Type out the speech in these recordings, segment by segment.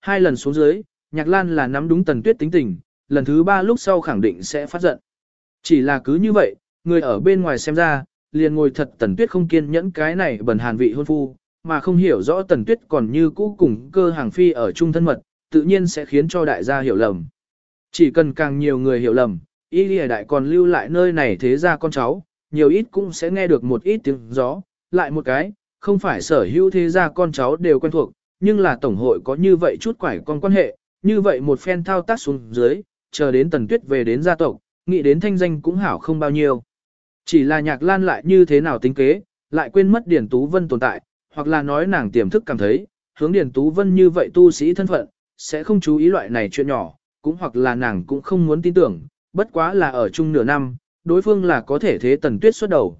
Hai lần xuống dưới, Nhạc Lan là nắm đúng Tần Tuyết tính tình, lần thứ ba lúc sau khẳng định sẽ phát giận. Chỉ là cứ như vậy, người ở bên ngoài xem ra, liền ngồi thật Tần Tuyết không kiên nhẫn cái này bẩn hàn vị hôn phu, mà không hiểu rõ Tần Tuyết còn như cũ cùng cơ hàng phi ở chung thân mật, tự nhiên sẽ khiến cho đại gia hiểu lầm. Chỉ cần càng nhiều người hiểu lầm, y lìa đại còn lưu lại nơi này thế ra con cháu, nhiều ít cũng sẽ nghe được một ít tiếng gió, lại một cái, không phải sở hữu thế ra con cháu đều quen thuộc, nhưng là tổng hội có như vậy chút quải con quan hệ, như vậy một phen thao tác xuống dưới, chờ đến tần tuyết về đến gia tộc, nghĩ đến thanh danh cũng hảo không bao nhiêu. Chỉ là nhạc lan lại như thế nào tính kế, lại quên mất điển Tú Vân tồn tại, hoặc là nói nàng tiềm thức cảm thấy, hướng điển Tú Vân như vậy tu sĩ thân phận, sẽ không chú ý loại này chuyện nhỏ, cũng hoặc là nàng cũng không muốn tin tưởng, bất quá là ở chung nửa năm, đối phương là có thể thế tần tuyết xuất đầu.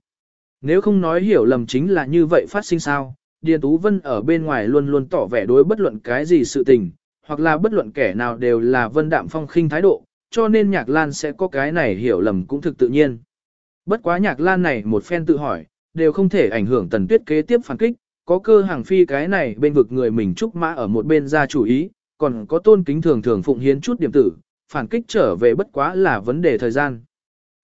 Nếu không nói hiểu lầm chính là như vậy phát sinh sao, Điền Tú Vân ở bên ngoài luôn luôn tỏ vẻ đối bất luận cái gì sự tình, hoặc là bất luận kẻ nào đều là vân đạm phong khinh thái độ, cho nên nhạc lan sẽ có cái này hiểu lầm cũng thực tự nhiên. Bất quá nhạc lan này một phen tự hỏi, đều không thể ảnh hưởng tần tuyết kế tiếp phản kích, có cơ hàng phi cái này bên vực người mình trúc mã ở một bên ra chủ ý, còn có tôn kính thường thường phụng hiến chút điểm tử, phản kích trở về bất quá là vấn đề thời gian.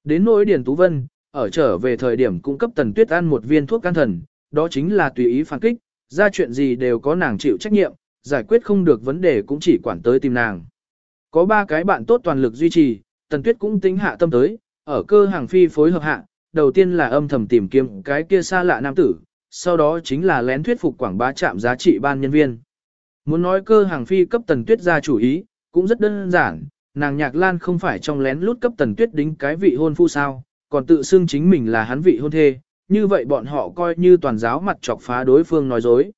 Đến nỗi Điền Tú Vân, ở trở về thời điểm cung cấp Tần Tuyết ăn một viên thuốc can thần, đó chính là tùy ý phản kích, ra chuyện gì đều có nàng chịu trách nhiệm, giải quyết không được vấn đề cũng chỉ quản tới tìm nàng. Có ba cái bạn tốt toàn lực duy trì, Tần Tuyết cũng tính hạ tâm tới, ở cơ hàng phi phối hợp hạ, đầu tiên là âm thầm tìm kiếm cái kia xa lạ nam tử, sau đó chính là lén thuyết phục quảng bá trạm giá trị ban nhân viên. Muốn nói cơ hàng phi cấp Tần Tuyết ra chủ ý, cũng rất đơn giản, nàng nhạc lan không phải trong lén lút cấp Tần Tuyết đính cái vị hôn phu sao, còn tự xưng chính mình là hắn vị hôn thê, như vậy bọn họ coi như toàn giáo mặt chọc phá đối phương nói dối.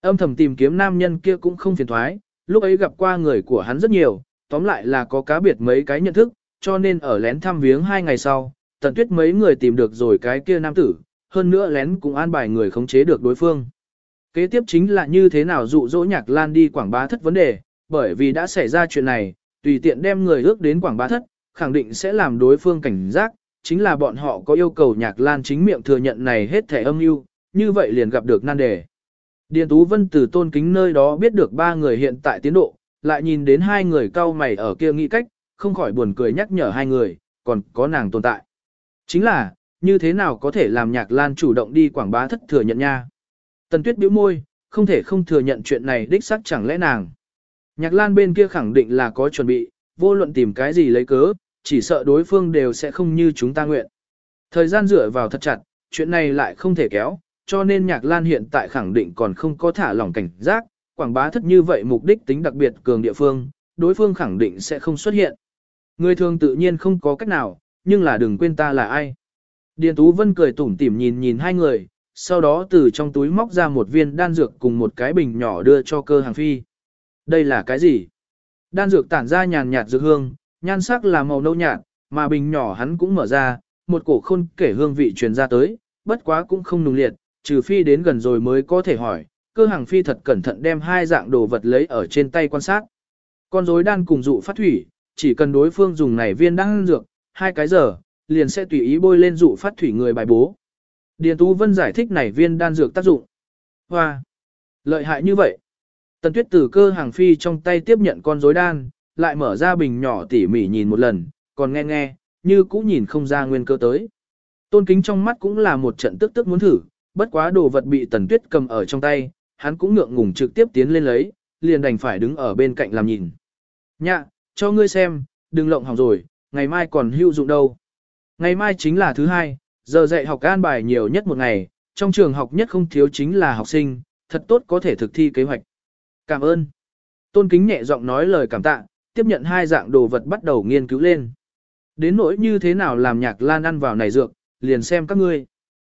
Âm thầm tìm kiếm nam nhân kia cũng không phiền thoái, lúc ấy gặp qua người của hắn rất nhiều, tóm lại là có cá biệt mấy cái nhận thức, cho nên ở lén thăm viếng hai ngày sau, tần tuyết mấy người tìm được rồi cái kia nam tử, hơn nữa lén cũng an bài người khống chế được đối phương. Kế tiếp chính là như thế nào dụ dỗ nhạc lan đi quảng bá thất vấn đề, bởi vì đã xảy ra chuyện này, tùy tiện đem người ước đến quảng bá thất, khẳng định sẽ làm đối phương cảnh giác, chính là bọn họ có yêu cầu nhạc lan chính miệng thừa nhận này hết thể âm mưu như vậy liền gặp được nan đề. Điền Tú Vân từ tôn kính nơi đó biết được ba người hiện tại tiến độ, lại nhìn đến hai người cao mày ở kia nghĩ cách, không khỏi buồn cười nhắc nhở hai người, còn có nàng tồn tại. Chính là, như thế nào có thể làm nhạc lan chủ động đi quảng bá thất thừa nhận nha. Tần tuyết bĩu môi, không thể không thừa nhận chuyện này đích xác chẳng lẽ nàng. Nhạc lan bên kia khẳng định là có chuẩn bị, vô luận tìm cái gì lấy cớ, chỉ sợ đối phương đều sẽ không như chúng ta nguyện. Thời gian dựa vào thật chặt, chuyện này lại không thể kéo, cho nên Nhạc Lan hiện tại khẳng định còn không có thả lỏng cảnh giác, quảng bá thất như vậy mục đích tính đặc biệt cường địa phương, đối phương khẳng định sẽ không xuất hiện. Người thường tự nhiên không có cách nào, nhưng là đừng quên ta là ai. Điền Tú Vân cười tủm tỉm nhìn nhìn hai người, sau đó từ trong túi móc ra một viên đan dược cùng một cái bình nhỏ đưa cho cơ hàng phi. Đây là cái gì? Đan dược tản ra nhàn nhạt dược hương, nhan sắc là màu nâu nhạt, mà bình nhỏ hắn cũng mở ra, một cổ khôn kể hương vị truyền ra tới, bất quá cũng không nùng liệt, trừ phi đến gần rồi mới có thể hỏi, cơ hàng phi thật cẩn thận đem hai dạng đồ vật lấy ở trên tay quan sát. Con rối đan cùng dụ phát thủy, chỉ cần đối phương dùng này viên đan dược, hai cái giờ, liền sẽ tùy ý bôi lên dụ phát thủy người bài bố. Điền Tú Vân giải thích này viên đan dược tác dụng. Hoa! Lợi hại như vậy! Tần tuyết tử cơ hàng phi trong tay tiếp nhận con rối đan, lại mở ra bình nhỏ tỉ mỉ nhìn một lần, còn nghe nghe, như cũ nhìn không ra nguyên cơ tới. Tôn kính trong mắt cũng là một trận tức tức muốn thử, bất quá đồ vật bị tần tuyết cầm ở trong tay, hắn cũng ngượng ngùng trực tiếp tiến lên lấy, liền đành phải đứng ở bên cạnh làm nhìn. Nhạ, cho ngươi xem, đừng lộng hỏng rồi, ngày mai còn hữu dụng đâu. Ngày mai chính là thứ hai, giờ dạy học an bài nhiều nhất một ngày, trong trường học nhất không thiếu chính là học sinh, thật tốt có thể thực thi kế hoạch. Cảm ơn. Tôn kính nhẹ giọng nói lời cảm tạ, tiếp nhận hai dạng đồ vật bắt đầu nghiên cứu lên. Đến nỗi như thế nào làm nhạc lan ăn vào này dược, liền xem các ngươi.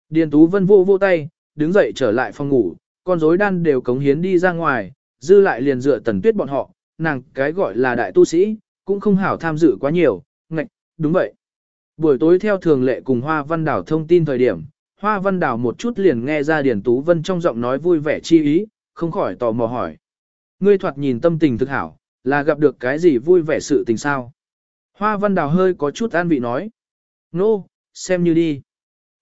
Điền Tú Vân vô vô tay, đứng dậy trở lại phòng ngủ, con rối đan đều cống hiến đi ra ngoài, dư lại liền dựa tần tuyết bọn họ, nàng cái gọi là đại tu sĩ, cũng không hảo tham dự quá nhiều, ngạch, đúng vậy. Buổi tối theo thường lệ cùng Hoa Văn Đảo thông tin thời điểm, Hoa Văn Đảo một chút liền nghe ra Điền Tú Vân trong giọng nói vui vẻ chi ý, không khỏi tò mò hỏi. Ngươi thoạt nhìn tâm tình thực hảo, là gặp được cái gì vui vẻ sự tình sao? Hoa Văn Đào hơi có chút an vị nói. Nô, no, xem như đi.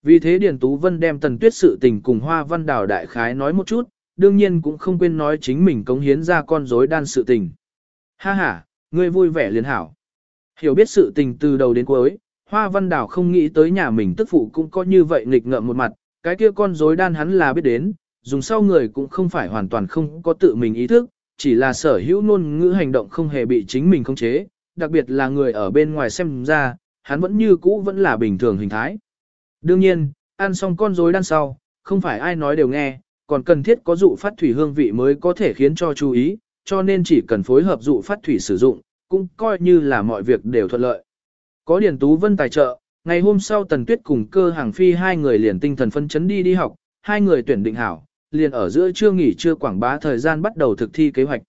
Vì thế Điền Tú Vân đem Tần Tuyết sự tình cùng Hoa Văn Đào đại khái nói một chút, đương nhiên cũng không quên nói chính mình cống hiến ra con rối đan sự tình. Ha ha, ngươi vui vẻ liền hảo. Hiểu biết sự tình từ đầu đến cuối, Hoa Văn Đào không nghĩ tới nhà mình tức phụ cũng có như vậy nghịch ngợm một mặt, cái kia con rối đan hắn là biết đến, dùng sau người cũng không phải hoàn toàn không có tự mình ý thức, chỉ là sở hữu ngôn ngữ hành động không hề bị chính mình khống chế, đặc biệt là người ở bên ngoài xem ra, hắn vẫn như cũ vẫn là bình thường hình thái. Đương nhiên, ăn xong con rối đan sau, không phải ai nói đều nghe, còn cần thiết có dụ phát thủy hương vị mới có thể khiến cho chú ý, cho nên chỉ cần phối hợp dụ phát thủy sử dụng, cũng coi như là mọi việc đều thuận lợi. Có Điền Tú Vân tài trợ, ngày hôm sau Tần Tuyết cùng cơ hàng phi hai người liền tinh thần phân chấn đi đi học, hai người tuyển định hảo, liền ở giữa trưa nghỉ trưa quảng bá thời gian bắt đầu thực thi kế hoạch.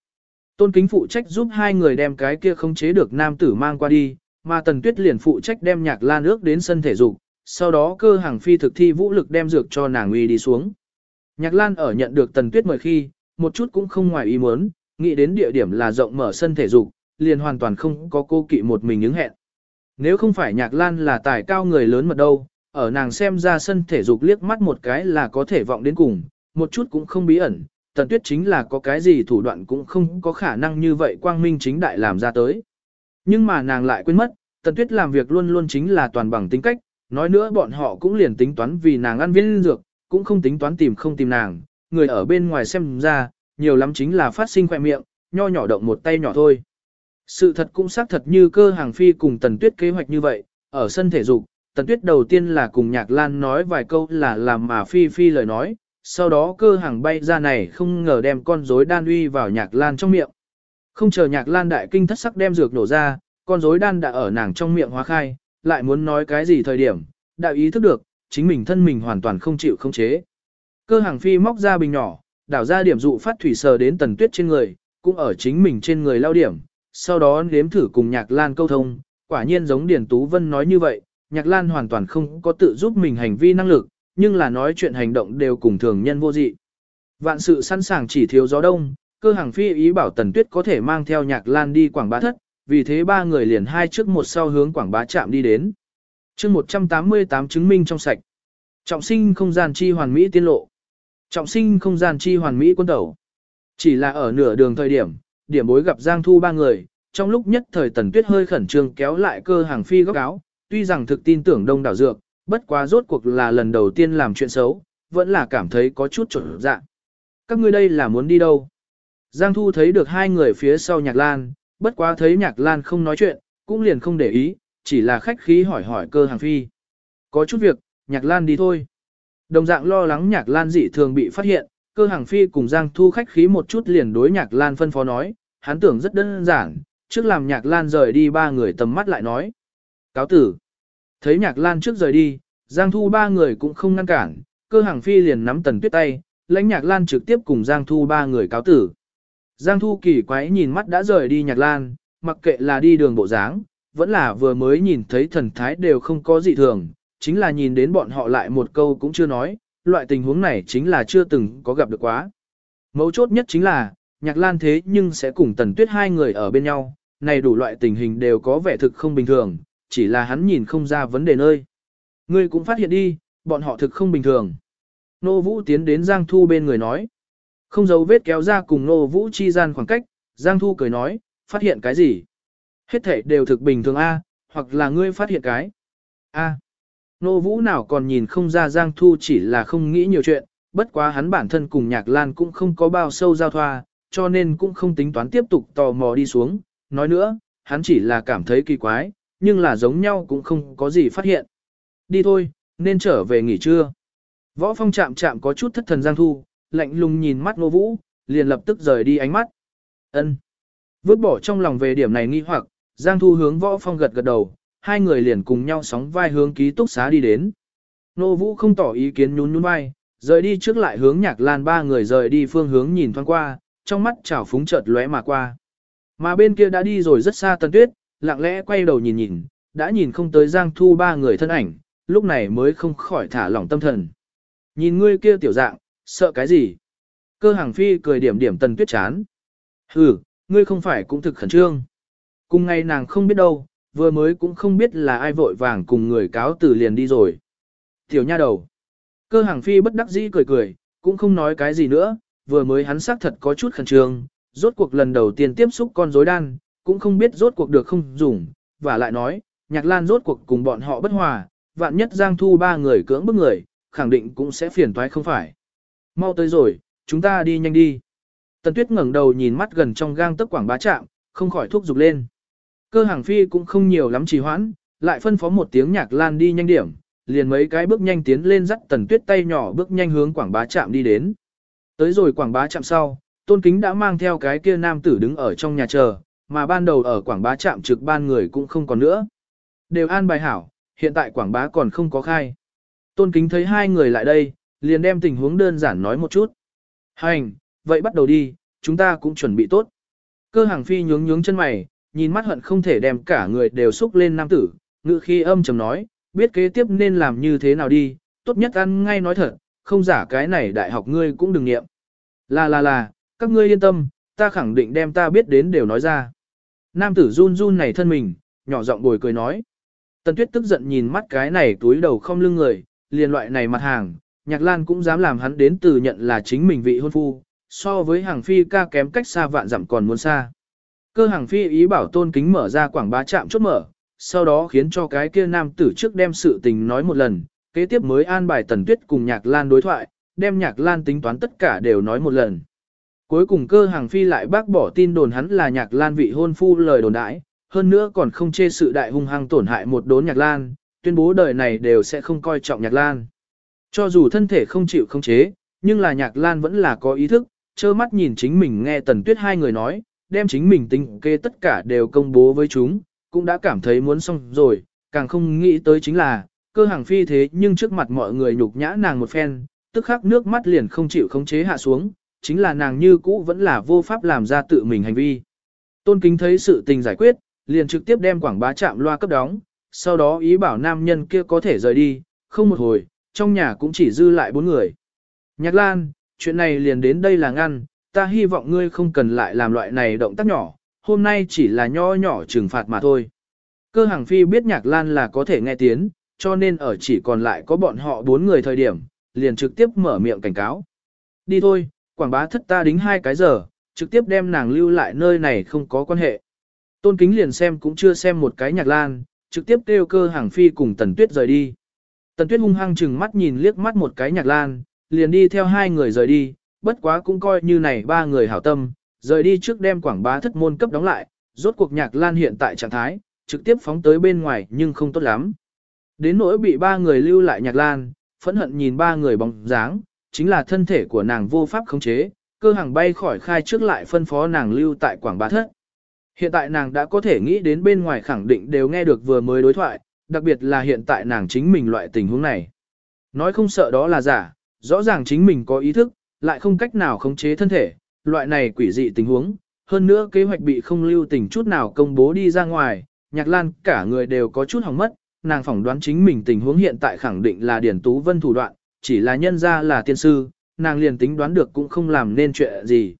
Tôn Kính phụ trách giúp hai người đem cái kia không chế được nam tử mang qua đi, mà Tần Tuyết liền phụ trách đem nhạc lan ước đến sân thể dục, sau đó cơ hàng phi thực thi vũ lực đem dược cho nàng uy đi xuống. Nhạc lan ở nhận được Tần Tuyết mời khi, một chút cũng không ngoài ý muốn, nghĩ đến địa điểm là rộng mở sân thể dục, liền hoàn toàn không có cô kỵ một mình ứng hẹn. Nếu không phải nhạc lan là tài cao người lớn mật đâu, ở nàng xem ra sân thể dục liếc mắt một cái là có thể vọng đến cùng, một chút cũng không bí ẩn, tần tuyết chính là có cái gì thủ đoạn cũng không có khả năng như vậy quang minh chính đại làm ra tới. Nhưng mà nàng lại quên mất, tần tuyết làm việc luôn luôn chính là toàn bằng tính cách, nói nữa bọn họ cũng liền tính toán vì nàng ăn viên dược, cũng không tính toán tìm không tìm nàng, người ở bên ngoài xem ra, nhiều lắm chính là phát sinh khoe miệng, nho nhỏ động một tay nhỏ thôi. Sự thật cũng xác thật như cơ hàng phi cùng tần tuyết kế hoạch như vậy, ở sân thể dục, tần tuyết đầu tiên là cùng nhạc lan nói vài câu là làm mà phi phi lời nói, sau đó cơ hàng bay ra này không ngờ đem con rối đan uy vào nhạc lan trong miệng. Không chờ nhạc lan đại kinh thất sắc đem dược nổ ra, con rối đan đã ở nàng trong miệng hóa khai, lại muốn nói cái gì thời điểm, đạo ý thức được, chính mình thân mình hoàn toàn không chịu không chế. Cơ hàng phi móc ra bình nhỏ, đảo ra điểm dụ phát thủy sờ đến tần tuyết trên người, cũng ở chính mình trên người lao điểm, sau đó nếm thử cùng nhạc lan câu thông, quả nhiên giống Điền Tú Vân nói như vậy, nhạc lan hoàn toàn không có tự giúp mình hành vi năng lực, nhưng là nói chuyện hành động đều cùng thường nhân vô dị. Vạn sự sẵn sàng chỉ thiếu gió đông, cơ hàng phi ý bảo tần tuyết có thể mang theo nhạc lan đi quảng bá thất, vì thế ba người liền hai trước một sau hướng quảng bá chạm đi đến. chương 188 chứng minh trong sạch. Trọng sinh không gian chi hoàn mỹ tiên lộ. Trọng sinh không gian chi hoàn mỹ quân tẩu. Chỉ là ở nửa đường thời điểm, điểm bối gặp Giang Thu ba người, trong lúc nhất thời tần tuyết hơi khẩn trương kéo lại cơ hàng phi góc áo, tuy rằng thực tin tưởng đông đảo dược, bất quá rốt cuộc là lần đầu tiên làm chuyện xấu, vẫn là cảm thấy có chút trở dạ. Các ngươi đây là muốn đi đâu? Giang Thu thấy được hai người phía sau Nhạc Lan, bất quá thấy Nhạc Lan không nói chuyện, cũng liền không để ý, chỉ là khách khí hỏi hỏi cơ hàng phi. Có chút việc, Nhạc Lan đi thôi. Đồng dạng lo lắng Nhạc Lan dị thường bị phát hiện, cơ hàng phi cùng Giang Thu khách khí một chút liền đối Nhạc Lan phân phó nói, hắn tưởng rất đơn giản, trước làm Nhạc Lan rời đi ba người tầm mắt lại nói. Cáo tử. Thấy Nhạc Lan trước rời đi, Giang Thu ba người cũng không ngăn cản, cơ hàng phi liền nắm tần tuyết tay, lãnh Nhạc Lan trực tiếp cùng Giang Thu ba người cáo tử. Giang Thu kỳ quái nhìn mắt đã rời đi Nhạc Lan, mặc kệ là đi đường bộ dáng, vẫn là vừa mới nhìn thấy thần thái đều không có gì thường, chính là nhìn đến bọn họ lại một câu cũng chưa nói, loại tình huống này chính là chưa từng có gặp được quá. Mấu chốt nhất chính là, Nhạc Lan thế nhưng sẽ cùng Tần Tuyết hai người ở bên nhau, này đủ loại tình hình đều có vẻ thực không bình thường, chỉ là hắn nhìn không ra vấn đề nơi. Ngươi cũng phát hiện đi, bọn họ thực không bình thường. Nô Vũ tiến đến Giang Thu bên người nói. Không giấu vết kéo ra cùng Nô Vũ chi gian khoảng cách, Giang Thu cười nói, phát hiện cái gì? Hết thể đều thực bình thường A, hoặc là ngươi phát hiện cái. A. Nô Vũ nào còn nhìn không ra Giang Thu chỉ là không nghĩ nhiều chuyện, bất quá hắn bản thân cùng Nhạc Lan cũng không có bao sâu giao thoa, cho nên cũng không tính toán tiếp tục tò mò đi xuống. Nói nữa, hắn chỉ là cảm thấy kỳ quái, nhưng là giống nhau cũng không có gì phát hiện. Đi thôi, nên trở về nghỉ trưa. Võ phong chạm chạm có chút thất thần Giang Thu, lạnh lùng nhìn mắt Nô Vũ, liền lập tức rời đi ánh mắt. Ân. Vứt bỏ trong lòng về điểm này nghi hoặc, Giang Thu hướng võ phong gật gật đầu, hai người liền cùng nhau sóng vai hướng ký túc xá đi đến. Nô Vũ không tỏ ý kiến nhún nhún vai, rời đi trước lại hướng nhạc lan ba người rời đi phương hướng nhìn thoáng qua, trong mắt chảo phúng chợt lóe mà qua. Mà bên kia đã đi rồi rất xa tần tuyết, lặng lẽ quay đầu nhìn nhìn, đã nhìn không tới Giang Thu ba người thân ảnh, lúc này mới không khỏi thả lỏng tâm thần. Nhìn ngươi kia tiểu dạng, sợ cái gì? Cơ hàng phi cười điểm điểm tần tuyết chán. Hừ, ngươi không phải cũng thực khẩn trương. Cùng ngày nàng không biết đâu, vừa mới cũng không biết là ai vội vàng cùng người cáo từ liền đi rồi. Tiểu nha đầu. Cơ hàng phi bất đắc dĩ cười cười, cũng không nói cái gì nữa, vừa mới hắn xác thật có chút khẩn trương, rốt cuộc lần đầu tiên tiếp xúc con rối đan, cũng không biết rốt cuộc được không dùng, và lại nói, nhạc lan rốt cuộc cùng bọn họ bất hòa, vạn nhất giang thu ba người cưỡng bức người, khẳng định cũng sẽ phiền toái không phải. Mau tới rồi, chúng ta đi nhanh đi. Tần Tuyết ngẩng đầu nhìn mắt gần trong gang tấc quảng bá trạm, không khỏi thúc giục lên. Cơ hàng phi cũng không nhiều lắm trì hoãn, lại phân phó một tiếng nhạc lan đi nhanh điểm, liền mấy cái bước nhanh tiến lên dắt Tần Tuyết tay nhỏ bước nhanh hướng quảng bá trạm đi đến. Tới rồi quảng bá trạm sau, Tôn Kính đã mang theo cái kia nam tử đứng ở trong nhà chờ, mà ban đầu ở quảng bá trạm trực ban người cũng không còn nữa. Đều an bài hảo, hiện tại quảng bá còn không có khai. Tôn Kính thấy hai người lại đây, liền đem tình huống đơn giản nói một chút. Hành, vậy bắt đầu đi, chúng ta cũng chuẩn bị tốt. Cơ hàng phi nhướng nhướng chân mày, nhìn mắt hận không thể đem cả người đều xúc lên nam tử, ngự khi âm trầm nói, biết kế tiếp nên làm như thế nào đi, tốt nhất ăn ngay nói thật, không giả cái này đại học ngươi cũng đừng nghiệm. Là là là, các ngươi yên tâm, ta khẳng định đem ta biết đến đều nói ra. Nam tử run run này thân mình, nhỏ giọng bồi cười nói. Tần tuyết tức giận nhìn mắt cái này túi đầu không lưng người, liền loại này mặt hàng, nhạc lan cũng dám làm hắn đến từ nhận là chính mình vị hôn phu, so với hàng phi ca kém cách xa vạn dặm còn muốn xa. Cơ hàng phi ý bảo tôn kính mở ra quảng bá chạm chốt mở, sau đó khiến cho cái kia nam tử trước đem sự tình nói một lần, kế tiếp mới an bài tần tuyết cùng nhạc lan đối thoại, đem nhạc lan tính toán tất cả đều nói một lần. Cuối cùng cơ hàng phi lại bác bỏ tin đồn hắn là nhạc lan vị hôn phu lời đồn đãi, hơn nữa còn không chê sự đại hung hăng tổn hại một đốn nhạc lan, tuyên bố đời này đều sẽ không coi trọng nhạc lan. Cho dù thân thể không chịu không chế, nhưng là nhạc lan vẫn là có ý thức, trơ mắt nhìn chính mình nghe tần tuyết hai người nói, đem chính mình tính kê tất cả đều công bố với chúng, cũng đã cảm thấy muốn xong rồi, càng không nghĩ tới chính là, cơ hàng phi thế nhưng trước mặt mọi người nhục nhã nàng một phen, tức khắc nước mắt liền không chịu khống chế hạ xuống, chính là nàng như cũ vẫn là vô pháp làm ra tự mình hành vi. Tôn kính thấy sự tình giải quyết, liền trực tiếp đem quảng bá chạm loa cấp đóng, sau đó ý bảo nam nhân kia có thể rời đi, không một hồi, trong nhà cũng chỉ dư lại bốn người. Nhạc Lan, chuyện này liền đến đây là ngăn, ta hy vọng ngươi không cần lại làm loại này động tác nhỏ, hôm nay chỉ là nho nhỏ trừng phạt mà thôi. Cơ hàng phi biết Nhạc Lan là có thể nghe tiếng, cho nên ở chỉ còn lại có bọn họ bốn người thời điểm, liền trực tiếp mở miệng cảnh cáo. Đi thôi, quảng bá thất ta đính hai cái giờ, trực tiếp đem nàng lưu lại nơi này không có quan hệ. Tôn kính liền xem cũng chưa xem một cái nhạc lan, trực tiếp kêu cơ hàng phi cùng tần tuyết rời đi. Tần tuyết hung hăng chừng mắt nhìn liếc mắt một cái nhạc lan, liền đi theo hai người rời đi, bất quá cũng coi như này ba người hảo tâm, rời đi trước đem quảng bá thất môn cấp đóng lại, rốt cuộc nhạc lan hiện tại trạng thái, trực tiếp phóng tới bên ngoài nhưng không tốt lắm. Đến nỗi bị ba người lưu lại nhạc lan, phẫn hận nhìn ba người bóng dáng, chính là thân thể của nàng vô pháp khống chế, cơ hàng bay khỏi khai trước lại phân phó nàng lưu tại quảng bá thất. Hiện tại nàng đã có thể nghĩ đến bên ngoài khẳng định đều nghe được vừa mới đối thoại, đặc biệt là hiện tại nàng chính mình loại tình huống này. Nói không sợ đó là giả, rõ ràng chính mình có ý thức, lại không cách nào khống chế thân thể, loại này quỷ dị tình huống, hơn nữa kế hoạch bị không lưu tình chút nào công bố đi ra ngoài, nhạc lan cả người đều có chút hỏng mất, nàng phỏng đoán chính mình tình huống hiện tại khẳng định là Điển Tú Vân thủ đoạn, chỉ là nhân ra là tiên sư, nàng liền tính đoán được cũng không làm nên chuyện gì.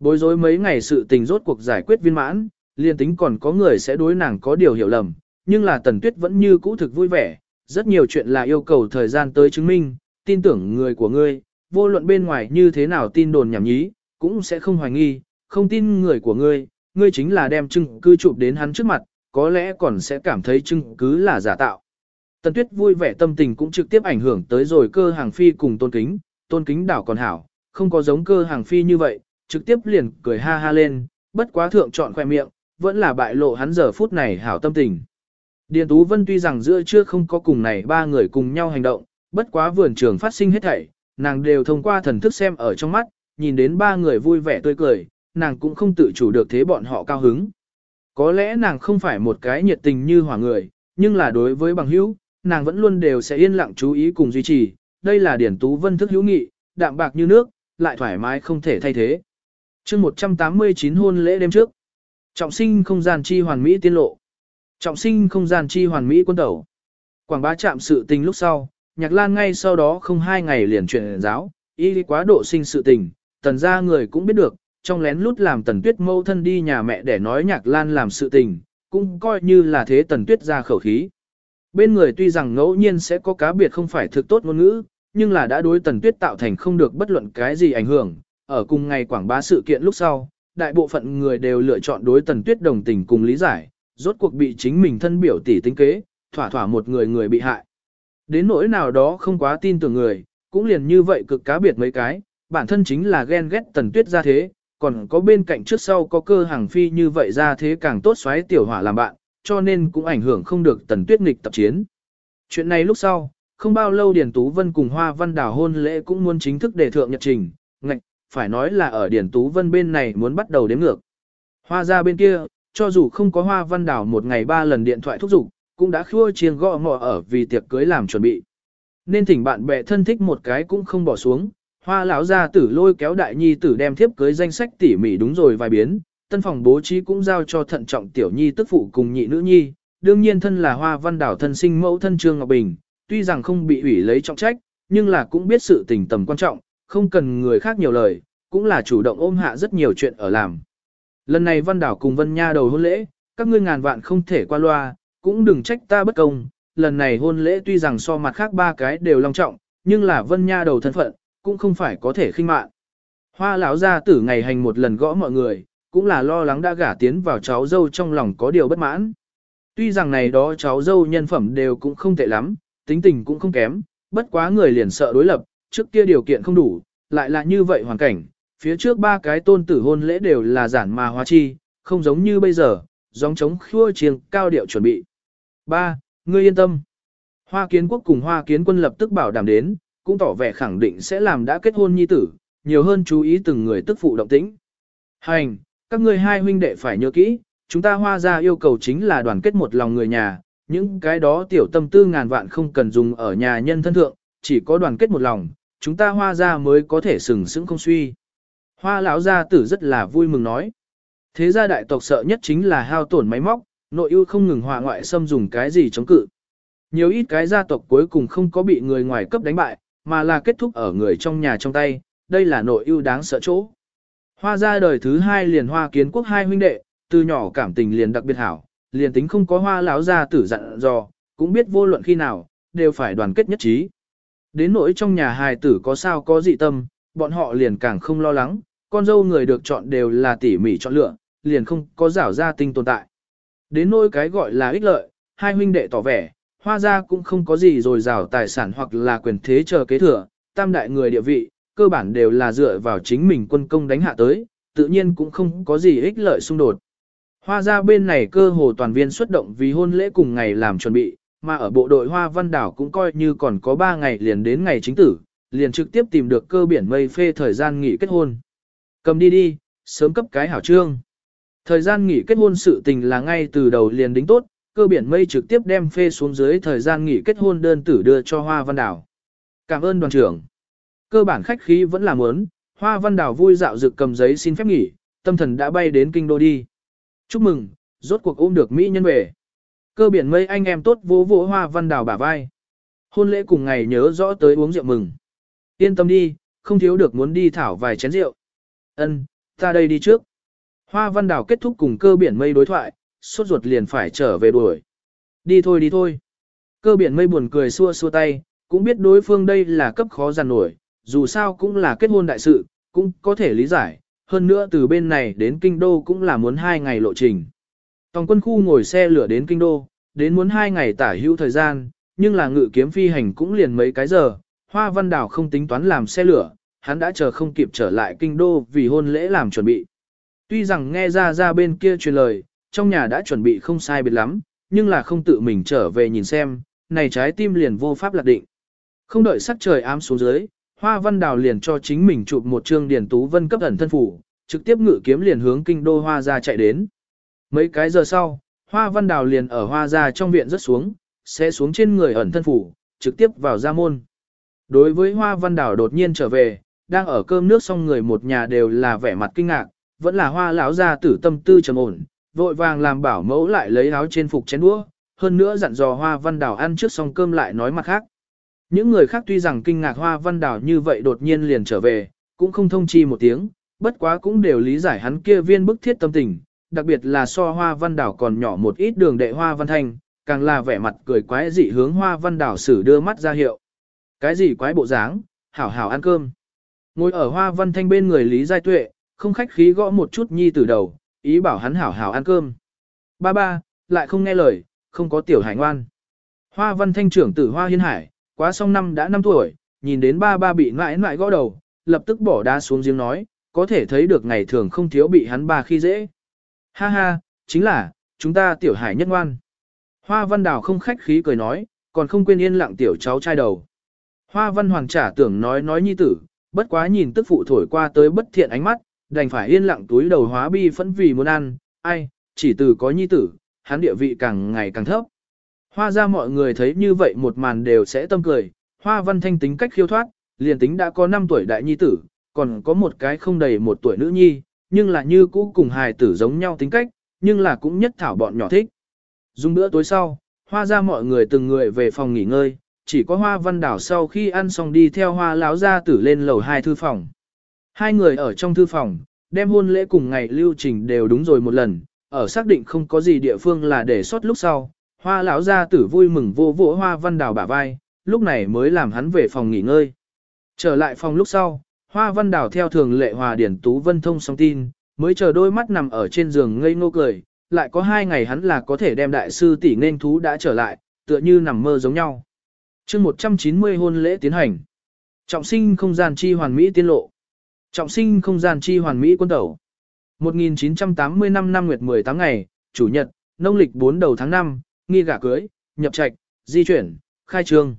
Bối rối mấy ngày sự tình rốt cuộc giải quyết viên mãn, liền tính còn có người sẽ đối nàng có điều hiểu lầm, nhưng là Tần Tuyết vẫn như cũ thực vui vẻ, rất nhiều chuyện là yêu cầu thời gian tới chứng minh, tin tưởng người của ngươi, vô luận bên ngoài như thế nào tin đồn nhảm nhí, cũng sẽ không hoài nghi, không tin người của ngươi, ngươi chính là đem chứng cứ chụp đến hắn trước mặt, có lẽ còn sẽ cảm thấy chứng cứ là giả tạo. Tần Tuyết vui vẻ tâm tình cũng trực tiếp ảnh hưởng tới rồi cơ hàng phi cùng tôn kính, tôn kính đảo còn hảo, không có giống cơ hàng phi như vậy, trực tiếp liền cười ha ha lên, bất quá thượng chọn khoe miệng, vẫn là bại lộ hắn giờ phút này hảo tâm tình. Điền Tú Vân tuy rằng giữa chưa không có cùng này ba người cùng nhau hành động, bất quá vườn trường phát sinh hết thảy, nàng đều thông qua thần thức xem ở trong mắt, nhìn đến ba người vui vẻ tươi cười, nàng cũng không tự chủ được thế bọn họ cao hứng. Có lẽ nàng không phải một cái nhiệt tình như hỏa người, nhưng là đối với bằng hữu, nàng vẫn luôn đều sẽ yên lặng chú ý cùng duy trì, đây là Điển Tú Vân thức hữu nghị, đạm bạc như nước, lại thoải mái không thể thay thế. chương 189 hôn lễ đêm trước, trọng sinh không gian chi hoàn mỹ tiên lộ. Trọng sinh không gian chi hoàn mỹ quân tẩu. Quảng bá chạm sự tình lúc sau, Nhạc Lan ngay sau đó không hai ngày liền chuyển giáo, y quá độ sinh sự tình, tần ra người cũng biết được, trong lén lút làm tần tuyết mâu thân đi nhà mẹ để nói Nhạc Lan làm sự tình, cũng coi như là thế tần tuyết ra khẩu khí. Bên người tuy rằng ngẫu nhiên sẽ có cá biệt không phải thực tốt ngôn ngữ, nhưng là đã đối tần tuyết tạo thành không được bất luận cái gì ảnh hưởng, ở cùng ngày quảng bá sự kiện lúc sau, đại bộ phận người đều lựa chọn đối tần tuyết đồng tình cùng lý giải, rốt cuộc bị chính mình thân biểu tỷ tính kế, thỏa thỏa một người người bị hại. Đến nỗi nào đó không quá tin tưởng người, cũng liền như vậy cực cá biệt mấy cái, bản thân chính là ghen ghét tần tuyết ra thế, còn có bên cạnh trước sau có cơ hàng phi như vậy ra thế càng tốt xoáy tiểu hỏa làm bạn, cho nên cũng ảnh hưởng không được tần tuyết nghịch tập chiến. Chuyện này lúc sau, không bao lâu Điền Tú Vân cùng Hoa Văn Đào hôn lễ cũng muốn chính thức đề thượng nhật trình, ngạch, phải nói là ở Điền Tú Vân bên này muốn bắt đầu đếm ngược. Hoa ra bên kia, cho dù không có Hoa Văn Đào một ngày ba lần điện thoại thúc giục, cũng đã khua chiêng gõ ngọ ở vì tiệc cưới làm chuẩn bị. Nên thỉnh bạn bè thân thích một cái cũng không bỏ xuống, Hoa lão gia tử lôi kéo đại nhi tử đem thiếp cưới danh sách tỉ mỉ đúng rồi vài biến, tân phòng bố trí cũng giao cho thận trọng tiểu nhi tức phụ cùng nhị nữ nhi, đương nhiên thân là Hoa Văn Đảo thân sinh mẫu thân Trương Ngọc Bình, tuy rằng không bị ủy lấy trọng trách, nhưng là cũng biết sự tình tầm quan trọng, không cần người khác nhiều lời, cũng là chủ động ôm hạ rất nhiều chuyện ở làm. Lần này Văn Đảo cùng Vân Nha đầu hôn lễ, các ngươi ngàn vạn không thể qua loa, cũng đừng trách ta bất công, lần này hôn lễ tuy rằng so mặt khác ba cái đều long trọng, nhưng là Vân Nha đầu thân phận, cũng không phải có thể khinh mạn. Hoa lão gia tử ngày hành một lần gõ mọi người, cũng là lo lắng đã gả tiến vào cháu dâu trong lòng có điều bất mãn. Tuy rằng này đó cháu dâu nhân phẩm đều cũng không tệ lắm, tính tình cũng không kém, bất quá người liền sợ đối lập, trước kia điều kiện không đủ, lại là như vậy hoàn cảnh, phía trước ba cái tôn tử hôn lễ đều là giản mà hóa chi, không giống như bây giờ, giống chống khua chiêng cao điệu chuẩn bị. Ba, Ngươi yên tâm. Hoa kiến quốc cùng hoa kiến quân lập tức bảo đảm đến, cũng tỏ vẻ khẳng định sẽ làm đã kết hôn nhi tử, nhiều hơn chú ý từng người tức phụ động tĩnh. Hành, các ngươi hai huynh đệ phải nhớ kỹ, chúng ta hoa ra yêu cầu chính là đoàn kết một lòng người nhà, những cái đó tiểu tâm tư ngàn vạn không cần dùng ở nhà nhân thân thượng, chỉ có đoàn kết một lòng, chúng ta hoa ra mới có thể sừng sững không suy. Hoa lão gia tử rất là vui mừng nói. Thế gia đại tộc sợ nhất chính là hao tổn máy móc, nội ưu không ngừng hòa ngoại xâm dùng cái gì chống cự. Nhiều ít cái gia tộc cuối cùng không có bị người ngoài cấp đánh bại, mà là kết thúc ở người trong nhà trong tay, đây là nội ưu đáng sợ chỗ. Hoa ra đời thứ hai liền hoa kiến quốc hai huynh đệ, từ nhỏ cảm tình liền đặc biệt hảo, liền tính không có hoa lão gia tử dặn dò, cũng biết vô luận khi nào, đều phải đoàn kết nhất trí. Đến nỗi trong nhà hài tử có sao có dị tâm, bọn họ liền càng không lo lắng, con dâu người được chọn đều là tỉ mỉ chọn lựa, liền không có rảo ra tinh tồn tại. Đến nỗi cái gọi là ích lợi, hai huynh đệ tỏ vẻ, hoa ra cũng không có gì rồi rào tài sản hoặc là quyền thế chờ kế thừa, tam đại người địa vị, cơ bản đều là dựa vào chính mình quân công đánh hạ tới, tự nhiên cũng không có gì ích lợi xung đột. Hoa ra bên này cơ hồ toàn viên xuất động vì hôn lễ cùng ngày làm chuẩn bị, mà ở bộ đội Hoa Văn Đảo cũng coi như còn có 3 ngày liền đến ngày chính tử, liền trực tiếp tìm được cơ biển mây phê thời gian nghỉ kết hôn. Cầm đi đi, sớm cấp cái hảo trương. Thời gian nghỉ kết hôn sự tình là ngay từ đầu liền đính tốt, cơ biển mây trực tiếp đem phê xuống dưới thời gian nghỉ kết hôn đơn tử đưa cho Hoa Văn Đảo. Cảm ơn đoàn trưởng. Cơ bản khách khí vẫn là muốn, Hoa Văn đào vui dạo dực cầm giấy xin phép nghỉ, tâm thần đã bay đến kinh đô đi. Chúc mừng, rốt cuộc ôm được Mỹ nhân về. Cơ biển mây anh em tốt vỗ vỗ Hoa Văn đào bả vai. Hôn lễ cùng ngày nhớ rõ tới uống rượu mừng. Yên tâm đi, không thiếu được muốn đi thảo vài chén rượu. Ân, ta đây đi trước. Hoa Văn đào kết thúc cùng cơ biển mây đối thoại, sốt ruột liền phải trở về đuổi. Đi thôi đi thôi. Cơ biển mây buồn cười xua xua tay, cũng biết đối phương đây là cấp khó giàn nổi, dù sao cũng là kết hôn đại sự, cũng có thể lý giải, hơn nữa từ bên này đến kinh đô cũng là muốn hai ngày lộ trình. Tòng quân khu ngồi xe lửa đến kinh đô, đến muốn hai ngày tả hữu thời gian, nhưng là ngự kiếm phi hành cũng liền mấy cái giờ, Hoa Văn Đảo không tính toán làm xe lửa, hắn đã chờ không kịp trở lại kinh đô vì hôn lễ làm chuẩn bị. Tuy rằng nghe ra ra bên kia truyền lời, trong nhà đã chuẩn bị không sai biệt lắm, nhưng là không tự mình trở về nhìn xem, này trái tim liền vô pháp lạc định. Không đợi sắc trời ám xuống dưới, Hoa Văn Đào liền cho chính mình chụp một chương điển tú vân cấp ẩn thân phủ, trực tiếp ngự kiếm liền hướng kinh đô Hoa gia chạy đến. Mấy cái giờ sau, Hoa Văn Đào liền ở Hoa gia trong viện rất xuống, sẽ xuống trên người ẩn thân phủ, trực tiếp vào gia môn. Đối với Hoa Văn Đào đột nhiên trở về, đang ở cơm nước xong người một nhà đều là vẻ mặt kinh ngạc, vẫn là Hoa lão gia tử tâm tư trầm ổn, vội vàng làm bảo mẫu lại lấy áo trên phục chén đũa, hơn nữa dặn dò Hoa Văn Đào ăn trước xong cơm lại nói mặt khác. Những người khác tuy rằng kinh ngạc Hoa Văn Đào như vậy đột nhiên liền trở về, cũng không thông chi một tiếng, bất quá cũng đều lý giải hắn kia viên bức thiết tâm tình, đặc biệt là so Hoa Văn Đào còn nhỏ một ít đường đệ Hoa Văn Thanh, càng là vẻ mặt cười quái dị hướng Hoa Văn Đào sử đưa mắt ra hiệu. Cái gì quái bộ dáng, hảo hảo ăn cơm. Ngồi ở Hoa Văn Thanh bên người Lý Giai Tuệ, không khách khí gõ một chút nhi từ đầu, ý bảo hắn hảo hảo ăn cơm. Ba ba, lại không nghe lời, không có tiểu hải ngoan. Hoa Văn Thanh trưởng tử Hoa Hiên Hải, quá xong năm đã 5 tuổi, nhìn đến ba ba bị mãi mãi gõ đầu, lập tức bỏ đá xuống giếng nói, có thể thấy được ngày thường không thiếu bị hắn ba khi dễ. Ha ha, chính là, chúng ta tiểu hải nhất ngoan. Hoa Văn Đào không khách khí cười nói, còn không quên yên lặng tiểu cháu trai đầu. Hoa Văn Hoàng trả tưởng nói nói nhi tử, bất quá nhìn tức phụ thổi qua tới bất thiện ánh mắt, đành phải yên lặng túi đầu hóa bi phẫn vì muốn ăn, ai, chỉ từ có nhi tử, hắn địa vị càng ngày càng thấp. Hoa ra mọi người thấy như vậy một màn đều sẽ tâm cười, hoa văn thanh tính cách khiêu thoát, liền tính đã có 5 tuổi đại nhi tử, còn có một cái không đầy một tuổi nữ nhi, nhưng là như cũ cùng hài tử giống nhau tính cách, nhưng là cũng nhất thảo bọn nhỏ thích. Dùng bữa tối sau, hoa ra mọi người từng người về phòng nghỉ ngơi, chỉ có hoa văn đảo sau khi ăn xong đi theo hoa lão gia tử lên lầu hai thư phòng. Hai người ở trong thư phòng, đem hôn lễ cùng ngày lưu trình đều đúng rồi một lần, ở xác định không có gì địa phương là để sót lúc sau, hoa lão gia tử vui mừng vô vỗ hoa văn đào bả vai, lúc này mới làm hắn về phòng nghỉ ngơi. Trở lại phòng lúc sau, hoa văn đào theo thường lệ hòa điển tú vân thông xong tin, mới chờ đôi mắt nằm ở trên giường ngây ngô cười, lại có hai ngày hắn là có thể đem đại sư tỷ nên thú đã trở lại, tựa như nằm mơ giống nhau. chương 190 hôn lễ tiến hành. Trọng sinh không gian chi hoàn mỹ tiên lộ. Trọng sinh không gian chi hoàn mỹ quân tẩu. 1980 năm năm nguyệt 18 ngày, chủ nhật, nông lịch 4 đầu tháng 5, nghi gả cưới, nhập trạch, di chuyển, khai trương.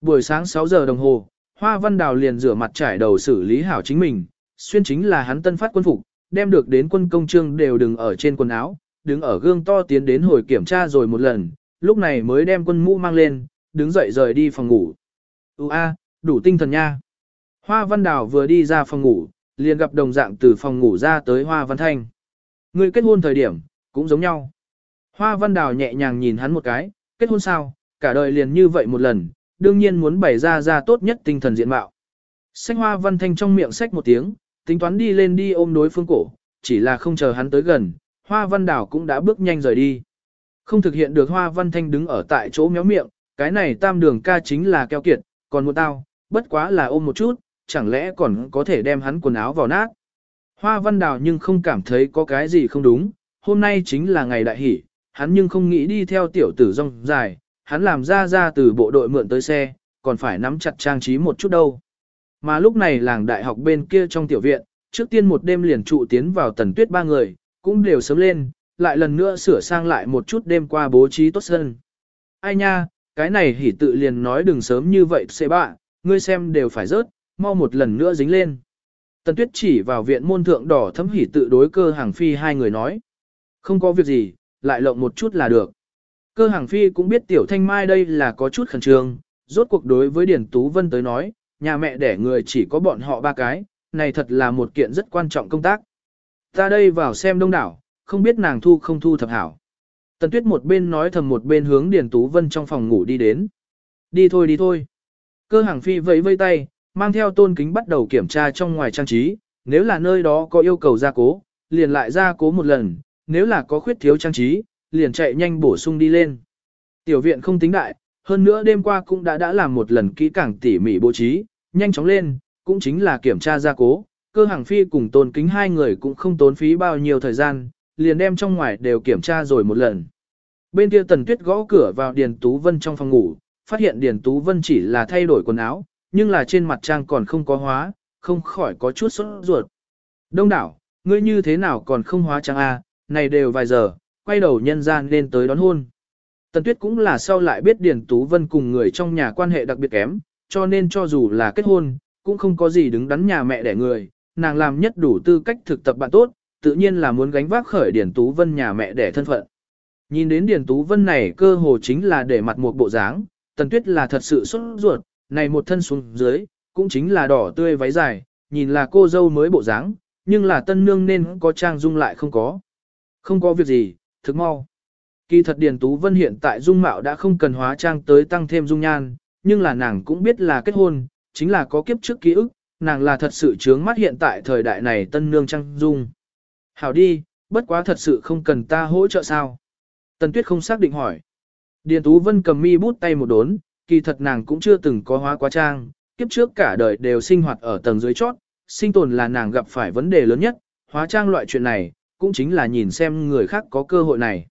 Buổi sáng 6 giờ đồng hồ, Hoa Văn Đào liền rửa mặt trải đầu xử lý hảo chính mình, xuyên chính là hắn tân phát quân phục, đem được đến quân công trương đều đừng ở trên quần áo, đứng ở gương to tiến đến hồi kiểm tra rồi một lần, lúc này mới đem quân mũ mang lên, đứng dậy rời đi phòng ngủ. Ú a, đủ tinh thần nha. Hoa Văn Đào vừa đi ra phòng ngủ, liền gặp đồng dạng từ phòng ngủ ra tới Hoa Văn Thanh. Người kết hôn thời điểm, cũng giống nhau. Hoa Văn Đào nhẹ nhàng nhìn hắn một cái, kết hôn sao, cả đời liền như vậy một lần, đương nhiên muốn bày ra ra tốt nhất tinh thần diện mạo. Sách Hoa Văn Thanh trong miệng sách một tiếng, tính toán đi lên đi ôm đối phương cổ, chỉ là không chờ hắn tới gần, Hoa Văn Đào cũng đã bước nhanh rời đi. Không thực hiện được Hoa Văn Thanh đứng ở tại chỗ méo miệng, cái này tam đường ca chính là keo kiệt, còn một tao, bất quá là ôm một chút, chẳng lẽ còn có thể đem hắn quần áo vào nát. Hoa Văn Đào nhưng không cảm thấy có cái gì không đúng, hôm nay chính là ngày đại hỷ, hắn nhưng không nghĩ đi theo tiểu tử rong dài, hắn làm ra ra từ bộ đội mượn tới xe, còn phải nắm chặt trang trí một chút đâu. Mà lúc này làng đại học bên kia trong tiểu viện, trước tiên một đêm liền trụ tiến vào tần tuyết ba người, cũng đều sớm lên, lại lần nữa sửa sang lại một chút đêm qua bố trí tốt sân. Ai nha, cái này hỉ tự liền nói đừng sớm như vậy xê bạ, ngươi xem đều phải rớt, mau một lần nữa dính lên. Tần tuyết chỉ vào viện môn thượng đỏ thấm hỉ tự đối cơ hàng phi hai người nói. Không có việc gì, lại lộng một chút là được. Cơ hàng phi cũng biết tiểu thanh mai đây là có chút khẩn trương, rốt cuộc đối với Điền Tú Vân tới nói, nhà mẹ đẻ người chỉ có bọn họ ba cái, này thật là một kiện rất quan trọng công tác. Ta đây vào xem đông đảo, không biết nàng thu không thu thập hảo. Tần Tuyết một bên nói thầm một bên hướng Điền Tú Vân trong phòng ngủ đi đến. Đi thôi đi thôi. Cơ hàng phi vẫy vây tay, mang theo tôn kính bắt đầu kiểm tra trong ngoài trang trí, nếu là nơi đó có yêu cầu gia cố, liền lại gia cố một lần, nếu là có khuyết thiếu trang trí, liền chạy nhanh bổ sung đi lên. Tiểu viện không tính đại, hơn nữa đêm qua cũng đã đã làm một lần kỹ càng tỉ mỉ bố trí, nhanh chóng lên, cũng chính là kiểm tra gia cố, cơ hàng phi cùng tôn kính hai người cũng không tốn phí bao nhiêu thời gian, liền đem trong ngoài đều kiểm tra rồi một lần. Bên kia tần tuyết gõ cửa vào Điền Tú Vân trong phòng ngủ, phát hiện Điền Tú Vân chỉ là thay đổi quần áo, nhưng là trên mặt trang còn không có hóa, không khỏi có chút sốt ruột. Đông đảo, ngươi như thế nào còn không hóa trang a? Này đều vài giờ, quay đầu nhân gian nên tới đón hôn. Tần Tuyết cũng là sau lại biết Điền Tú Vân cùng người trong nhà quan hệ đặc biệt kém, cho nên cho dù là kết hôn, cũng không có gì đứng đắn nhà mẹ đẻ người, nàng làm nhất đủ tư cách thực tập bạn tốt, tự nhiên là muốn gánh vác khởi Điền Tú Vân nhà mẹ đẻ thân phận. Nhìn đến Điền Tú Vân này cơ hồ chính là để mặt một bộ dáng, Tần Tuyết là thật sự xuất ruột, này một thân xuống dưới, cũng chính là đỏ tươi váy dài, nhìn là cô dâu mới bộ dáng, nhưng là tân nương nên có trang dung lại không có. Không có việc gì, thực mau. Kỳ thật Điền Tú Vân hiện tại dung mạo đã không cần hóa trang tới tăng thêm dung nhan, nhưng là nàng cũng biết là kết hôn, chính là có kiếp trước ký ức, nàng là thật sự chướng mắt hiện tại thời đại này tân nương trang dung. Hảo đi, bất quá thật sự không cần ta hỗ trợ sao. Tần Tuyết không xác định hỏi. Điền Tú Vân cầm mi bút tay một đốn, kỳ thật nàng cũng chưa từng có hóa quá trang, kiếp trước cả đời đều sinh hoạt ở tầng dưới chót, sinh tồn là nàng gặp phải vấn đề lớn nhất, hóa trang loại chuyện này, cũng chính là nhìn xem người khác có cơ hội này.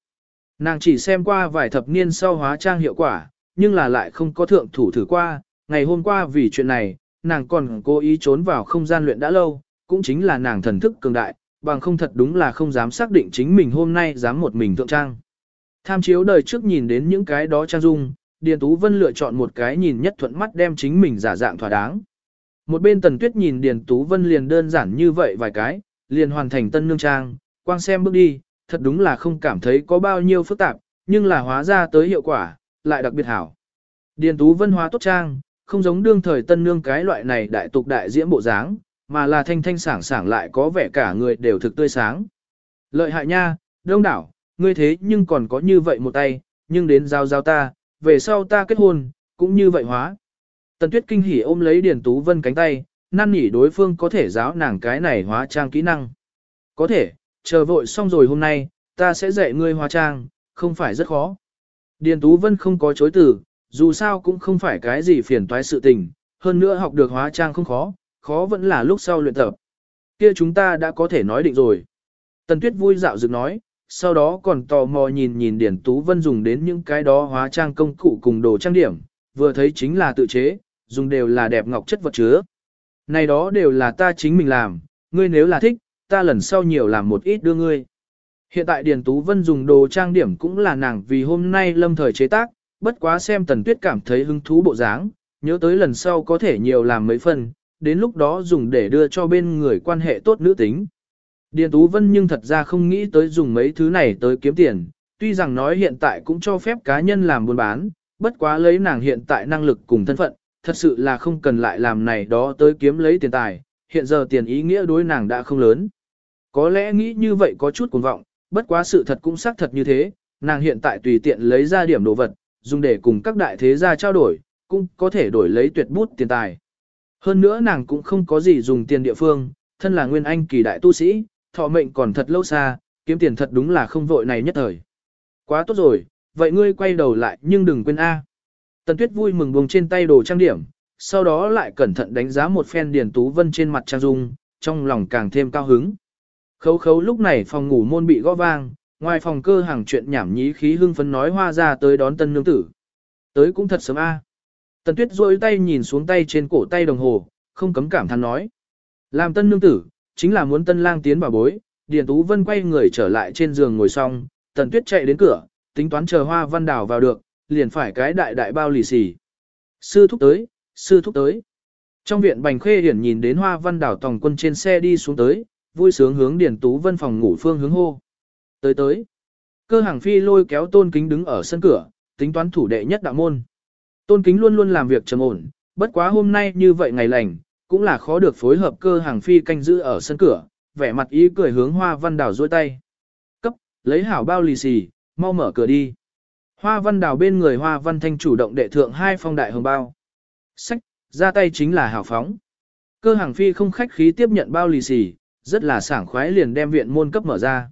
Nàng chỉ xem qua vài thập niên sau hóa trang hiệu quả, nhưng là lại không có thượng thủ thử qua, ngày hôm qua vì chuyện này, nàng còn cố ý trốn vào không gian luyện đã lâu, cũng chính là nàng thần thức cường đại, bằng không thật đúng là không dám xác định chính mình hôm nay dám một mình thượng trang. Tham chiếu đời trước nhìn đến những cái đó trang dung, Điền Tú Vân lựa chọn một cái nhìn nhất thuận mắt đem chính mình giả dạng thỏa đáng. Một bên Tần Tuyết nhìn Điền Tú Vân liền đơn giản như vậy vài cái, liền hoàn thành tân nương trang, quang xem bước đi, thật đúng là không cảm thấy có bao nhiêu phức tạp, nhưng là hóa ra tới hiệu quả, lại đặc biệt hảo. Điền Tú Vân hóa tốt trang, không giống đương thời tân nương cái loại này đại tục đại diễm bộ dáng, mà là thanh thanh sảng sảng lại có vẻ cả người đều thực tươi sáng. Lợi hại nha, đông đảo, ngươi thế nhưng còn có như vậy một tay, nhưng đến giao giao ta, về sau ta kết hôn, cũng như vậy hóa. Tần Tuyết kinh hỉ ôm lấy Điền Tú Vân cánh tay, năn nỉ đối phương có thể giáo nàng cái này hóa trang kỹ năng. Có thể, chờ vội xong rồi hôm nay, ta sẽ dạy ngươi hóa trang, không phải rất khó. Điền Tú Vân không có chối từ, dù sao cũng không phải cái gì phiền toái sự tình, hơn nữa học được hóa trang không khó, khó vẫn là lúc sau luyện tập. Kia chúng ta đã có thể nói định rồi. Tần Tuyết vui dạo dựng nói, sau đó còn tò mò nhìn nhìn Điển Tú Vân dùng đến những cái đó hóa trang công cụ cùng đồ trang điểm, vừa thấy chính là tự chế, dùng đều là đẹp ngọc chất vật chứa. Này đó đều là ta chính mình làm, ngươi nếu là thích, ta lần sau nhiều làm một ít đưa ngươi. Hiện tại Điền Tú Vân dùng đồ trang điểm cũng là nàng vì hôm nay lâm thời chế tác, bất quá xem Tần Tuyết cảm thấy hứng thú bộ dáng, nhớ tới lần sau có thể nhiều làm mấy phần, đến lúc đó dùng để đưa cho bên người quan hệ tốt nữ tính. Điền Tú Vân nhưng thật ra không nghĩ tới dùng mấy thứ này tới kiếm tiền, tuy rằng nói hiện tại cũng cho phép cá nhân làm buôn bán, bất quá lấy nàng hiện tại năng lực cùng thân phận, thật sự là không cần lại làm này đó tới kiếm lấy tiền tài, hiện giờ tiền ý nghĩa đối nàng đã không lớn. Có lẽ nghĩ như vậy có chút cuồng vọng, bất quá sự thật cũng xác thật như thế, nàng hiện tại tùy tiện lấy ra điểm đồ vật, dùng để cùng các đại thế gia trao đổi, cũng có thể đổi lấy tuyệt bút tiền tài. Hơn nữa nàng cũng không có gì dùng tiền địa phương, thân là nguyên anh kỳ đại tu sĩ, thọ mệnh còn thật lâu xa, kiếm tiền thật đúng là không vội này nhất thời. Quá tốt rồi, vậy ngươi quay đầu lại nhưng đừng quên A. Tần Tuyết vui mừng buông trên tay đồ trang điểm, sau đó lại cẩn thận đánh giá một phen Điền Tú Vân trên mặt trang dung, trong lòng càng thêm cao hứng. Khấu khấu lúc này phòng ngủ môn bị gõ vang, ngoài phòng cơ hàng chuyện nhảm nhí khí hưng phấn nói hoa ra tới đón tân nương tử. Tới cũng thật sớm a. Tần Tuyết rôi tay nhìn xuống tay trên cổ tay đồng hồ, không cấm cảm thán nói. Làm tân nương tử, chính là muốn tân lang tiến vào bối, Điền Tú Vân quay người trở lại trên giường ngồi xong, Tần Tuyết chạy đến cửa, tính toán chờ hoa văn đào vào được, liền phải cái đại đại bao lì xì. Sư thúc tới, sư thúc tới. Trong viện Bành Khê Hiển nhìn đến hoa văn đảo tòng quân trên xe đi xuống tới, vui sướng hướng Điền Tú Vân phòng ngủ phương hướng hô. Tới tới. Cơ hàng phi lôi kéo tôn kính đứng ở sân cửa, tính toán thủ đệ nhất đạo môn. Tôn kính luôn luôn làm việc trầm ổn, bất quá hôm nay như vậy ngày lành, cũng là khó được phối hợp cơ hàng phi canh giữ ở sân cửa, vẻ mặt ý cười hướng hoa văn đảo dôi tay. Cấp, lấy hảo bao lì xì, mau mở cửa đi. Hoa văn đảo bên người hoa văn thanh chủ động đệ thượng hai phong đại hồng bao. Sách, ra tay chính là hảo phóng. Cơ hàng phi không khách khí tiếp nhận bao lì xì, rất là sảng khoái liền đem viện môn cấp mở ra.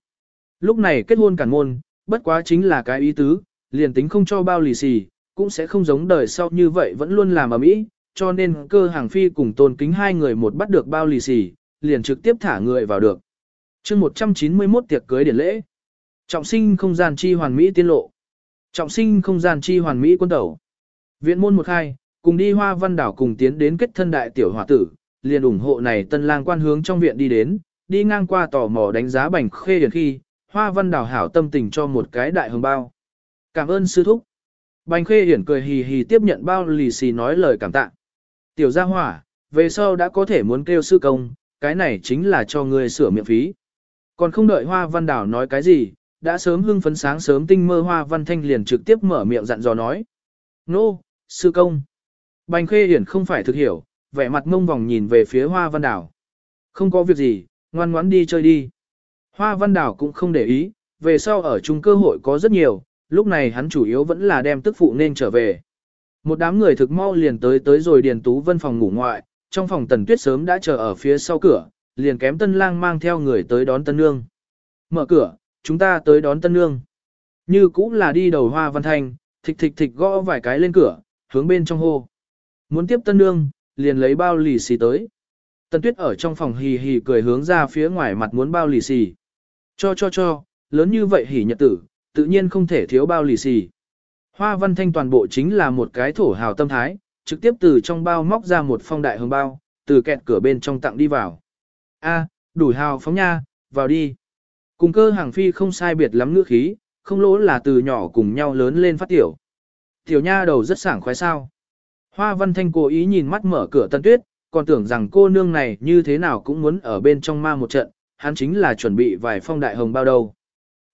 Lúc này kết hôn cản môn, bất quá chính là cái ý tứ, liền tính không cho bao lì xì, cũng sẽ không giống đời sau như vậy vẫn luôn làm ở mỹ, cho nên cơ hàng phi cùng tôn kính hai người một bắt được bao lì xì, liền trực tiếp thả người vào được. chương 191 tiệc cưới điển lễ. Trọng sinh không gian chi hoàn mỹ tiên lộ. Trọng sinh không gian chi hoàn mỹ quân tẩu. Viện môn một hai, cùng đi hoa văn đảo cùng tiến đến kết thân đại tiểu hòa tử, liền ủng hộ này tân lang quan hướng trong viện đi đến, đi ngang qua tò mò đánh giá bành khê điển khi, hoa văn đảo hảo tâm tình cho một cái đại hồng bao. Cảm ơn sư thúc. Bành khê hiển cười hì hì tiếp nhận bao lì xì nói lời cảm tạ. Tiểu gia hỏa, về sau đã có thể muốn kêu sư công, cái này chính là cho ngươi sửa miệng phí. Còn không đợi hoa văn đảo nói cái gì, đã sớm hưng phấn sáng sớm tinh mơ hoa văn thanh liền trực tiếp mở miệng dặn dò nói. Nô, no, sư công. Bành khê hiển không phải thực hiểu, vẻ mặt ngông vòng nhìn về phía hoa văn đảo. Không có việc gì, ngoan ngoãn đi chơi đi. Hoa văn đảo cũng không để ý, về sau ở chung cơ hội có rất nhiều, lúc này hắn chủ yếu vẫn là đem tức phụ nên trở về. Một đám người thực mau liền tới tới rồi Điền Tú Vân phòng ngủ ngoại, trong phòng Tần Tuyết sớm đã chờ ở phía sau cửa, liền kém Tân Lang mang theo người tới đón Tân Nương. Mở cửa, chúng ta tới đón Tân Nương. Như cũng là đi đầu hoa văn thanh, thịch thịch thịch gõ vài cái lên cửa, hướng bên trong hô. Muốn tiếp Tân Nương, liền lấy bao lì xì tới. Tần Tuyết ở trong phòng hì hì cười hướng ra phía ngoài mặt muốn bao lì xì. Cho cho cho, lớn như vậy hỉ nhật tử, tự nhiên không thể thiếu bao lì xì. Hoa Văn Thanh toàn bộ chính là một cái thổ hào tâm thái, trực tiếp từ trong bao móc ra một phong đại hương bao, từ kẹt cửa bên trong tặng đi vào. A, đủ hào phóng nha, vào đi. Cùng cơ hàng phi không sai biệt lắm ngữ khí, không lỗ là từ nhỏ cùng nhau lớn lên phát tiểu. Tiểu nha đầu rất sảng khoái sao. Hoa Văn Thanh cố ý nhìn mắt mở cửa tân tuyết, còn tưởng rằng cô nương này như thế nào cũng muốn ở bên trong ma một trận, hắn chính là chuẩn bị vài phong đại hồng bao đầu.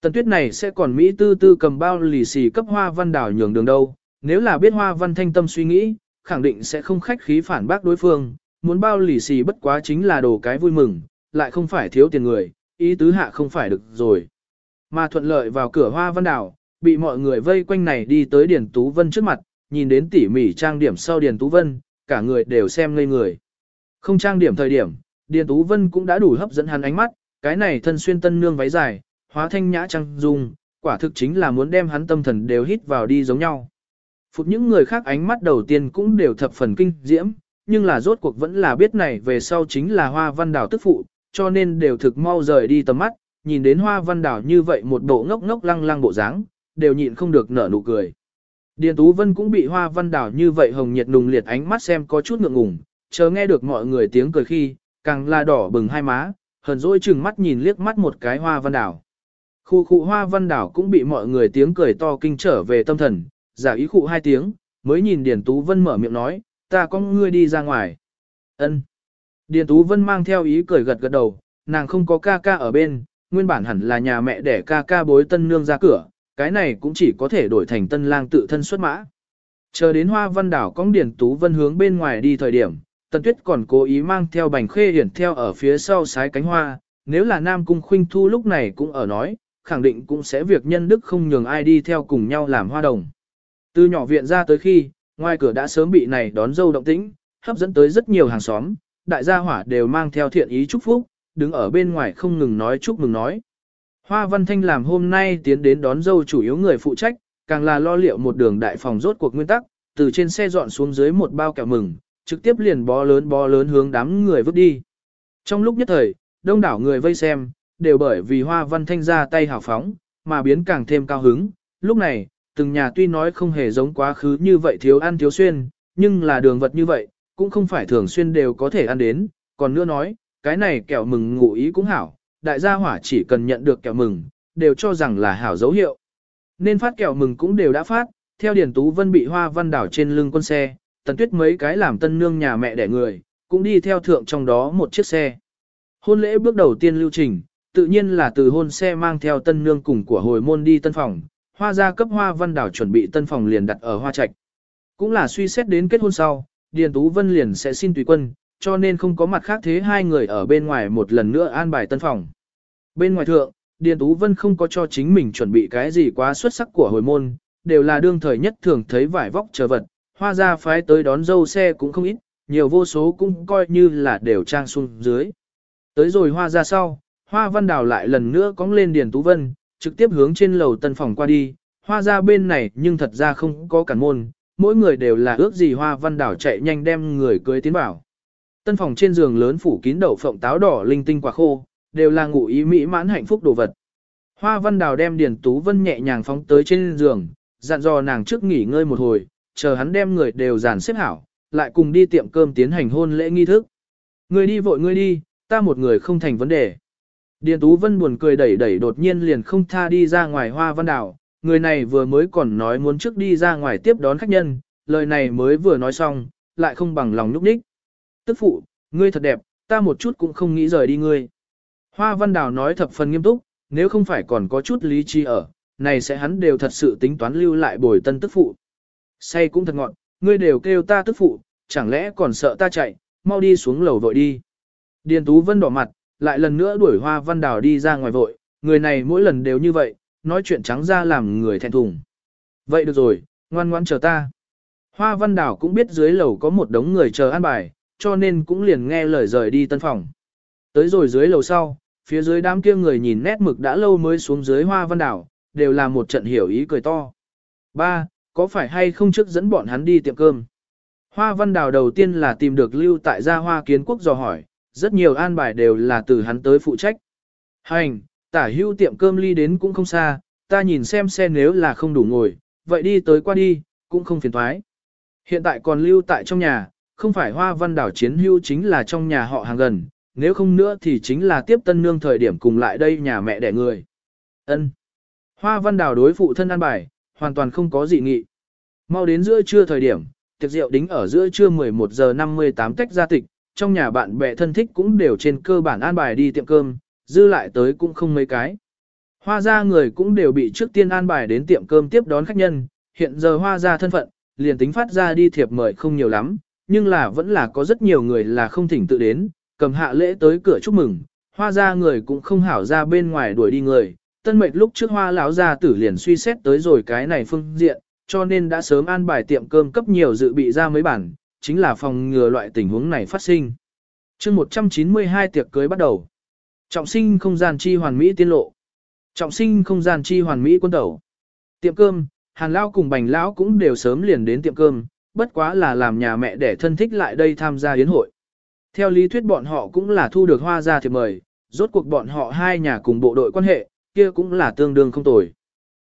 Tần tuyết này sẽ còn Mỹ tư tư cầm bao lì xì cấp hoa văn đảo nhường đường đâu, nếu là biết hoa văn thanh tâm suy nghĩ, khẳng định sẽ không khách khí phản bác đối phương, muốn bao lì xì bất quá chính là đồ cái vui mừng, lại không phải thiếu tiền người, ý tứ hạ không phải được rồi. Mà thuận lợi vào cửa hoa văn đảo, bị mọi người vây quanh này đi tới Điền Tú Vân trước mặt, nhìn đến tỉ mỉ trang điểm sau Điền Tú Vân, cả người đều xem ngây người. Không trang điểm thời điểm, Điền Tú Vân cũng đã đủ hấp dẫn hắn ánh mắt, cái này thân xuyên tân nương váy dài, hóa thanh nhã trang dung, quả thực chính là muốn đem hắn tâm thần đều hít vào đi giống nhau. Phục những người khác ánh mắt đầu tiên cũng đều thập phần kinh diễm, nhưng là rốt cuộc vẫn là biết này về sau chính là hoa văn đảo tức phụ, cho nên đều thực mau rời đi tầm mắt, nhìn đến hoa văn đảo như vậy một bộ ngốc ngốc lăng lăng bộ dáng, đều nhịn không được nở nụ cười. Điền Tú Vân cũng bị hoa văn đảo như vậy hồng nhiệt nùng liệt ánh mắt xem có chút ngượng ngùng, chờ nghe được mọi người tiếng cười khi, càng là đỏ bừng hai má, hờn dỗi chừng mắt nhìn liếc mắt một cái hoa văn đảo. Khu khu hoa văn đảo cũng bị mọi người tiếng cười to kinh trở về tâm thần, giả ý khụ hai tiếng, mới nhìn Điền Tú Vân mở miệng nói, ta có ngươi đi ra ngoài. ân Điền Tú Vân mang theo ý cười gật gật đầu, nàng không có ca ca ở bên, nguyên bản hẳn là nhà mẹ để ca ca bối tân nương ra cửa, cái này cũng chỉ có thể đổi thành tân lang tự thân xuất mã. Chờ đến hoa văn đảo cong điển Tú Vân hướng bên ngoài đi thời điểm, Tần Tuyết còn cố ý mang theo bành khê hiển theo ở phía sau sái cánh hoa, nếu là Nam Cung Khuynh Thu lúc này cũng ở nói, khẳng định cũng sẽ việc nhân đức không nhường ai đi theo cùng nhau làm hoa đồng. Từ nhỏ viện ra tới khi, ngoài cửa đã sớm bị này đón dâu động tĩnh, hấp dẫn tới rất nhiều hàng xóm, đại gia hỏa đều mang theo thiện ý chúc phúc, đứng ở bên ngoài không ngừng nói chúc mừng nói. Hoa Văn Thanh làm hôm nay tiến đến đón dâu chủ yếu người phụ trách, càng là lo liệu một đường đại phòng rốt cuộc nguyên tắc, từ trên xe dọn xuống dưới một bao kẹo mừng, trực tiếp liền bó lớn bó lớn hướng đám người vứt đi. Trong lúc nhất thời, đông đảo người vây xem, đều bởi vì Hoa Văn Thanh ra tay hào phóng, mà biến càng thêm cao hứng. Lúc này, từng nhà tuy nói không hề giống quá khứ như vậy thiếu ăn thiếu xuyên, nhưng là đường vật như vậy, cũng không phải thường xuyên đều có thể ăn đến. Còn nữa nói, cái này kẹo mừng ngụ ý cũng hảo, đại gia hỏa chỉ cần nhận được kẹo mừng, đều cho rằng là hảo dấu hiệu. Nên phát kẹo mừng cũng đều đã phát, theo Điền Tú Vân bị hoa văn đảo trên lưng con xe, tần tuyết mấy cái làm tân nương nhà mẹ đẻ người, cũng đi theo thượng trong đó một chiếc xe. Hôn lễ bước đầu tiên lưu trình, tự nhiên là từ hôn xe mang theo tân nương cùng của hồi môn đi tân phòng, hoa gia cấp hoa văn đảo chuẩn bị tân phòng liền đặt ở hoa trạch. Cũng là suy xét đến kết hôn sau, Điền Tú Vân liền sẽ xin tùy quân, cho nên không có mặt khác thế hai người ở bên ngoài một lần nữa an bài tân phòng. Bên ngoài thượng, Điền Tú Vân không có cho chính mình chuẩn bị cái gì quá xuất sắc của hồi môn, đều là đương thời nhất thường thấy vải vóc chờ vật, hoa gia phái tới đón dâu xe cũng không ít, nhiều vô số cũng coi như là đều trang xuống dưới. Tới rồi hoa gia sau, hoa văn đào lại lần nữa cóng lên Điền Tú Vân, trực tiếp hướng trên lầu tân phòng qua đi, hoa gia bên này nhưng thật ra không có cản môn, mỗi người đều là ước gì hoa văn đảo chạy nhanh đem người cưới tiến vào. Tân phòng trên giường lớn phủ kín đậu phộng táo đỏ linh tinh quả khô, đều là ngủ ý mỹ mãn hạnh phúc đồ vật. Hoa văn đào đem Điền Tú Vân nhẹ nhàng phóng tới trên giường, dặn dò nàng trước nghỉ ngơi một hồi, chờ hắn đem người đều dàn xếp hảo, lại cùng đi tiệm cơm tiến hành hôn lễ nghi thức. Người đi vội ngươi đi, ta một người không thành vấn đề. Điền Tú Vân buồn cười đẩy đẩy đột nhiên liền không tha đi ra ngoài hoa văn Đào, người này vừa mới còn nói muốn trước đi ra ngoài tiếp đón khách nhân, lời này mới vừa nói xong, lại không bằng lòng nhúc nhích. Tức phụ, ngươi thật đẹp, ta một chút cũng không nghĩ rời đi ngươi. Hoa văn Đào nói thập phần nghiêm túc, nếu không phải còn có chút lý trí ở, này sẽ hắn đều thật sự tính toán lưu lại bồi tân tức phụ. Say cũng thật ngọn, ngươi đều kêu ta tức phụ, chẳng lẽ còn sợ ta chạy, mau đi xuống lầu vội đi. Điền Tú Vân đỏ mặt, lại lần nữa đuổi hoa văn đào đi ra ngoài vội, người này mỗi lần đều như vậy, nói chuyện trắng ra làm người thẹn thùng. Vậy được rồi, ngoan ngoãn chờ ta. Hoa văn đào cũng biết dưới lầu có một đống người chờ ăn bài, cho nên cũng liền nghe lời rời đi tân phòng. Tới rồi dưới lầu sau, phía dưới đám kia người nhìn nét mực đã lâu mới xuống dưới hoa văn đảo, đều là một trận hiểu ý cười to. Ba, có phải hay không trước dẫn bọn hắn đi tiệm cơm? Hoa văn đào đầu tiên là tìm được lưu tại gia hoa kiến quốc dò hỏi, rất nhiều an bài đều là từ hắn tới phụ trách. Hành, tả hưu tiệm cơm ly đến cũng không xa, ta nhìn xem xe nếu là không đủ ngồi, vậy đi tới qua đi, cũng không phiền thoái. Hiện tại còn lưu tại trong nhà, không phải hoa văn đảo chiến hưu chính là trong nhà họ hàng gần, nếu không nữa thì chính là tiếp tân nương thời điểm cùng lại đây nhà mẹ đẻ người. ân Hoa văn Đào đối phụ thân an bài, hoàn toàn không có dị nghị. Mau đến giữa trưa thời điểm, tiệc rượu đính ở giữa trưa 11 giờ 58 tách ra tịch, trong nhà bạn bè thân thích cũng đều trên cơ bản an bài đi tiệm cơm, dư lại tới cũng không mấy cái. Hoa gia người cũng đều bị trước tiên an bài đến tiệm cơm tiếp đón khách nhân, hiện giờ hoa gia thân phận, liền tính phát ra đi thiệp mời không nhiều lắm, nhưng là vẫn là có rất nhiều người là không thỉnh tự đến, cầm hạ lễ tới cửa chúc mừng, hoa gia người cũng không hảo ra bên ngoài đuổi đi người, tân mệnh lúc trước hoa lão gia tử liền suy xét tới rồi cái này phương diện, cho nên đã sớm an bài tiệm cơm cấp nhiều dự bị ra mấy bản, chính là phòng ngừa loại tình huống này phát sinh. chương 192 tiệc cưới bắt đầu. Trọng sinh không gian chi hoàn mỹ tiên lộ. Trọng sinh không gian chi hoàn mỹ quân tẩu. Tiệm cơm, hàn lão cùng bành lão cũng đều sớm liền đến tiệm cơm, bất quá là làm nhà mẹ để thân thích lại đây tham gia yến hội. Theo lý thuyết bọn họ cũng là thu được hoa gia thiệp mời, rốt cuộc bọn họ hai nhà cùng bộ đội quan hệ, kia cũng là tương đương không tồi.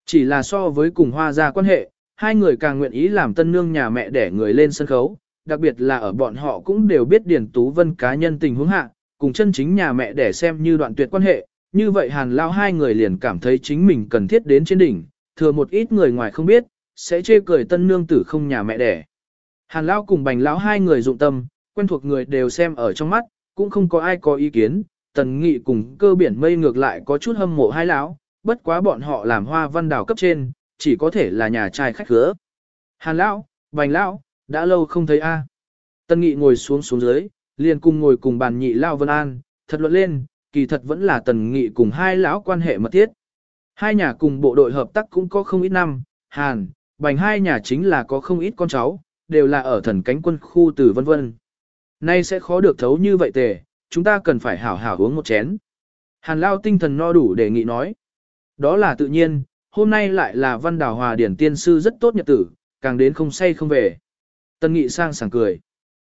Chỉ là so với cùng hoa gia quan hệ, hai người càng nguyện ý làm tân nương nhà mẹ để người lên sân khấu, đặc biệt là ở bọn họ cũng đều biết Điền Tú Vân cá nhân tình huống hạ, cùng chân chính nhà mẹ để xem như đoạn tuyệt quan hệ, như vậy hàn lao hai người liền cảm thấy chính mình cần thiết đến trên đỉnh, thừa một ít người ngoài không biết, sẽ chê cười tân nương tử không nhà mẹ đẻ. Hàn lao cùng bành lão hai người dụng tâm, quen thuộc người đều xem ở trong mắt, cũng không có ai có ý kiến, tần nghị cùng cơ biển mây ngược lại có chút hâm mộ hai lão, bất quá bọn họ làm hoa văn đảo cấp trên, chỉ có thể là nhà trai khách khứa. Hàn lão, bành lão, đã lâu không thấy a. Tần nghị ngồi xuống xuống dưới, liền cùng ngồi cùng bàn nhị lao vân an, thật luận lên, kỳ thật vẫn là tần nghị cùng hai lão quan hệ mật thiết. Hai nhà cùng bộ đội hợp tác cũng có không ít năm, Hàn, Bành hai nhà chính là có không ít con cháu, đều là ở thần cánh quân khu tử vân vân. Nay sẽ khó được thấu như vậy tề, chúng ta cần phải hảo hảo uống một chén. Hàn Lao tinh thần no đủ để nghị nói. Đó là tự nhiên, hôm nay lại là văn đào hòa điển tiên sư rất tốt nhật tử, càng đến không say không về. Tân nghị sang sảng cười.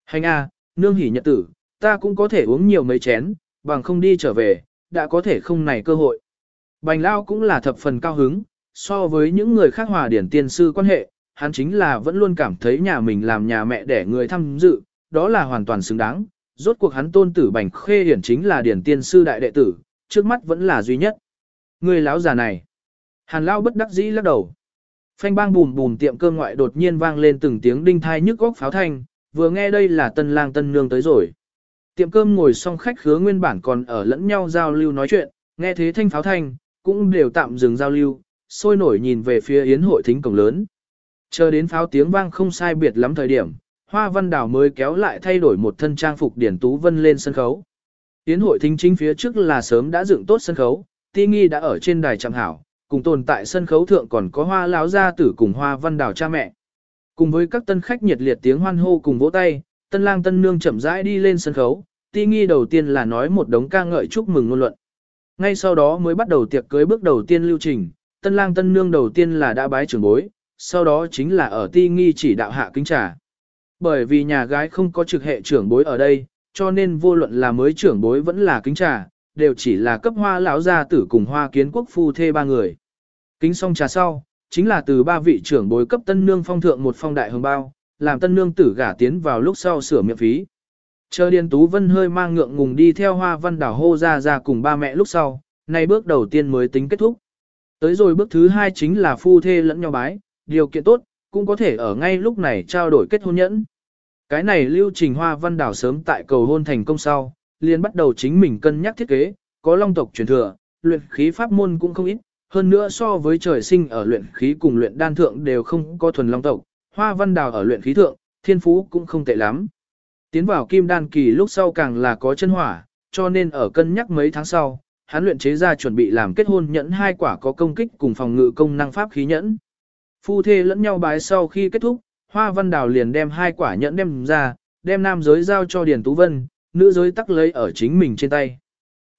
Hành a, nương hỉ nhật tử, ta cũng có thể uống nhiều mấy chén, bằng không đi trở về, đã có thể không này cơ hội. Bành Lao cũng là thập phần cao hứng, so với những người khác hòa điển tiên sư quan hệ, hắn chính là vẫn luôn cảm thấy nhà mình làm nhà mẹ để người tham dự, đó là hoàn toàn xứng đáng. Rốt cuộc hắn tôn tử Bành Khê Hiển chính là điển tiên sư đại đệ tử, trước mắt vẫn là duy nhất. Người lão già này. Hàn Lão bất đắc dĩ lắc đầu. Phanh bang bùm bùm tiệm cơm ngoại đột nhiên vang lên từng tiếng đinh thai nhức góc pháo thanh, vừa nghe đây là tân lang tân nương tới rồi. Tiệm cơm ngồi xong khách khứa nguyên bản còn ở lẫn nhau giao lưu nói chuyện, nghe thế thanh pháo thanh, cũng đều tạm dừng giao lưu, sôi nổi nhìn về phía yến hội thính cổng lớn. Chờ đến pháo tiếng vang không sai biệt lắm thời điểm, Hoa Văn Đào mới kéo lại thay đổi một thân trang phục điển tú vân lên sân khấu. Tiến hội thính chính phía trước là sớm đã dựng tốt sân khấu, ti nghi đã ở trên đài chẳng hảo, cùng tồn tại sân khấu thượng còn có hoa lão gia tử cùng Hoa Văn Đào cha mẹ. Cùng với các tân khách nhiệt liệt tiếng hoan hô cùng vỗ tay, tân lang tân nương chậm rãi đi lên sân khấu, ti nghi đầu tiên là nói một đống ca ngợi chúc mừng ngôn luận. Ngay sau đó mới bắt đầu tiệc cưới bước đầu tiên lưu trình, tân lang tân nương đầu tiên là đã bái trưởng bối, sau đó chính là ở ti nghi chỉ đạo hạ kính trà. Bởi vì nhà gái không có trực hệ trưởng bối ở đây, cho nên vô luận là mới trưởng bối vẫn là kính trà, đều chỉ là cấp hoa lão gia tử cùng hoa kiến quốc phu thê ba người. Kính xong trà sau, chính là từ ba vị trưởng bối cấp tân nương phong thượng một phong đại hồng bao, làm tân nương tử gả tiến vào lúc sau sửa miệng phí. Chờ Điền Tú Vân hơi mang ngượng ngùng đi theo hoa văn đảo hô ra ra cùng ba mẹ lúc sau, nay bước đầu tiên mới tính kết thúc. Tới rồi bước thứ hai chính là phu thê lẫn nhau bái, điều kiện tốt, cũng có thể ở ngay lúc này trao đổi kết hôn nhẫn. Cái này lưu trình hoa văn đảo sớm tại cầu hôn thành công sau, liền bắt đầu chính mình cân nhắc thiết kế, có long tộc truyền thừa, luyện khí pháp môn cũng không ít, hơn nữa so với trời sinh ở luyện khí cùng luyện đan thượng đều không có thuần long tộc, hoa văn đào ở luyện khí thượng, thiên phú cũng không tệ lắm. Tiến vào kim đan kỳ lúc sau càng là có chân hỏa, cho nên ở cân nhắc mấy tháng sau, hắn luyện chế ra chuẩn bị làm kết hôn nhẫn hai quả có công kích cùng phòng ngự công năng pháp khí nhẫn. Phu thê lẫn nhau bái sau khi kết thúc, Hoa Văn Đào liền đem hai quả nhẫn đem ra, đem nam giới giao cho Điền Tú Vân, nữ giới tắc lấy ở chính mình trên tay.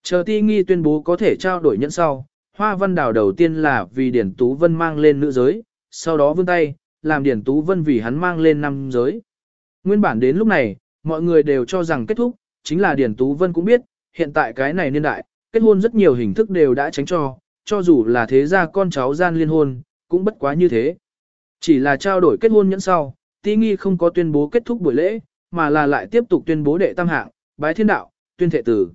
Chờ ti nghi tuyên bố có thể trao đổi nhẫn sau, Hoa Văn Đào đầu tiên là vì Điền Tú Vân mang lên nữ giới, sau đó vươn tay, làm Điền Tú Vân vì hắn mang lên nam giới. Nguyên bản đến lúc này, mọi người đều cho rằng kết thúc, chính là Điền Tú Vân cũng biết, hiện tại cái này niên đại, kết hôn rất nhiều hình thức đều đã tránh cho, cho dù là thế gia con cháu gian liên hôn, cũng bất quá như thế. Chỉ là trao đổi kết hôn nhẫn sau, Ti Nghi không có tuyên bố kết thúc buổi lễ, mà là lại tiếp tục tuyên bố đệ tam hạng, bái thiên đạo, tuyên thệ tử.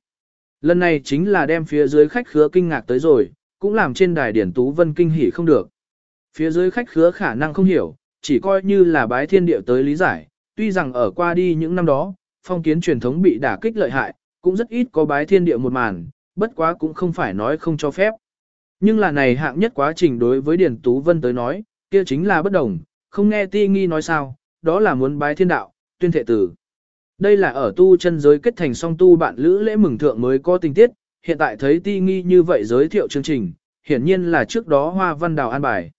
Lần này chính là đem phía dưới khách khứa kinh ngạc tới rồi, cũng làm trên đài điển tú vân kinh hỉ không được. Phía dưới khách khứa khả năng không hiểu, chỉ coi như là bái thiên điệu tới lý giải, tuy rằng ở qua đi những năm đó, phong kiến truyền thống bị đả kích lợi hại, cũng rất ít có bái thiên địa một màn, bất quá cũng không phải nói không cho phép. Nhưng là này hạng nhất quá trình đối với Điền Tú Vân tới nói, kia chính là bất đồng, không nghe ti nghi nói sao, đó là muốn bái thiên đạo, tuyên thệ tử. Đây là ở tu chân giới kết thành song tu bạn lữ lễ mừng thượng mới có tình tiết, hiện tại thấy ti nghi như vậy giới thiệu chương trình, hiển nhiên là trước đó Hoa Văn Đào an bài.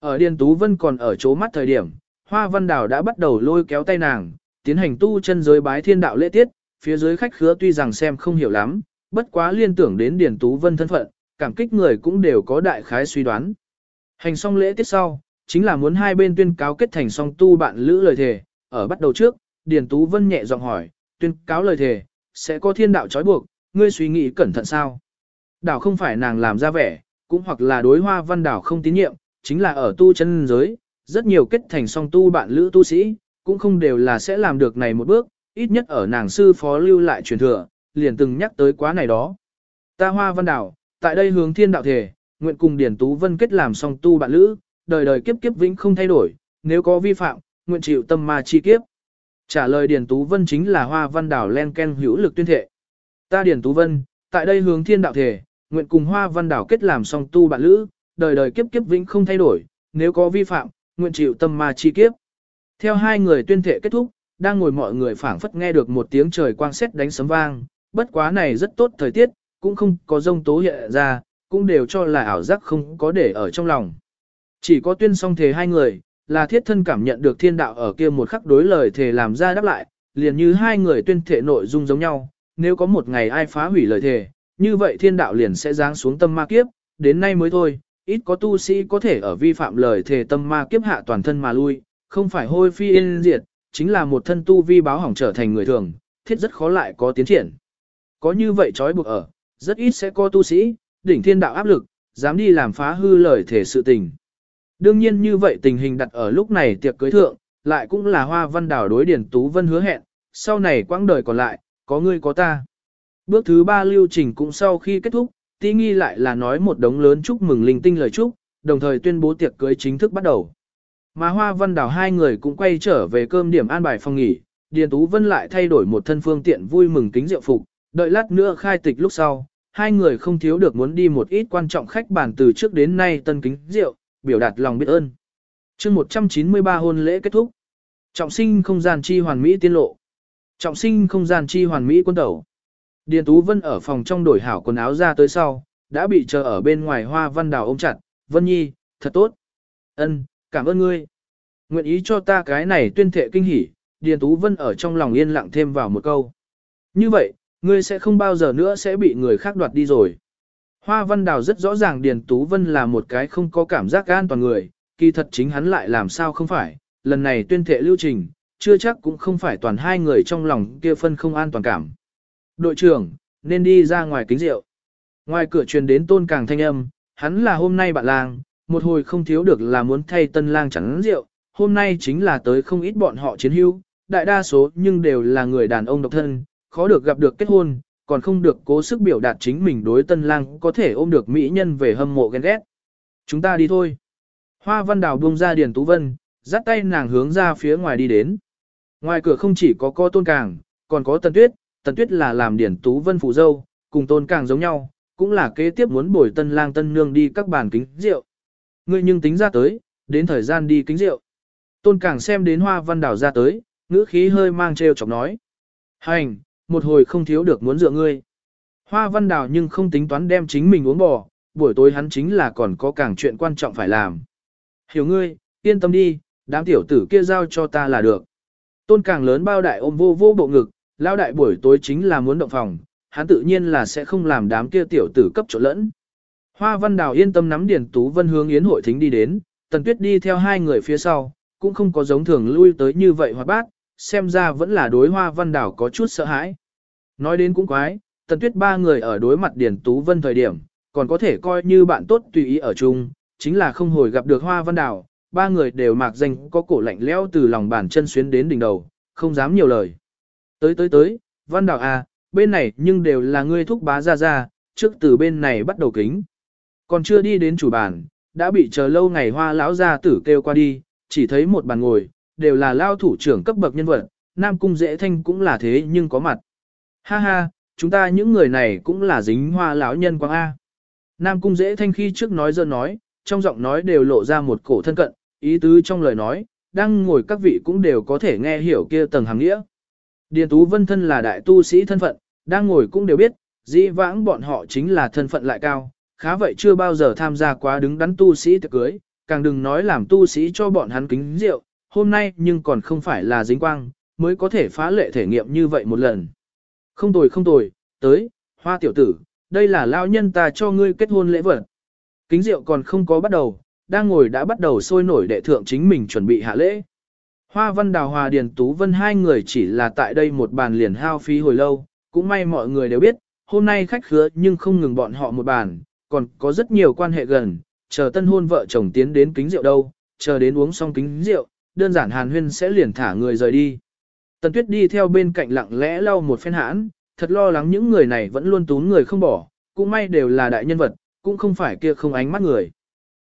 Ở Điền Tú Vân còn ở chỗ mắt thời điểm, Hoa Văn Đào đã bắt đầu lôi kéo tay nàng, tiến hành tu chân giới bái thiên đạo lễ tiết, phía dưới khách khứa tuy rằng xem không hiểu lắm, bất quá liên tưởng đến Điền Tú Vân thân phận, cảm kích người cũng đều có đại khái suy đoán. Hành xong lễ tiết sau, chính là muốn hai bên tuyên cáo kết thành song tu bạn lữ lời thề, ở bắt đầu trước, Điền Tú Vân nhẹ giọng hỏi, tuyên cáo lời thề, sẽ có thiên đạo trói buộc, ngươi suy nghĩ cẩn thận sao? Đảo không phải nàng làm ra vẻ, cũng hoặc là đối hoa văn đảo không tín nhiệm, chính là ở tu chân giới, rất nhiều kết thành song tu bạn lữ tu sĩ, cũng không đều là sẽ làm được này một bước, ít nhất ở nàng sư phó lưu lại truyền thừa, liền từng nhắc tới quá này đó. Ta hoa văn đảo, tại đây hướng thiên đạo thể, nguyện cùng điển Tú Vân kết làm song tu bạn lữ, đời đời kiếp kiếp vĩnh không thay đổi, nếu có vi phạm, nguyện chịu tâm ma chi kiếp. Trả lời điển Tú Vân chính là hoa văn đảo len ken hữu lực tuyên thệ. Ta điển Tú Vân, tại đây hướng thiên đạo thể, nguyện cùng hoa văn đảo kết làm song tu bạn lữ, đời đời kiếp kiếp vĩnh không thay đổi, nếu có vi phạm, nguyện chịu tâm ma chi kiếp. Theo hai người tuyên thệ kết thúc, đang ngồi mọi người phảng phất nghe được một tiếng trời quang sét đánh sấm vang, bất quá này rất tốt thời tiết, cũng không có rông tố hiện ra, cũng đều cho là ảo giác không có để ở trong lòng. Chỉ có tuyên song thề hai người, là thiết thân cảm nhận được thiên đạo ở kia một khắc đối lời thề làm ra đáp lại, liền như hai người tuyên thệ nội dung giống nhau, nếu có một ngày ai phá hủy lời thề, như vậy thiên đạo liền sẽ giáng xuống tâm ma kiếp, đến nay mới thôi, ít có tu sĩ có thể ở vi phạm lời thề tâm ma kiếp hạ toàn thân mà lui, không phải hôi phi yên diệt, chính là một thân tu vi báo hỏng trở thành người thường, thiết rất khó lại có tiến triển. Có như vậy trói buộc ở, rất ít sẽ có tu sĩ, đỉnh thiên đạo áp lực, dám đi làm phá hư lời thể sự tình. Đương nhiên như vậy tình hình đặt ở lúc này tiệc cưới thượng, lại cũng là hoa văn đảo đối điển tú vân hứa hẹn, sau này quãng đời còn lại, có ngươi có ta. Bước thứ ba lưu trình cũng sau khi kết thúc, tí nghi lại là nói một đống lớn chúc mừng linh tinh lời chúc, đồng thời tuyên bố tiệc cưới chính thức bắt đầu. Mà hoa văn đảo hai người cũng quay trở về cơm điểm an bài phòng nghỉ, Điền Tú Vân lại thay đổi một thân phương tiện vui mừng kính rượu phục, đợi lát nữa khai tịch lúc sau, hai người không thiếu được muốn đi một ít quan trọng khách bàn từ trước đến nay tân kính rượu, biểu đạt lòng biết ơn. chương 193 hôn lễ kết thúc. Trọng sinh không gian chi hoàn mỹ tiên lộ. Trọng sinh không gian chi hoàn mỹ quân tẩu. Điền Tú Vân ở phòng trong đổi hảo quần áo ra tới sau, đã bị chờ ở bên ngoài hoa văn đào ôm chặt. Vân Nhi, thật tốt. Ân, cảm ơn ngươi. Nguyện ý cho ta cái này tuyên thệ kinh hỉ, Điền Tú Vân ở trong lòng yên lặng thêm vào một câu. Như vậy, ngươi sẽ không bao giờ nữa sẽ bị người khác đoạt đi rồi. Hoa Văn Đào rất rõ ràng Điền Tú Vân là một cái không có cảm giác an toàn người, kỳ thật chính hắn lại làm sao không phải, lần này tuyên thệ lưu trình, chưa chắc cũng không phải toàn hai người trong lòng kia phân không an toàn cảm. Đội trưởng, nên đi ra ngoài kính rượu. Ngoài cửa truyền đến tôn càng thanh âm, hắn là hôm nay bạn lang, một hồi không thiếu được là muốn thay tân lang chắn rượu, hôm nay chính là tới không ít bọn họ chiến hữu, đại đa số nhưng đều là người đàn ông độc thân, khó được gặp được kết hôn, còn không được cố sức biểu đạt chính mình đối tân lang có thể ôm được mỹ nhân về hâm mộ ghen ghét. Chúng ta đi thôi. Hoa văn đào buông ra Điền Tú Vân, dắt tay nàng hướng ra phía ngoài đi đến. Ngoài cửa không chỉ có co tôn càng, còn có tần tuyết, tần tuyết là làm Điền Tú Vân phụ dâu, cùng tôn càng giống nhau, cũng là kế tiếp muốn bồi tân lang tân nương đi các bàn kính rượu. Ngươi nhưng tính ra tới, đến thời gian đi kính rượu. Tôn càng xem đến hoa văn đào ra tới, ngữ khí hơi mang trêu chọc nói. Hành, một hồi không thiếu được muốn dựa ngươi. Hoa văn đào nhưng không tính toán đem chính mình uống bỏ. buổi tối hắn chính là còn có càng chuyện quan trọng phải làm. Hiểu ngươi, yên tâm đi, đám tiểu tử kia giao cho ta là được. Tôn càng lớn bao đại ôm vô vô bộ ngực, lao đại buổi tối chính là muốn động phòng, hắn tự nhiên là sẽ không làm đám kia tiểu tử cấp chỗ lẫn. Hoa văn đào yên tâm nắm điển tú vân hướng yến hội thính đi đến, tần tuyết đi theo hai người phía sau, cũng không có giống thường lui tới như vậy hoạt bát, xem ra vẫn là đối hoa văn Đảo có chút sợ hãi. Nói đến cũng quái, tần tuyết ba người ở đối mặt Điền Tú Vân thời điểm, còn có thể coi như bạn tốt tùy ý ở chung, chính là không hồi gặp được hoa văn đảo, ba người đều mạc danh có cổ lạnh lẽo từ lòng bàn chân xuyến đến đỉnh đầu, không dám nhiều lời. Tới tới tới, văn đảo à, bên này nhưng đều là ngươi thúc bá ra ra, trước từ bên này bắt đầu kính. Còn chưa đi đến chủ bàn, đã bị chờ lâu ngày hoa lão gia tử kêu qua đi, chỉ thấy một bàn ngồi, đều là lao thủ trưởng cấp bậc nhân vật, Nam Cung Dễ Thanh cũng là thế nhưng có mặt. Ha ha, chúng ta những người này cũng là dính hoa lão nhân quang A. Nam Cung Dễ Thanh khi trước nói dơ nói, trong giọng nói đều lộ ra một cổ thân cận, ý tứ trong lời nói, đang ngồi các vị cũng đều có thể nghe hiểu kia tầng hàng nghĩa. Điền Tú Vân thân là đại tu sĩ thân phận, đang ngồi cũng đều biết, dĩ vãng bọn họ chính là thân phận lại cao, khá vậy chưa bao giờ tham gia quá đứng đắn tu sĩ tiệc cưới, càng đừng nói làm tu sĩ cho bọn hắn kính rượu, hôm nay nhưng còn không phải là dính quang, mới có thể phá lệ thể nghiệm như vậy một lần. Không tồi không tồi, tới, hoa tiểu tử, đây là lao nhân ta cho ngươi kết hôn lễ vật. Kính rượu còn không có bắt đầu, đang ngồi đã bắt đầu sôi nổi đệ thượng chính mình chuẩn bị hạ lễ. Hoa Văn Đào Hòa Điền Tú Vân hai người chỉ là tại đây một bàn liền hao phí hồi lâu, cũng may mọi người đều biết, hôm nay khách khứa nhưng không ngừng bọn họ một bàn, còn có rất nhiều quan hệ gần, chờ tân hôn vợ chồng tiến đến kính rượu đâu, chờ đến uống xong kính rượu, đơn giản hàn huyên sẽ liền thả người rời đi. Tần Tuyết đi theo bên cạnh lặng lẽ lau một phen hãn, thật lo lắng những người này vẫn luôn tún người không bỏ, cũng may đều là đại nhân vật, cũng không phải kia không ánh mắt người.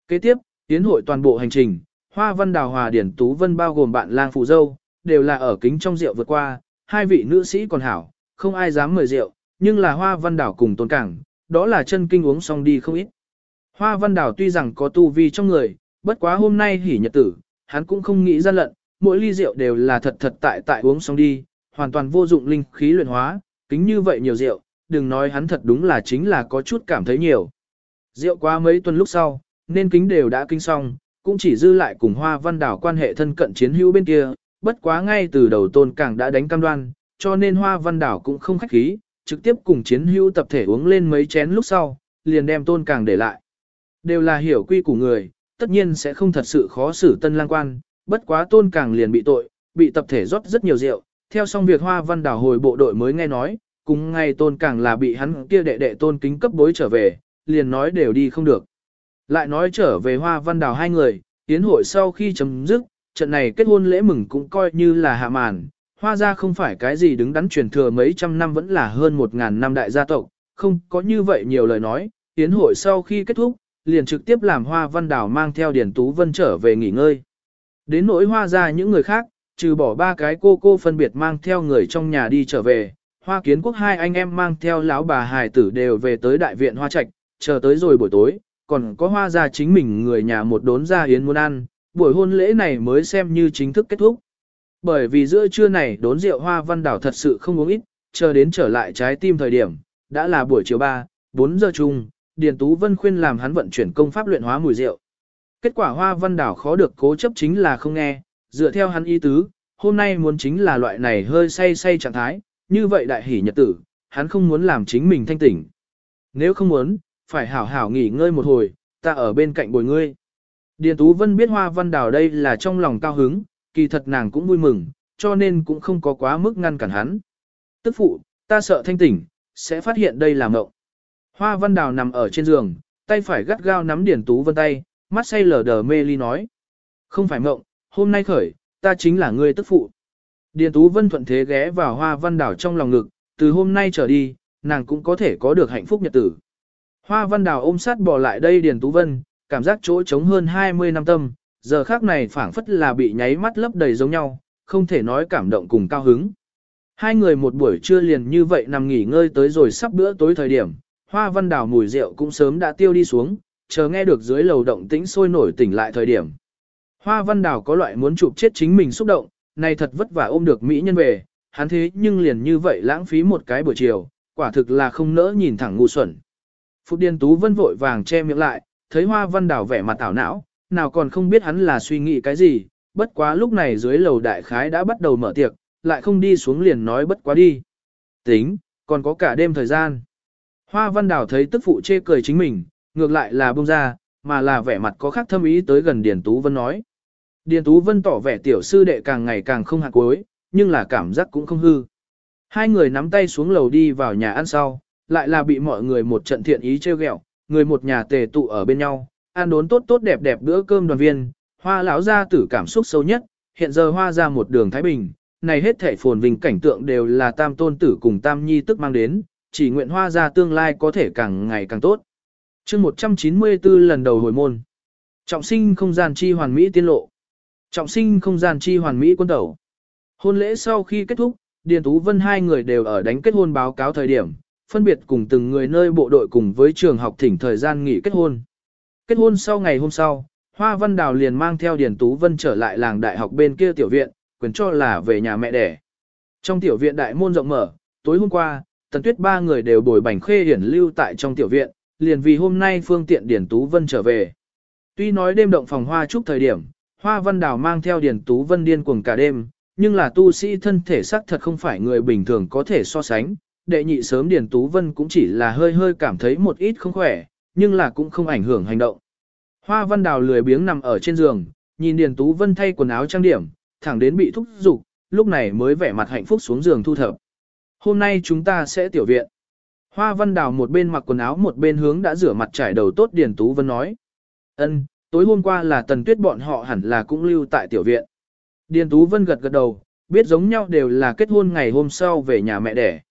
Kế tiếp, tiến hội toàn bộ hành trình, Hoa Văn Đào Hòa Điển Tú Vân bao gồm bạn lang phụ dâu, đều là ở kính trong rượu vượt qua, hai vị nữ sĩ còn hảo, không ai dám mời rượu, nhưng là Hoa Văn Đào cùng Tôn Cảng, đó là chân kinh uống xong đi không ít. Hoa Văn Đào tuy rằng có tu vi trong người, bất quá hôm nay hỉ nhật tử, hắn cũng không nghĩ ra lận, mỗi ly rượu đều là thật thật tại tại uống xong đi, hoàn toàn vô dụng linh khí luyện hóa, kính như vậy nhiều rượu, đừng nói hắn thật đúng là chính là có chút cảm thấy nhiều. Rượu qua mấy tuần lúc sau, nên kính đều đã kinh xong, cũng chỉ dư lại cùng Hoa Văn Đảo quan hệ thân cận chiến hữu bên kia, bất quá ngay từ đầu tôn càng đã đánh cam đoan, cho nên Hoa Văn Đảo cũng không khách khí, trực tiếp cùng chiến hữu tập thể uống lên mấy chén lúc sau, liền đem tôn càng để lại. Đều là hiểu quy của người, tất nhiên sẽ không thật sự khó xử tân lang quan, bất quá tôn càng liền bị tội, bị tập thể rót rất nhiều rượu, theo xong việc Hoa Văn Đảo hồi bộ đội mới nghe nói, cùng ngay tôn càng là bị hắn kia đệ đệ tôn kính cấp bối trở về, liền nói đều đi không được. Lại nói trở về Hoa Văn Đào hai người, tiến hội sau khi chấm dứt, trận này kết hôn lễ mừng cũng coi như là hạ màn. Hoa ra không phải cái gì đứng đắn truyền thừa mấy trăm năm vẫn là hơn một ngàn năm đại gia tộc, không có như vậy nhiều lời nói. Tiến hội sau khi kết thúc, liền trực tiếp làm Hoa Văn Đào mang theo Điền Tú Vân trở về nghỉ ngơi. Đến nỗi Hoa ra những người khác, trừ bỏ ba cái cô cô phân biệt mang theo người trong nhà đi trở về, Hoa Kiến Quốc hai anh em mang theo lão bà hài tử đều về tới đại viện Hoa Trạch, chờ tới rồi buổi tối, còn có hoa ra chính mình người nhà một đốn ra yến muốn ăn, buổi hôn lễ này mới xem như chính thức kết thúc. Bởi vì giữa trưa này đốn rượu hoa văn đảo thật sự không uống ít, chờ đến trở lại trái tim thời điểm, đã là buổi chiều 3, 4 giờ chung, Điền Tú Vân khuyên làm hắn vận chuyển công pháp luyện hóa mùi rượu. Kết quả hoa văn đảo khó được cố chấp chính là không nghe, dựa theo hắn ý tứ, hôm nay muốn chính là loại này hơi say say trạng thái, như vậy đại hỉ nhật tử, hắn không muốn làm chính mình thanh tỉnh. Nếu không muốn, phải hảo hảo nghỉ ngơi một hồi, ta ở bên cạnh bồi ngươi. Điền Tú Vân biết Hoa Văn Đào đây là trong lòng cao hứng, kỳ thật nàng cũng vui mừng, cho nên cũng không có quá mức ngăn cản hắn. Tức phụ, ta sợ thanh tỉnh, sẽ phát hiện đây là mộng. Hoa Văn Đào nằm ở trên giường, tay phải gắt gao nắm Điền Tú Vân tay, mắt say lờ đờ mê ly nói. Không phải mộng, hôm nay khởi, ta chính là ngươi tức phụ. Điền Tú Vân thuận thế ghé vào Hoa Văn Đào trong lòng ngực, từ hôm nay trở đi, nàng cũng có thể có được hạnh phúc nhật tử. Hoa Văn Đào ôm sát bỏ lại đây Điền Tú Vân, cảm giác chỗ trống hơn 20 năm tâm, giờ khác này phảng phất là bị nháy mắt lấp đầy giống nhau, không thể nói cảm động cùng cao hứng. Hai người một buổi trưa liền như vậy nằm nghỉ ngơi tới rồi sắp bữa tối thời điểm, Hoa Văn Đào mùi rượu cũng sớm đã tiêu đi xuống, chờ nghe được dưới lầu động tĩnh sôi nổi tỉnh lại thời điểm. Hoa Văn Đào có loại muốn chụp chết chính mình xúc động, này thật vất vả ôm được mỹ nhân về, hắn thế nhưng liền như vậy lãng phí một cái buổi chiều, quả thực là không nỡ nhìn thẳng ngu xuẩn. Phục Điền Tú Vân vội vàng che miệng lại, thấy Hoa Văn Đào vẻ mặt tảo não, nào còn không biết hắn là suy nghĩ cái gì, bất quá lúc này dưới lầu đại khái đã bắt đầu mở tiệc, lại không đi xuống liền nói bất quá đi. Tính, còn có cả đêm thời gian. Hoa Văn Đào thấy tức phụ chê cười chính mình, ngược lại là bông ra, mà là vẻ mặt có khác thâm ý tới gần Điền Tú Vân nói. Điền Tú Vân tỏ vẻ tiểu sư đệ càng ngày càng không hạt cuối, nhưng là cảm giác cũng không hư. Hai người nắm tay xuống lầu đi vào nhà ăn sau, lại là bị mọi người một trận thiện ý trêu ghẹo, người một nhà tề tụ ở bên nhau, ăn đốn tốt tốt đẹp đẹp bữa cơm đoàn viên, hoa lão gia tử cảm xúc sâu nhất, hiện giờ hoa ra một đường Thái Bình, này hết thể phồn vinh cảnh tượng đều là tam tôn tử cùng tam nhi tức mang đến, chỉ nguyện hoa ra tương lai có thể càng ngày càng tốt. chương 194 lần đầu hồi môn, trọng sinh không gian chi hoàn mỹ tiên lộ, trọng sinh không gian chi hoàn mỹ quân tẩu. Hôn lễ sau khi kết thúc, Điền Tú Vân hai người đều ở đánh kết hôn báo cáo thời điểm, phân biệt cùng từng người nơi bộ đội cùng với trường học thỉnh thời gian nghỉ kết hôn. Kết hôn sau ngày hôm sau, Hoa Văn Đào liền mang theo Điền Tú Vân trở lại làng đại học bên kia tiểu viện, quyền cho là về nhà mẹ đẻ. Trong tiểu viện đại môn rộng mở, tối hôm qua, Tần Tuyết ba người đều bồi bành khê hiển lưu tại trong tiểu viện, liền vì hôm nay phương tiện Điền Tú Vân trở về. Tuy nói đêm động phòng hoa chúc thời điểm, Hoa Văn Đào mang theo Điền Tú Vân điên cuồng cả đêm, nhưng là tu sĩ thân thể sắc thật không phải người bình thường có thể so sánh. Đệ nhị sớm Điền Tú Vân cũng chỉ là hơi hơi cảm thấy một ít không khỏe, nhưng là cũng không ảnh hưởng hành động. Hoa Văn Đào lười biếng nằm ở trên giường, nhìn Điền Tú Vân thay quần áo trang điểm, thẳng đến bị thúc giục, lúc này mới vẻ mặt hạnh phúc xuống giường thu thập. Hôm nay chúng ta sẽ tiểu viện. Hoa Văn Đào một bên mặc quần áo một bên hướng đã rửa mặt trải đầu tốt Điền Tú Vân nói. Ân, tối hôm qua là tần tuyết bọn họ hẳn là cũng lưu tại tiểu viện. Điền Tú Vân gật gật đầu, biết giống nhau đều là kết hôn ngày hôm sau về nhà mẹ đẻ.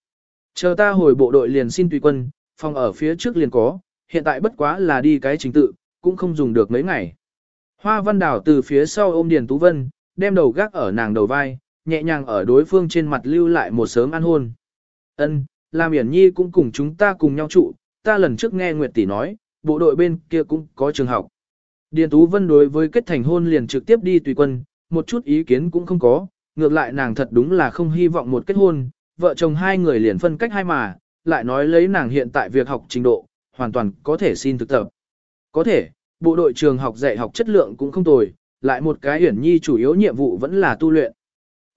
Chờ ta hồi bộ đội liền xin tùy quân, phòng ở phía trước liền có, hiện tại bất quá là đi cái chính tự, cũng không dùng được mấy ngày. Hoa Văn Đào từ phía sau ôm Điền Tú Vân, đem đầu gác ở nàng đầu vai, nhẹ nhàng ở đối phương trên mặt lưu lại một sớm ăn hôn. Ân, Lam Yển Nhi cũng cùng chúng ta cùng nhau trụ, ta lần trước nghe Nguyệt Tỷ nói, bộ đội bên kia cũng có trường học. Điền Tú Vân đối với kết thành hôn liền trực tiếp đi tùy quân, một chút ý kiến cũng không có, ngược lại nàng thật đúng là không hy vọng một kết hôn, vợ chồng hai người liền phân cách hai mà, lại nói lấy nàng hiện tại việc học trình độ, hoàn toàn có thể xin thực tập. Có thể, bộ đội trường học dạy học chất lượng cũng không tồi, lại một cái hiển nhi chủ yếu nhiệm vụ vẫn là tu luyện.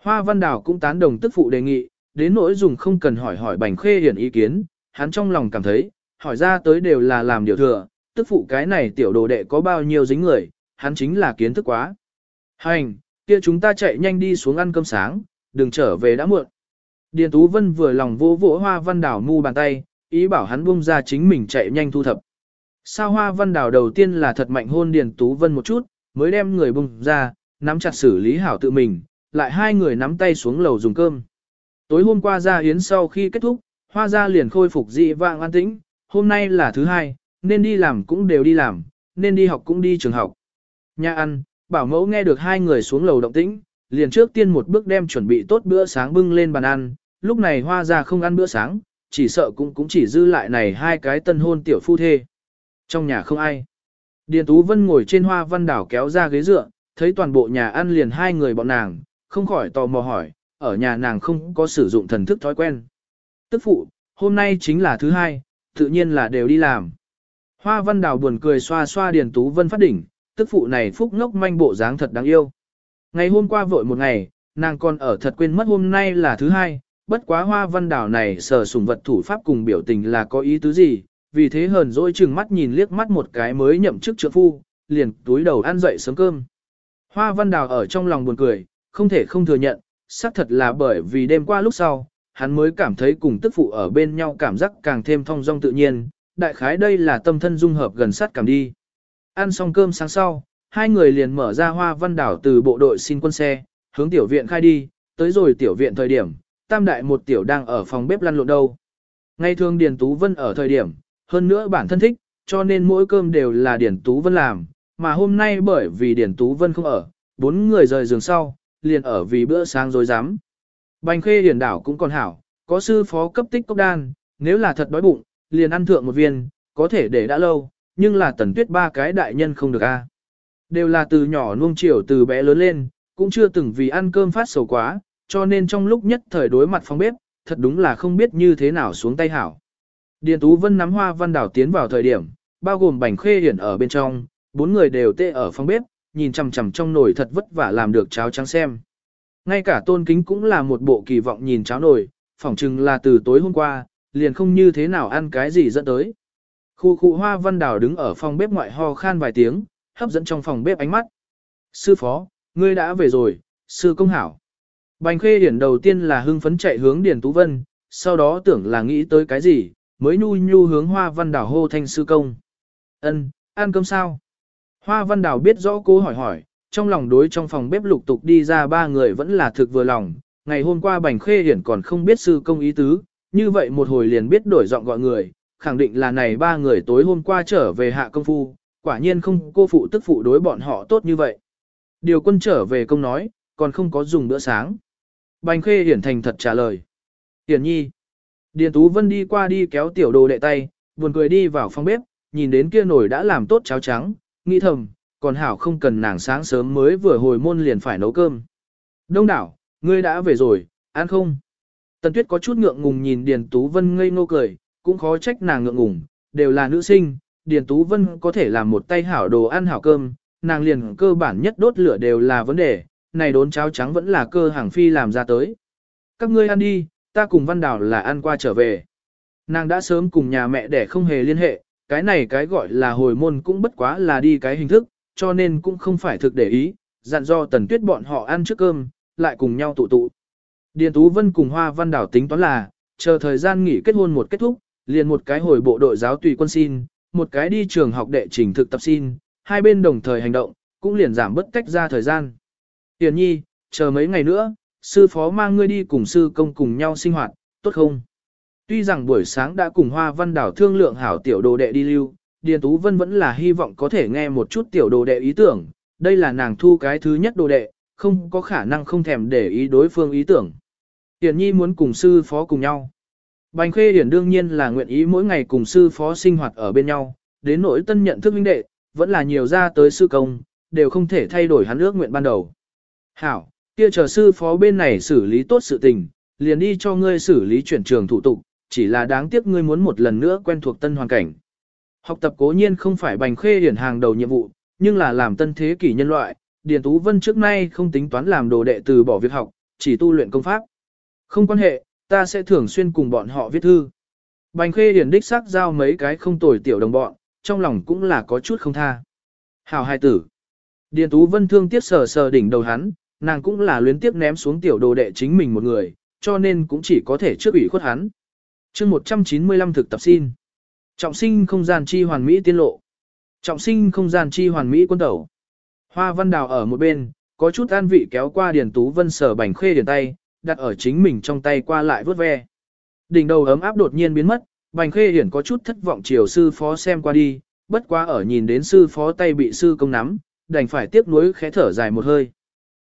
Hoa Văn Đào cũng tán đồng tức phụ đề nghị, đến nỗi dùng không cần hỏi hỏi bành khê hiển ý kiến, hắn trong lòng cảm thấy, hỏi ra tới đều là làm điều thừa, tức phụ cái này tiểu đồ đệ có bao nhiêu dính người, hắn chính là kiến thức quá. Hành, kia chúng ta chạy nhanh đi xuống ăn cơm sáng, đừng trở về đã muộn. Điền Tú Vân vừa lòng vỗ vỗ Hoa Văn Đào mu bàn tay, ý bảo hắn buông ra chính mình chạy nhanh thu thập. Sao Hoa Văn Đào đầu tiên là thật mạnh hôn Điền Tú Vân một chút, mới đem người buông ra, nắm chặt xử lý hảo tự mình, lại hai người nắm tay xuống lầu dùng cơm. Tối hôm qua ra yến sau khi kết thúc, Hoa gia liền khôi phục dị vạng an tĩnh, hôm nay là thứ hai, nên đi làm cũng đều đi làm, nên đi học cũng đi trường học. Nhà ăn, bảo mẫu nghe được hai người xuống lầu động tĩnh, liền trước tiên một bước đem chuẩn bị tốt bữa sáng bưng lên bàn ăn, lúc này hoa Gia không ăn bữa sáng, chỉ sợ cũng cũng chỉ dư lại này hai cái tân hôn tiểu phu thê. Trong nhà không ai. Điền Tú Vân ngồi trên hoa văn đảo kéo ra ghế dựa, thấy toàn bộ nhà ăn liền hai người bọn nàng, không khỏi tò mò hỏi, ở nhà nàng không có sử dụng thần thức thói quen. Tức phụ, hôm nay chính là thứ hai, tự nhiên là đều đi làm. Hoa văn Đào buồn cười xoa xoa Điền Tú Vân phát đỉnh, tức phụ này phúc ngốc manh bộ dáng thật đáng yêu. Ngày hôm qua vội một ngày, nàng còn ở thật quên mất hôm nay là thứ hai, bất quá hoa văn đảo này sở sủng vật thủ pháp cùng biểu tình là có ý tứ gì, vì thế hờn dỗi chừng mắt nhìn liếc mắt một cái mới nhậm chức trượng phu, liền túi đầu ăn dậy sớm cơm. Hoa văn đào ở trong lòng buồn cười, không thể không thừa nhận, xác thật là bởi vì đêm qua lúc sau, hắn mới cảm thấy cùng tức phụ ở bên nhau cảm giác càng thêm thong dong tự nhiên, đại khái đây là tâm thân dung hợp gần sát cảm đi. Ăn xong cơm sáng sau, hai người liền mở ra hoa văn đảo từ bộ đội xin quân xe, hướng tiểu viện khai đi, tới rồi tiểu viện thời điểm, tam đại một tiểu đang ở phòng bếp lăn lộn đâu. Ngày thường Điền Tú Vân ở thời điểm, hơn nữa bản thân thích, cho nên mỗi cơm đều là Điền Tú Vân làm, mà hôm nay bởi vì Điền Tú Vân không ở, bốn người rời giường sau, liền ở vì bữa sáng rồi dám. Bành khê điển đảo cũng còn hảo, có sư phó cấp tích cốc đan, nếu là thật đói bụng, liền ăn thượng một viên, có thể để đã lâu, nhưng là tần tuyết ba cái đại nhân không được a. Đều là từ nhỏ nuông chiều từ bé lớn lên, cũng chưa từng vì ăn cơm phát sầu quá, cho nên trong lúc nhất thời đối mặt phòng bếp, thật đúng là không biết như thế nào xuống tay hảo. Điền Tú Vân nắm hoa văn đảo tiến vào thời điểm, bao gồm bành khê hiển ở bên trong, bốn người đều tê ở phòng bếp, nhìn chằm chằm trong nồi thật vất vả làm được cháo trắng xem. Ngay cả tôn kính cũng là một bộ kỳ vọng nhìn cháo nồi, phỏng chừng là từ tối hôm qua, liền không như thế nào ăn cái gì dẫn tới. Khu khu hoa văn đào đứng ở phòng bếp ngoại ho khan vài tiếng, hấp dẫn trong phòng bếp ánh mắt. Sư phó, ngươi đã về rồi, sư công hảo. Bành khê điển đầu tiên là hưng phấn chạy hướng Điền Tú Vân, sau đó tưởng là nghĩ tới cái gì, mới nhu nhu hướng hoa văn đảo hô thanh sư công. ân ăn cơm sao? Hoa văn Đào biết rõ cô hỏi hỏi, trong lòng đối trong phòng bếp lục tục đi ra ba người vẫn là thực vừa lòng, ngày hôm qua bành khê hiển còn không biết sư công ý tứ, như vậy một hồi liền biết đổi giọng gọi người, khẳng định là này ba người tối hôm qua trở về hạ công phu, quả nhiên không cô phụ tức phụ đối bọn họ tốt như vậy. Điều quân trở về công nói, còn không có dùng bữa sáng. Bành khê hiển thành thật trả lời. Hiển nhi. Điền Tú Vân đi qua đi kéo tiểu đồ đệ tay, buồn cười đi vào phòng bếp, nhìn đến kia nồi đã làm tốt cháo trắng, nghĩ thầm, còn hảo không cần nàng sáng sớm mới vừa hồi môn liền phải nấu cơm. Đông đảo, ngươi đã về rồi, ăn không? Tần Tuyết có chút ngượng ngùng nhìn Điền Tú Vân ngây ngô cười, cũng khó trách nàng ngượng ngùng, đều là nữ sinh, Điền Tú Vân có thể làm một tay hảo đồ ăn hảo cơm, nàng liền cơ bản nhất đốt lửa đều là vấn đề, này đốn cháo trắng vẫn là cơ hàng phi làm ra tới. Các ngươi ăn đi, ta cùng Văn Đào là ăn qua trở về. Nàng đã sớm cùng nhà mẹ để không hề liên hệ, cái này cái gọi là hồi môn cũng bất quá là đi cái hình thức, cho nên cũng không phải thực để ý, dặn do tần tuyết bọn họ ăn trước cơm, lại cùng nhau tụ tụ. Điền Tú Vân cùng Hoa Văn Đảo tính toán là, chờ thời gian nghỉ kết hôn một kết thúc, liền một cái hồi bộ đội giáo tùy quân xin, một cái đi trường học đệ trình thực tập xin, hai bên đồng thời hành động, cũng liền giảm bất cách ra thời gian. Tiền nhi, chờ mấy ngày nữa, sư phó mang ngươi đi cùng sư công cùng nhau sinh hoạt, tốt không? Tuy rằng buổi sáng đã cùng Hoa Văn Đảo thương lượng hảo tiểu đồ đệ đi lưu, Điền Tú Vân vẫn là hy vọng có thể nghe một chút tiểu đồ đệ ý tưởng, đây là nàng thu cái thứ nhất đồ đệ, không có khả năng không thèm để ý đối phương ý tưởng. Điền Nhi muốn cùng sư phó cùng nhau. Bành Khê Điển đương nhiên là nguyện ý mỗi ngày cùng sư phó sinh hoạt ở bên nhau, đến nỗi tân nhận thức huynh đệ, vẫn là nhiều ra tới sư công, đều không thể thay đổi hắn ước nguyện ban đầu. Hảo, kia chờ sư phó bên này xử lý tốt sự tình, liền đi cho ngươi xử lý chuyển trường thủ tục, chỉ là đáng tiếc ngươi muốn một lần nữa quen thuộc tân hoàn cảnh. Học tập cố nhiên không phải bành khê điển hàng đầu nhiệm vụ, nhưng là làm tân thế kỷ nhân loại, Điền Tú Vân trước nay không tính toán làm đồ đệ từ bỏ việc học, chỉ tu luyện công pháp. Không quan hệ, ta sẽ thường xuyên cùng bọn họ viết thư. Bành khê điển đích xác giao mấy cái không tồi tiểu đồng bọn, trong lòng cũng là có chút không tha. Hảo hai tử. Điền Tú Vân thương tiếc sờ sờ đỉnh đầu hắn, nàng cũng là luyến tiếc ném xuống tiểu đồ đệ chính mình một người, cho nên cũng chỉ có thể trước ủy khuất hắn chương 195 thực tập xin. Trọng sinh không gian chi hoàn mỹ tiên lộ. Trọng sinh không gian chi hoàn mỹ quân tẩu. Hoa văn đào ở một bên, có chút an vị kéo qua Điền Tú Vân sở bành khê điền tay, đặt ở chính mình trong tay qua lại vớt ve. Đỉnh đầu ấm áp đột nhiên biến mất, bành khê điển có chút thất vọng chiều sư phó xem qua đi, bất quá ở nhìn đến sư phó tay bị sư công nắm, đành phải tiếp nối khẽ thở dài một hơi.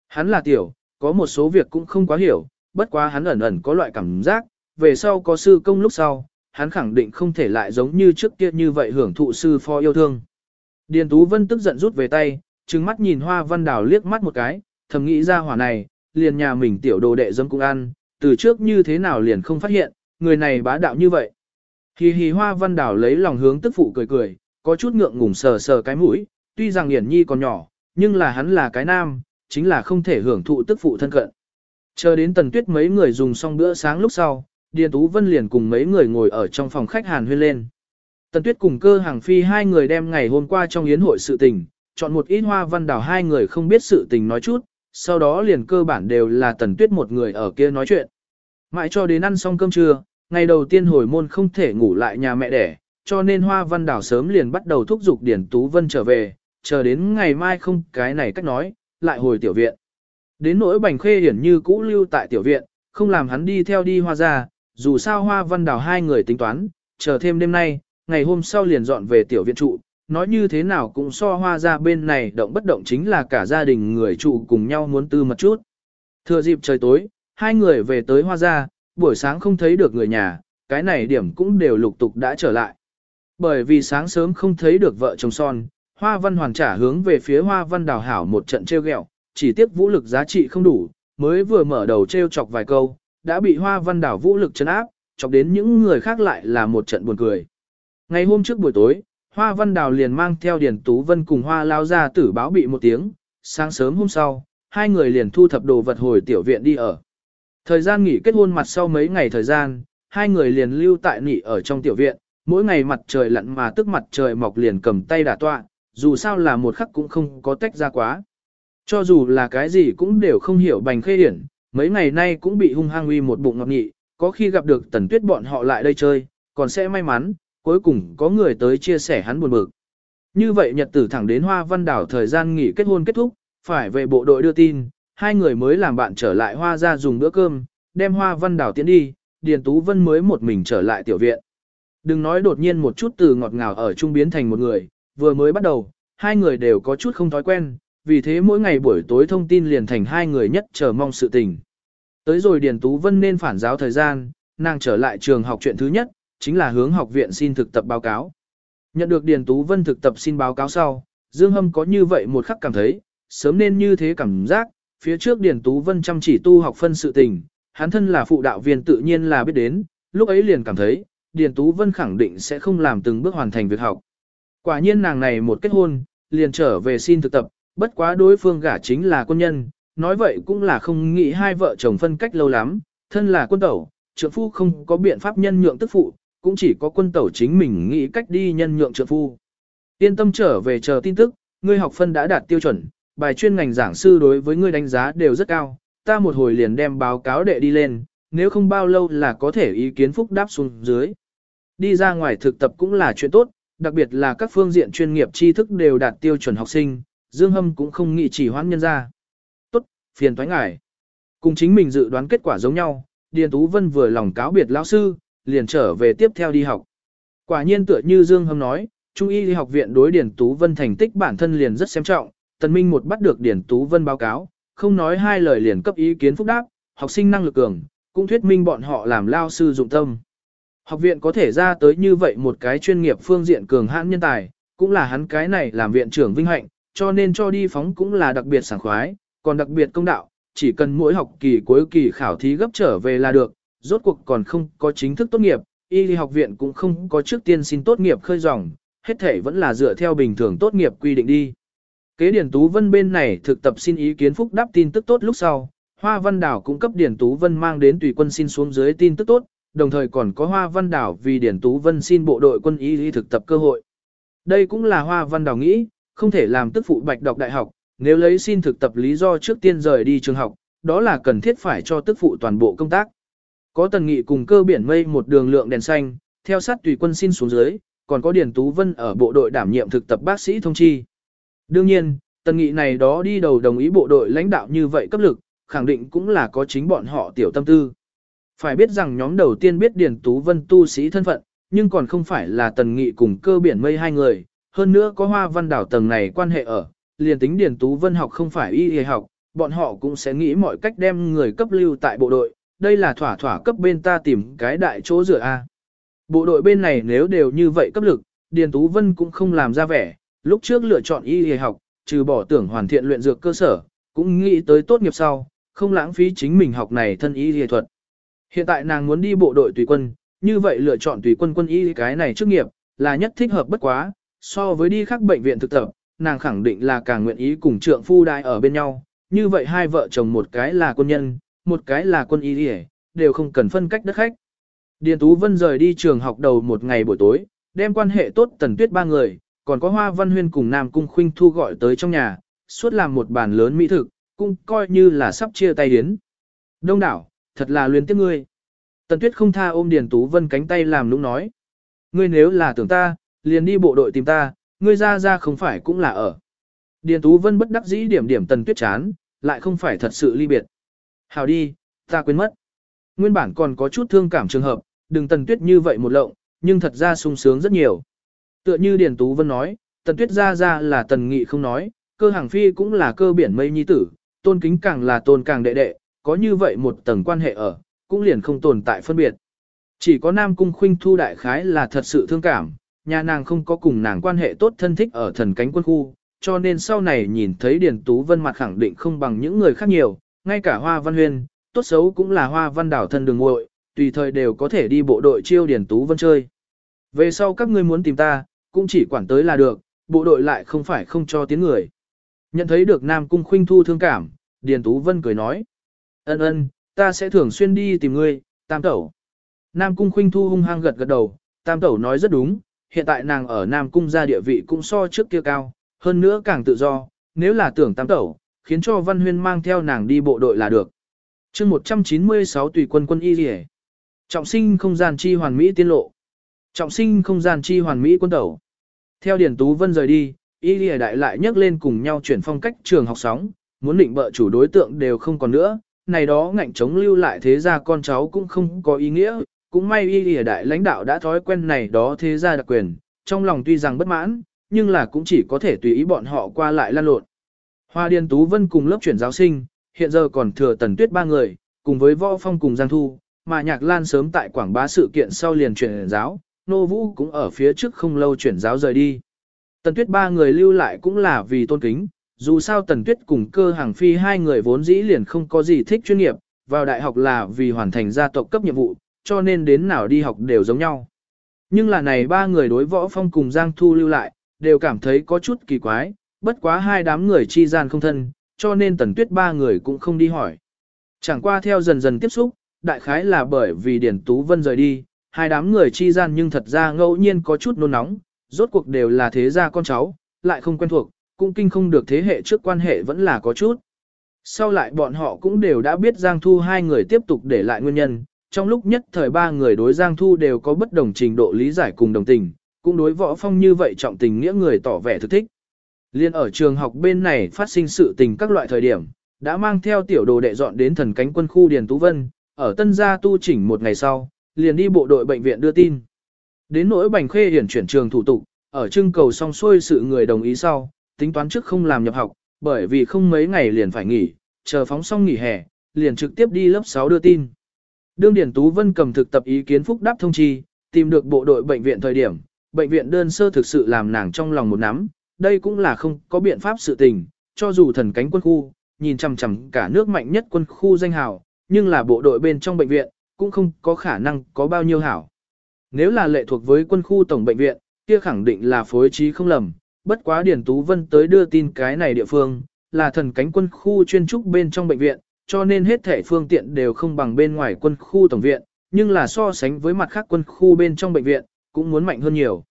Hắn là tiểu, có một số việc cũng không quá hiểu, bất quá hắn ẩn ẩn có loại cảm giác, về sau có sư công lúc sau, hắn khẳng định không thể lại giống như trước kia như vậy hưởng thụ sư phó yêu thương. Điền Tú Vân tức giận rút về tay, trừng mắt nhìn Hoa Văn Đào liếc mắt một cái, thầm nghĩ ra hỏa này, liền nhà mình tiểu đồ đệ dâm cũng ăn, từ trước như thế nào liền không phát hiện, người này bá đạo như vậy. Hì hì Hoa Văn Đào lấy lòng hướng tức phụ cười cười, có chút ngượng ngùng sờ sờ cái mũi, tuy rằng Hiển Nhi còn nhỏ, nhưng là hắn là cái nam, chính là không thể hưởng thụ tức phụ thân cận. Chờ đến tần tuyết mấy người dùng xong bữa sáng lúc sau, Điền Tú Vân liền cùng mấy người ngồi ở trong phòng khách hàn huyên lên. Tần Tuyết cùng cơ hàng phi hai người đem ngày hôm qua trong yến hội sự tình, chọn một ít hoa văn đảo hai người không biết sự tình nói chút, sau đó liền cơ bản đều là Tần Tuyết một người ở kia nói chuyện. Mãi cho đến ăn xong cơm trưa, ngày đầu tiên hồi môn không thể ngủ lại nhà mẹ đẻ, cho nên hoa văn đảo sớm liền bắt đầu thúc giục Điền Tú Vân trở về, chờ đến ngày mai không cái này cách nói, lại hồi tiểu viện. Đến nỗi bành khê hiển như cũ lưu tại tiểu viện, không làm hắn đi theo đi hoa ra, dù sao hoa văn đào hai người tính toán, chờ thêm đêm nay, ngày hôm sau liền dọn về tiểu viện trụ, nói như thế nào cũng so hoa ra bên này động bất động chính là cả gia đình người trụ cùng nhau muốn tư một chút. Thừa dịp trời tối, hai người về tới hoa ra, buổi sáng không thấy được người nhà, cái này điểm cũng đều lục tục đã trở lại. Bởi vì sáng sớm không thấy được vợ chồng son, hoa văn hoàn trả hướng về phía hoa văn đào hảo một trận treo gẹo, chỉ tiếc vũ lực giá trị không đủ, mới vừa mở đầu treo chọc vài câu, đã bị hoa văn đảo vũ lực chấn áp, chọc đến những người khác lại là một trận buồn cười. Ngày hôm trước buổi tối, hoa văn đảo liền mang theo Điền Tú Vân cùng hoa lao ra tử báo bị một tiếng, sáng sớm hôm sau, hai người liền thu thập đồ vật hồi tiểu viện đi ở. Thời gian nghỉ kết hôn mặt sau mấy ngày thời gian, hai người liền lưu tại nị ở trong tiểu viện, mỗi ngày mặt trời lặn mà tức mặt trời mọc liền cầm tay đả tọa, dù sao là một khắc cũng không có tách ra quá. Cho dù là cái gì cũng đều không hiểu bành khê hiển, mấy ngày nay cũng bị hung hăng uy một bụng ngọc nghị, có khi gặp được tần tuyết bọn họ lại đây chơi, còn sẽ may mắn, cuối cùng có người tới chia sẻ hắn buồn bực. Như vậy nhật tử thẳng đến Hoa Văn Đảo thời gian nghỉ kết hôn kết thúc, phải về bộ đội đưa tin, hai người mới làm bạn trở lại Hoa ra dùng bữa cơm, đem Hoa Văn Đảo tiến đi, Điền Tú Vân mới một mình trở lại tiểu viện. Đừng nói đột nhiên một chút từ ngọt ngào ở trung biến thành một người, vừa mới bắt đầu, hai người đều có chút không thói quen, vì thế mỗi ngày buổi tối thông tin liền thành hai người nhất chờ mong sự tình. Tới rồi Điền Tú Vân nên phản giáo thời gian, nàng trở lại trường học chuyện thứ nhất, chính là hướng học viện xin thực tập báo cáo. Nhận được Điền Tú Vân thực tập xin báo cáo sau, Dương Hâm có như vậy một khắc cảm thấy, sớm nên như thế cảm giác, phía trước Điền Tú Vân chăm chỉ tu học phân sự tình, hắn thân là phụ đạo viên tự nhiên là biết đến, lúc ấy liền cảm thấy, Điền Tú Vân khẳng định sẽ không làm từng bước hoàn thành việc học. Quả nhiên nàng này một kết hôn, liền trở về xin thực tập, bất quá đối phương gả chính là quân nhân, nói vậy cũng là không nghĩ hai vợ chồng phân cách lâu lắm, thân là quân tẩu, trượng phu không có biện pháp nhân nhượng tức phụ, cũng chỉ có quân tẩu chính mình nghĩ cách đi nhân nhượng trượng phu. Yên tâm trở về chờ tin tức, ngươi học phân đã đạt tiêu chuẩn, bài chuyên ngành giảng sư đối với ngươi đánh giá đều rất cao, ta một hồi liền đem báo cáo đệ đi lên, nếu không bao lâu là có thể ý kiến phúc đáp xuống dưới. Đi ra ngoài thực tập cũng là chuyện tốt, đặc biệt là các phương diện chuyên nghiệp tri thức đều đạt tiêu chuẩn học sinh, Dương Hâm cũng không nghĩ chỉ hoãn nhân ra. Tốt, phiền thoái ngại. Cùng chính mình dự đoán kết quả giống nhau, Điền Tú Vân vừa lòng cáo biệt lão sư, liền trở về tiếp theo đi học. Quả nhiên tựa như Dương Hâm nói, Trung y đi học viện đối Điền Tú Vân thành tích bản thân liền rất xem trọng, Tần Minh một bắt được Điền Tú Vân báo cáo, không nói hai lời liền cấp ý kiến phúc đáp, học sinh năng lực cường, cũng thuyết minh bọn họ làm lao sư dụng tâm. Học viện có thể ra tới như vậy một cái chuyên nghiệp phương diện cường hãn nhân tài, cũng là hắn cái này làm viện trưởng vinh hạnh, cho nên cho đi phóng cũng là đặc biệt sảng khoái, còn đặc biệt công đạo, chỉ cần mỗi học kỳ cuối kỳ khảo thí gấp trở về là được, rốt cuộc còn không có chính thức tốt nghiệp, y lý học viện cũng không có trước tiên xin tốt nghiệp khơi dòng, hết thể vẫn là dựa theo bình thường tốt nghiệp quy định đi. Kế Điển Tú Vân bên này thực tập xin ý kiến phúc đáp tin tức tốt lúc sau, Hoa Văn Đảo cũng cấp Điển Tú Vân mang đến tùy quân xin xuống dưới tin tức tốt, đồng thời còn có Hoa Văn Đảo vì Điển Tú Vân xin bộ đội quân y lý thực tập cơ hội. Đây cũng là Hoa Văn Đảo nghĩ, không thể làm tức phụ bạch đọc đại học, nếu lấy xin thực tập lý do trước tiên rời đi trường học, đó là cần thiết phải cho tức phụ toàn bộ công tác. Có tần nghị cùng cơ biển mây một đường lượng đèn xanh, theo sát tùy quân xin xuống dưới, còn có Điền Tú Vân ở bộ đội đảm nhiệm thực tập bác sĩ thông chi. Đương nhiên, tần nghị này đó đi đầu đồng ý bộ đội lãnh đạo như vậy cấp lực, khẳng định cũng là có chính bọn họ tiểu tâm tư. Phải biết rằng nhóm đầu tiên biết Điền Tú Vân tu sĩ thân phận, nhưng còn không phải là tần nghị cùng cơ biển mây hai người, hơn nữa có hoa văn đảo tầng này quan hệ ở, liền tính Điền Tú Vân học không phải y y học, bọn họ cũng sẽ nghĩ mọi cách đem người cấp lưu tại bộ đội, đây là thỏa thỏa cấp bên ta tìm cái đại chỗ rửa A. Bộ đội bên này nếu đều như vậy cấp lực, Điền Tú Vân cũng không làm ra vẻ, lúc trước lựa chọn y y học, trừ bỏ tưởng hoàn thiện luyện dược cơ sở, cũng nghĩ tới tốt nghiệp sau, không lãng phí chính mình học này thân y y thuật. Hiện tại nàng muốn đi bộ đội tùy quân, như vậy lựa chọn tùy quân quân y cái này chức nghiệp, là nhất thích hợp bất quá, so với đi khác bệnh viện thực tập, nàng khẳng định là càng nguyện ý cùng trượng phu đại ở bên nhau, như vậy hai vợ chồng một cái là quân nhân, một cái là quân y đi đều không cần phân cách đất khách. Điền Tú Vân rời đi trường học đầu một ngày buổi tối, đem quan hệ tốt tần tuyết ba người, còn có Hoa Văn Huyên cùng Nam Cung Khuynh Thu gọi tới trong nhà, suốt làm một bàn lớn mỹ thực, cũng coi như là sắp chia tay đến. Đông đảo, thật là luyến tiếc ngươi. Tần Tuyết không tha ôm Điền Tú Vân cánh tay làm nũng nói. Ngươi nếu là tưởng ta, liền đi bộ đội tìm ta, ngươi ra ra không phải cũng là ở. Điền Tú Vân bất đắc dĩ điểm điểm Tần Tuyết chán, lại không phải thật sự ly biệt. Hào đi, ta quên mất. Nguyên bản còn có chút thương cảm trường hợp, đừng Tần Tuyết như vậy một lộng, nhưng thật ra sung sướng rất nhiều. Tựa như Điền Tú Vân nói, Tần Tuyết ra ra là Tần Nghị không nói, cơ hàng phi cũng là cơ biển mây nhi tử, tôn kính càng là tôn càng đệ đệ, có như vậy một tầng quan hệ ở, cũng liền không tồn tại phân biệt. Chỉ có Nam Cung Khuynh Thu đại khái là thật sự thương cảm, nhà nàng không có cùng nàng quan hệ tốt thân thích ở thần cánh quân khu, cho nên sau này nhìn thấy Điền Tú Vân mặt khẳng định không bằng những người khác nhiều, ngay cả Hoa Văn Huyên, tốt xấu cũng là Hoa Văn Đảo thân đường ngội, tùy thời đều có thể đi bộ đội chiêu Điền Tú Vân chơi. Về sau các ngươi muốn tìm ta, cũng chỉ quản tới là được, bộ đội lại không phải không cho tiến người. Nhận thấy được Nam Cung Khuynh Thu thương cảm, Điền Tú Vân cười nói. Ân ân, ta sẽ thường xuyên đi tìm ngươi, Tam Tẩu. Nam Cung Khuynh Thu hung hăng gật gật đầu, Tam Tẩu nói rất đúng, hiện tại nàng ở Nam Cung gia địa vị cũng so trước kia cao, hơn nữa càng tự do, nếu là tưởng Tam Tẩu, khiến cho Văn Huyên mang theo nàng đi bộ đội là được. chương 196 tùy quân quân y rỉa. Trọng sinh không gian chi hoàn mỹ tiên lộ. Trọng sinh không gian chi hoàn mỹ quân tẩu. Theo Điển Tú Vân rời đi, y rỉa đại lại nhắc lên cùng nhau chuyển phong cách trường học sóng, muốn định bợ chủ đối tượng đều không còn nữa, này đó ngạnh chống lưu lại thế ra con cháu cũng không có ý nghĩa, cũng may y lìa đại lãnh đạo đã thói quen này đó thế ra đặc quyền, trong lòng tuy rằng bất mãn, nhưng là cũng chỉ có thể tùy ý bọn họ qua lại lan lộn. Hoa Điền Tú Vân cùng lớp chuyển giáo sinh, hiện giờ còn thừa tần tuyết ba người, cùng với võ phong cùng Giang Thu, mà Nhạc Lan sớm tại quảng bá sự kiện sau liền chuyển giáo, Nô Vũ cũng ở phía trước không lâu chuyển giáo rời đi. Tần tuyết ba người lưu lại cũng là vì tôn kính, dù sao tần tuyết cùng cơ hàng phi hai người vốn dĩ liền không có gì thích chuyên nghiệp, vào đại học là vì hoàn thành gia tộc cấp nhiệm vụ, cho nên đến nào đi học đều giống nhau. Nhưng là này ba người đối võ phong cùng Giang Thu lưu lại, đều cảm thấy có chút kỳ quái, bất quá hai đám người chi gian không thân, cho nên tần tuyết ba người cũng không đi hỏi. Chẳng qua theo dần dần tiếp xúc, đại khái là bởi vì Điển Tú Vân rời đi, hai đám người chi gian nhưng thật ra ngẫu nhiên có chút nôn nóng, rốt cuộc đều là thế gia con cháu, lại không quen thuộc, cũng kinh không được thế hệ trước quan hệ vẫn là có chút. Sau lại bọn họ cũng đều đã biết Giang Thu hai người tiếp tục để lại nguyên nhân, trong lúc nhất thời ba người đối Giang Thu đều có bất đồng trình độ lý giải cùng đồng tình, cũng đối võ phong như vậy trọng tình nghĩa người tỏ vẻ thực thích. Liên ở trường học bên này phát sinh sự tình các loại thời điểm, đã mang theo tiểu đồ đệ dọn đến thần cánh quân khu Điền Tú Vân, ở tân gia tu chỉnh một ngày sau, liền đi bộ đội bệnh viện đưa tin. Đến nỗi bành khê hiển chuyển trường thủ tục, ở trưng cầu xong xuôi sự người đồng ý sau, tính toán trước không làm nhập học, bởi vì không mấy ngày liền phải nghỉ, chờ phóng xong nghỉ hè, liền trực tiếp đi lớp 6 đưa tin. Đương điển Tú Vân cầm thực tập ý kiến phúc đáp thông chi, tìm được bộ đội bệnh viện thời điểm, bệnh viện đơn sơ thực sự làm nàng trong lòng một nắm, đây cũng là không có biện pháp sự tình, cho dù thần cánh quân khu, nhìn chằm chằm cả nước mạnh nhất quân khu danh hào, nhưng là bộ đội bên trong bệnh viện, cũng không có khả năng có bao nhiêu hảo. Nếu là lệ thuộc với quân khu tổng bệnh viện, kia khẳng định là phối trí không lầm, bất quá Điển Tú Vân tới đưa tin cái này địa phương, là thần cánh quân khu chuyên trúc bên trong bệnh viện, cho nên hết thể phương tiện đều không bằng bên ngoài quân khu tổng viện, nhưng là so sánh với mặt khác quân khu bên trong bệnh viện, cũng muốn mạnh hơn nhiều.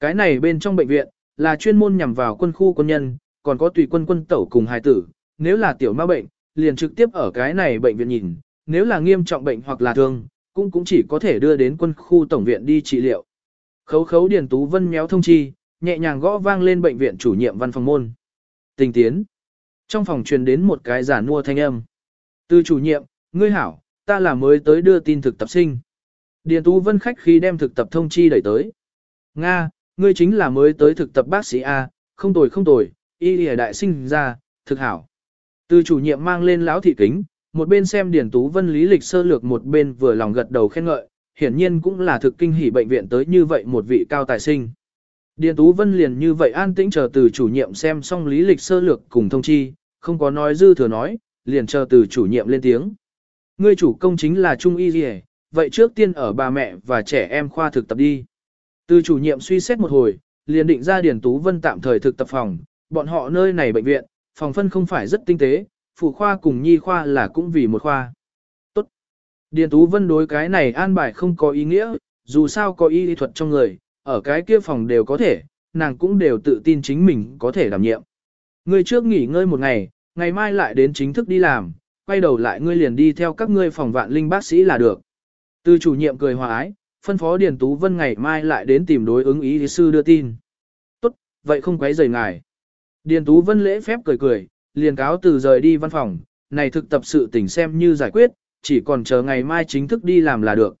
Cái này bên trong bệnh viện, là chuyên môn nhằm vào quân khu quân nhân, còn có tùy quân quân tẩu cùng hài tử, nếu là tiểu ma bệnh, liền trực tiếp ở cái này bệnh viện nhìn, nếu là nghiêm trọng bệnh hoặc là thương, cũng cũng chỉ có thể đưa đến quân khu tổng viện đi trị liệu. Khấu khấu Điền Tú Vân méo thông chi, nhẹ nhàng gõ vang lên bệnh viện chủ nhiệm văn phòng môn. Tình tiến. Trong phòng truyền đến một cái giả nua thanh âm. Từ chủ nhiệm, ngươi hảo, ta là mới tới đưa tin thực tập sinh. Điền Tú Vân khách khi đem thực tập thông chi đẩy tới. Nga, ngươi chính là mới tới thực tập bác sĩ A, không tồi không tồi, y lìa đại sinh ra, thực hảo. Từ chủ nhiệm mang lên lão thị kính, một bên xem Điền Tú Vân lý lịch sơ lược một bên vừa lòng gật đầu khen ngợi, hiển nhiên cũng là thực kinh hỉ bệnh viện tới như vậy một vị cao tài sinh. Điền Tú Vân liền như vậy an tĩnh chờ từ chủ nhiệm xem xong lý lịch sơ lược cùng thông chi, không có nói dư thừa nói, liền chờ từ chủ nhiệm lên tiếng. Ngươi chủ công chính là Trung Y Lìa, vậy trước tiên ở bà mẹ và trẻ em khoa thực tập đi. Từ chủ nhiệm suy xét một hồi, liền định ra Điền Tú Vân tạm thời thực tập phòng, bọn họ nơi này bệnh viện, phòng phân không phải rất tinh tế, phụ khoa cùng nhi khoa là cũng vì một khoa. Tốt. Điền Tú Vân đối cái này an bài không có ý nghĩa, dù sao có y lý thuật trong người, ở cái kia phòng đều có thể, nàng cũng đều tự tin chính mình có thể đảm nhiệm. người trước nghỉ ngơi một ngày, ngày mai lại đến chính thức đi làm, quay đầu lại ngươi liền đi theo các ngươi phòng vạn linh bác sĩ là được. Từ chủ nhiệm cười hòa ái, phân phó Điền Tú Vân ngày mai lại đến tìm đối ứng ý sư đưa tin. Tốt, vậy không quấy rầy ngài. Điền Tú Vân lễ phép cười cười, liền cáo từ rời đi văn phòng, này thực tập sự tình xem như giải quyết, chỉ còn chờ ngày mai chính thức đi làm là được.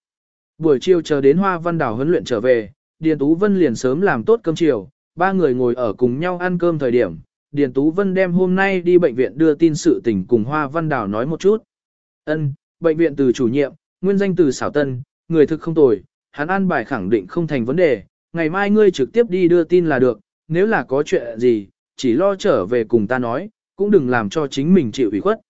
Buổi chiều chờ đến Hoa Văn Đảo huấn luyện trở về, Điền Tú Vân liền sớm làm tốt cơm chiều, ba người ngồi ở cùng nhau ăn cơm thời điểm. Điền Tú Vân đem hôm nay đi bệnh viện đưa tin sự tình cùng Hoa Văn Đào nói một chút. Ân, bệnh viện từ chủ nhiệm, nguyên danh từ xảo tân, người thực không tồi, hắn an bài khẳng định không thành vấn đề, ngày mai ngươi trực tiếp đi đưa tin là được, nếu là có chuyện gì, chỉ lo trở về cùng ta nói, cũng đừng làm cho chính mình chịu ủy khuất.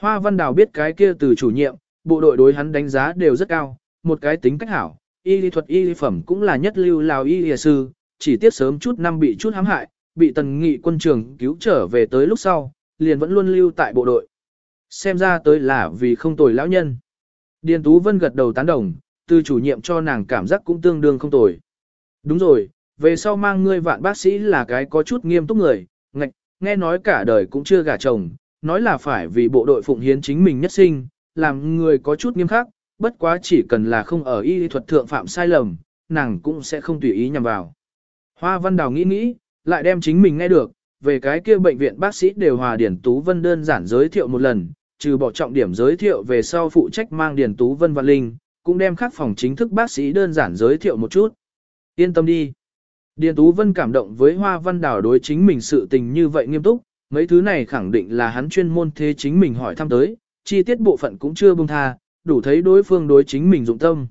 Hoa Văn Đào biết cái kia từ chủ nhiệm, bộ đội đối hắn đánh giá đều rất cao, một cái tính cách hảo, y lý thuật y lý phẩm cũng là nhất lưu lào y lìa sư, chỉ tiếc sớm chút năm bị chút hãm hại, bị tần nghị quân trường cứu trở về tới lúc sau, liền vẫn luôn lưu tại bộ đội. Xem ra tới là vì không tồi lão nhân. Điền Tú Vân gật đầu tán đồng, từ chủ nhiệm cho nàng cảm giác cũng tương đương không tồi. Đúng rồi, về sau mang ngươi vạn bác sĩ là cái có chút nghiêm túc người, ngạch, nghe nói cả đời cũng chưa gả chồng, nói là phải vì bộ đội phụng hiến chính mình nhất sinh, làm người có chút nghiêm khắc, bất quá chỉ cần là không ở y thuật thượng phạm sai lầm, nàng cũng sẽ không tùy ý nhằm vào. Hoa Văn Đào nghĩ nghĩ, lại đem chính mình nghe được, về cái kia bệnh viện bác sĩ đều hòa Điển Tú Vân đơn giản giới thiệu một lần, trừ bỏ trọng điểm giới thiệu về sau phụ trách mang Điển Tú Vân và Linh, cũng đem khắc phòng chính thức bác sĩ đơn giản giới thiệu một chút. Yên tâm đi. Điền Tú Vân cảm động với Hoa Văn Đào đối chính mình sự tình như vậy nghiêm túc, mấy thứ này khẳng định là hắn chuyên môn thế chính mình hỏi thăm tới, chi tiết bộ phận cũng chưa buông tha, đủ thấy đối phương đối chính mình dụng tâm.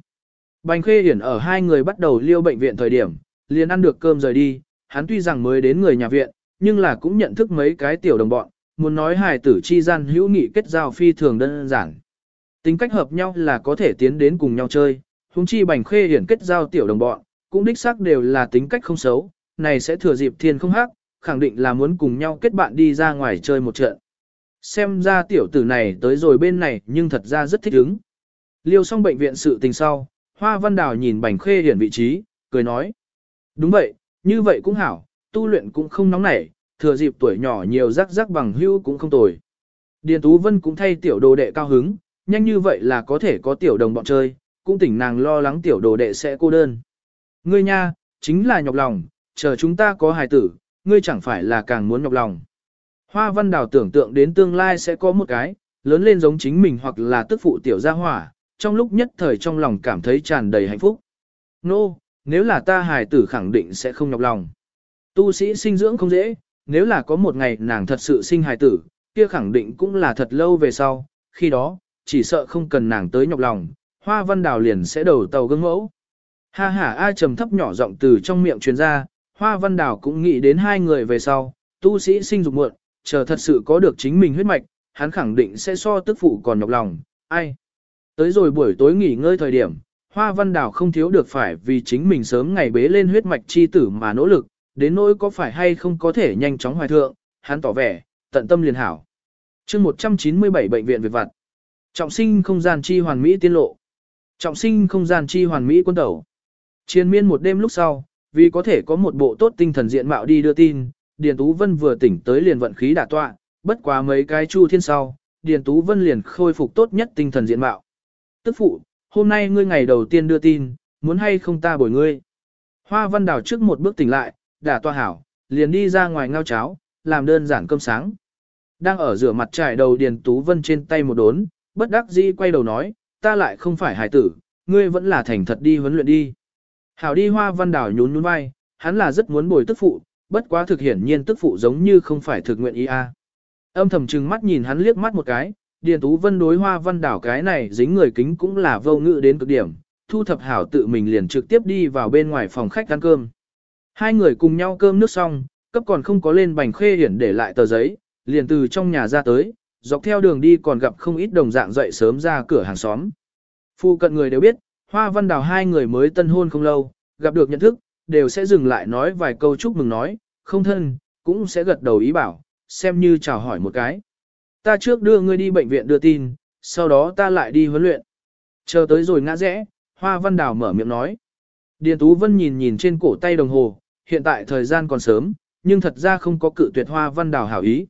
Bành Khê Hiển ở hai người bắt đầu liêu bệnh viện thời điểm, liền ăn được cơm rời đi, hắn tuy rằng mới đến người nhà viện, nhưng là cũng nhận thức mấy cái tiểu đồng bọn, muốn nói hài tử chi gian hữu nghị kết giao phi thường đơn giản. Tính cách hợp nhau là có thể tiến đến cùng nhau chơi, huống chi Bành Khê Hiển kết giao tiểu đồng bọn, cũng đích xác đều là tính cách không xấu, này sẽ thừa dịp thiên không hắc, khẳng định là muốn cùng nhau kết bạn đi ra ngoài chơi một trận. Xem ra tiểu tử này tới rồi bên này nhưng thật ra rất thích ứng. Liêu xong bệnh viện sự tình sau, Hoa Văn Đào nhìn Bành Khê Hiển vị trí, cười nói. Đúng vậy, như vậy cũng hảo, tu luyện cũng không nóng nảy, thừa dịp tuổi nhỏ nhiều rắc rắc bằng hữu cũng không tồi. Điền Tú Vân cũng thay tiểu đồ đệ cao hứng, nhanh như vậy là có thể có tiểu đồng bọn chơi, cũng tỉnh nàng lo lắng tiểu đồ đệ sẽ cô đơn. Ngươi nha, chính là nhọc lòng, chờ chúng ta có hài tử, ngươi chẳng phải là càng muốn nhọc lòng. Hoa văn đào tưởng tượng đến tương lai sẽ có một cái, lớn lên giống chính mình hoặc là tức phụ tiểu gia hỏa, trong lúc nhất thời trong lòng cảm thấy tràn đầy hạnh phúc. Nô, no, nếu là ta hài tử khẳng định sẽ không nhọc lòng. Tu sĩ sinh dưỡng không dễ, nếu là có một ngày nàng thật sự sinh hài tử, kia khẳng định cũng là thật lâu về sau, khi đó, chỉ sợ không cần nàng tới nhọc lòng, hoa văn đào liền sẽ đầu tàu gương mẫu. Ha ha ai trầm thấp nhỏ giọng từ trong miệng truyền ra, hoa văn đào cũng nghĩ đến hai người về sau, tu sĩ sinh dục muộn, chờ thật sự có được chính mình huyết mạch, hắn khẳng định sẽ so tức phụ còn nhọc lòng, ai. Tới rồi buổi tối nghỉ ngơi thời điểm, hoa văn đào không thiếu được phải vì chính mình sớm ngày bế lên huyết mạch chi tử mà nỗ lực, đến nỗi có phải hay không có thể nhanh chóng hoài thượng, hắn tỏ vẻ, tận tâm liền hảo. chương 197 bệnh viện Việt Vặt, trọng sinh không gian chi hoàn mỹ tiên lộ, trọng sinh không gian chi hoàn mỹ quân tẩu. Chiến miên một đêm lúc sau, vì có thể có một bộ tốt tinh thần diện mạo đi đưa tin, Điền Tú Vân vừa tỉnh tới liền vận khí đả tọa, bất quá mấy cái chu thiên sau, Điền Tú Vân liền khôi phục tốt nhất tinh thần diện mạo. Tức phụ, hôm nay ngươi ngày đầu tiên đưa tin, muốn hay không ta bồi ngươi. Hoa Văn Đào trước một bước tỉnh lại, đã toa hảo, liền đi ra ngoài ngao cháo, làm đơn giản cơm sáng. Đang ở rửa mặt trải đầu Điền Tú Vân trên tay một đốn, bất đắc dĩ quay đầu nói, ta lại không phải hải tử, ngươi vẫn là thành thật đi huấn luyện đi. Hảo đi hoa văn đảo nhún nhún vai, hắn là rất muốn bồi tức phụ, bất quá thực hiển nhiên tức phụ giống như không phải thực nguyện ý a. Âm thầm trừng mắt nhìn hắn liếc mắt một cái, Điền Tú Vân đối hoa văn đảo cái này dính người kính cũng là vô ngữ đến cực điểm, thu thập hảo tự mình liền trực tiếp đi vào bên ngoài phòng khách ăn cơm. Hai người cùng nhau cơm nước xong, cấp còn không có lên bành khê hiển để lại tờ giấy, liền từ trong nhà ra tới, dọc theo đường đi còn gặp không ít đồng dạng dậy sớm ra cửa hàng xóm. Phu cận người đều biết, Hoa Văn Đào hai người mới tân hôn không lâu, gặp được nhận thức, đều sẽ dừng lại nói vài câu chúc mừng nói, không thân, cũng sẽ gật đầu ý bảo, xem như chào hỏi một cái. Ta trước đưa ngươi đi bệnh viện đưa tin, sau đó ta lại đi huấn luyện. Chờ tới rồi ngã rẽ, Hoa Văn Đào mở miệng nói. Điền Tú Vân nhìn nhìn trên cổ tay đồng hồ, hiện tại thời gian còn sớm, nhưng thật ra không có cự tuyệt Hoa Văn Đào hảo ý.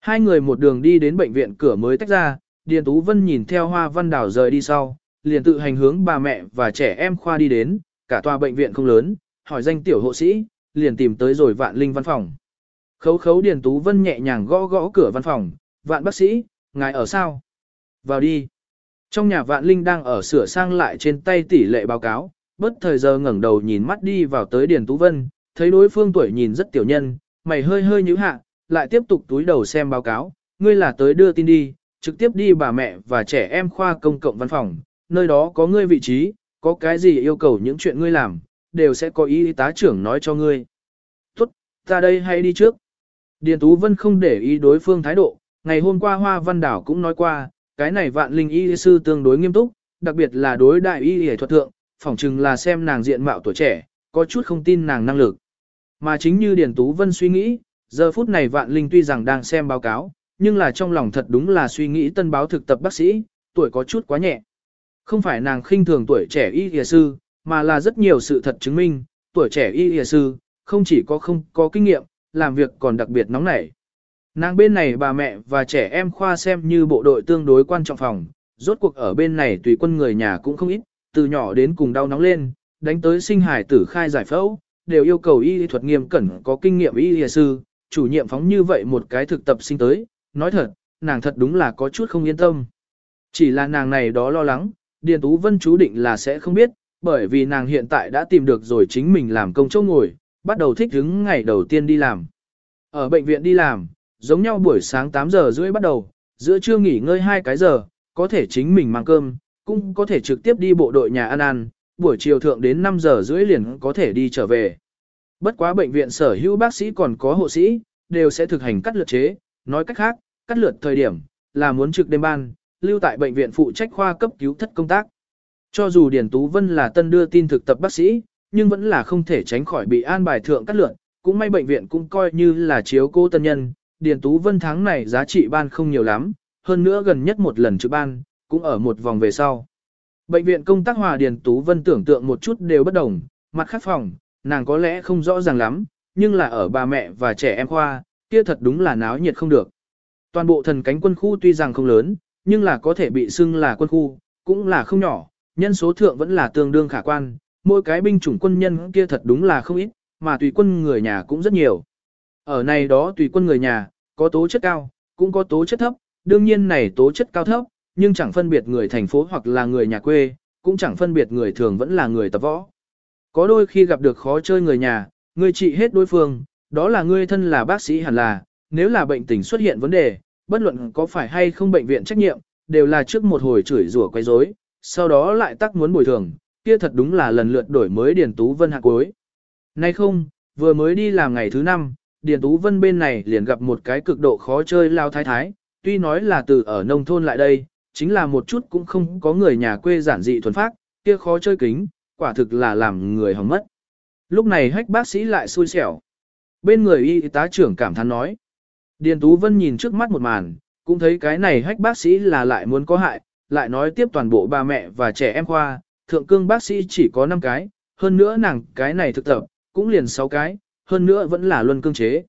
Hai người một đường đi đến bệnh viện cửa mới tách ra, Điền Tú Vân nhìn theo Hoa Văn Đào rời đi sau, liền tự hành hướng bà mẹ và trẻ em khoa đi đến, cả tòa bệnh viện không lớn, hỏi danh tiểu hộ sĩ, liền tìm tới rồi vạn linh văn phòng. Khấu khấu Điền Tú Vân nhẹ nhàng gõ gõ cửa văn phòng, vạn bác sĩ, ngài ở sao? Vào đi. Trong nhà vạn linh đang ở sửa sang lại trên tay tỷ lệ báo cáo, bất thời giờ ngẩng đầu nhìn mắt đi vào tới Điền Tú Vân, thấy đối phương tuổi nhìn rất tiểu nhân, mày hơi hơi nhíu hạ, lại tiếp tục túi đầu xem báo cáo, ngươi là tới đưa tin đi, trực tiếp đi bà mẹ và trẻ em khoa công cộng văn phòng, nơi đó có ngươi vị trí, có cái gì yêu cầu những chuyện ngươi làm, đều sẽ có ý tá trưởng nói cho ngươi. Tốt, ta đây hay đi trước. Điền Tú Vân không để ý đối phương thái độ, ngày hôm qua Hoa Văn Đảo cũng nói qua, cái này vạn linh y sư tương đối nghiêm túc, đặc biệt là đối đại y y thuật thượng, phỏng chừng là xem nàng diện mạo tuổi trẻ, có chút không tin nàng năng lực. Mà chính như Điền Tú Vân suy nghĩ, giờ phút này vạn linh tuy rằng đang xem báo cáo, nhưng là trong lòng thật đúng là suy nghĩ tân báo thực tập bác sĩ, tuổi có chút quá nhẹ. Không phải nàng khinh thường tuổi trẻ y y sư, mà là rất nhiều sự thật chứng minh, tuổi trẻ y y sư, không chỉ có không có kinh nghiệm, làm việc còn đặc biệt nóng nảy. Nàng bên này bà mẹ và trẻ em khoa xem như bộ đội tương đối quan trọng phòng, rốt cuộc ở bên này tùy quân người nhà cũng không ít, từ nhỏ đến cùng đau nóng lên, đánh tới sinh hải tử khai giải phẫu, đều yêu cầu y thuật nghiêm cẩn có kinh nghiệm y y sư, chủ nhiệm phóng như vậy một cái thực tập sinh tới, nói thật, nàng thật đúng là có chút không yên tâm. Chỉ là nàng này đó lo lắng, Điền Tú Vân chú định là sẽ không biết, bởi vì nàng hiện tại đã tìm được rồi chính mình làm công chỗ ngồi, bắt đầu thích hứng ngày đầu tiên đi làm. Ở bệnh viện đi làm, giống nhau buổi sáng 8 giờ rưỡi bắt đầu, giữa trưa nghỉ ngơi 2 cái giờ, có thể chính mình mang cơm, cũng có thể trực tiếp đi bộ đội nhà ăn ăn, buổi chiều thượng đến 5 giờ rưỡi liền có thể đi trở về. Bất quá bệnh viện sở hữu bác sĩ còn có hộ sĩ, đều sẽ thực hành cắt lượt chế, nói cách khác, cắt lượt thời điểm, là muốn trực đêm ban, lưu tại bệnh viện phụ trách khoa cấp cứu thất công tác. Cho dù Điền Tú Vân là tân đưa tin thực tập bác sĩ, nhưng vẫn là không thể tránh khỏi bị an bài thượng cắt lượt, cũng may bệnh viện cũng coi như là chiếu cố tân nhân, Điền Tú Vân tháng này giá trị ban không nhiều lắm, hơn nữa gần nhất một lần trực ban, cũng ở một vòng về sau. Bệnh viện công tác hòa Điền Tú Vân tưởng tượng một chút đều bất đồng, mặt khác phòng, nàng có lẽ không rõ ràng lắm, nhưng là ở bà mẹ và trẻ em khoa, kia thật đúng là náo nhiệt không được. Toàn bộ thần cánh quân khu tuy rằng không lớn, nhưng là có thể bị xưng là quân khu, cũng là không nhỏ, nhân số thượng vẫn là tương đương khả quan, mỗi cái binh chủng quân nhân kia thật đúng là không ít, mà tùy quân người nhà cũng rất nhiều. Ở này đó tùy quân người nhà, có tố chất cao, cũng có tố chất thấp, đương nhiên này tố chất cao thấp, nhưng chẳng phân biệt người thành phố hoặc là người nhà quê, cũng chẳng phân biệt người thường vẫn là người tập võ. Có đôi khi gặp được khó chơi người nhà, người trị hết đối phương, đó là ngươi thân là bác sĩ hẳn là, nếu là bệnh tình xuất hiện vấn đề, bất luận có phải hay không bệnh viện trách nhiệm, đều là trước một hồi chửi rủa quấy rối, sau đó lại tắc muốn bồi thường, kia thật đúng là lần lượt đổi mới Điền Tú Vân hạ cuối. Nay không, vừa mới đi làm ngày thứ năm, Điền Tú Vân bên này liền gặp một cái cực độ khó chơi lao thái thái, tuy nói là từ ở nông thôn lại đây, chính là một chút cũng không có người nhà quê giản dị thuần phác, kia khó chơi kính, quả thực là làm người hỏng mất. Lúc này hách bác sĩ lại xui xẻo. Bên người y tá trưởng cảm thán nói. Điền Tú Vân nhìn trước mắt một màn, cũng thấy cái này hách bác sĩ là lại muốn có hại, lại nói tiếp toàn bộ ba mẹ và trẻ em khoa, thượng cương bác sĩ chỉ có 5 cái, hơn nữa nàng cái này thực tập, cũng liền 6 cái, hơn nữa vẫn là luân cương chế.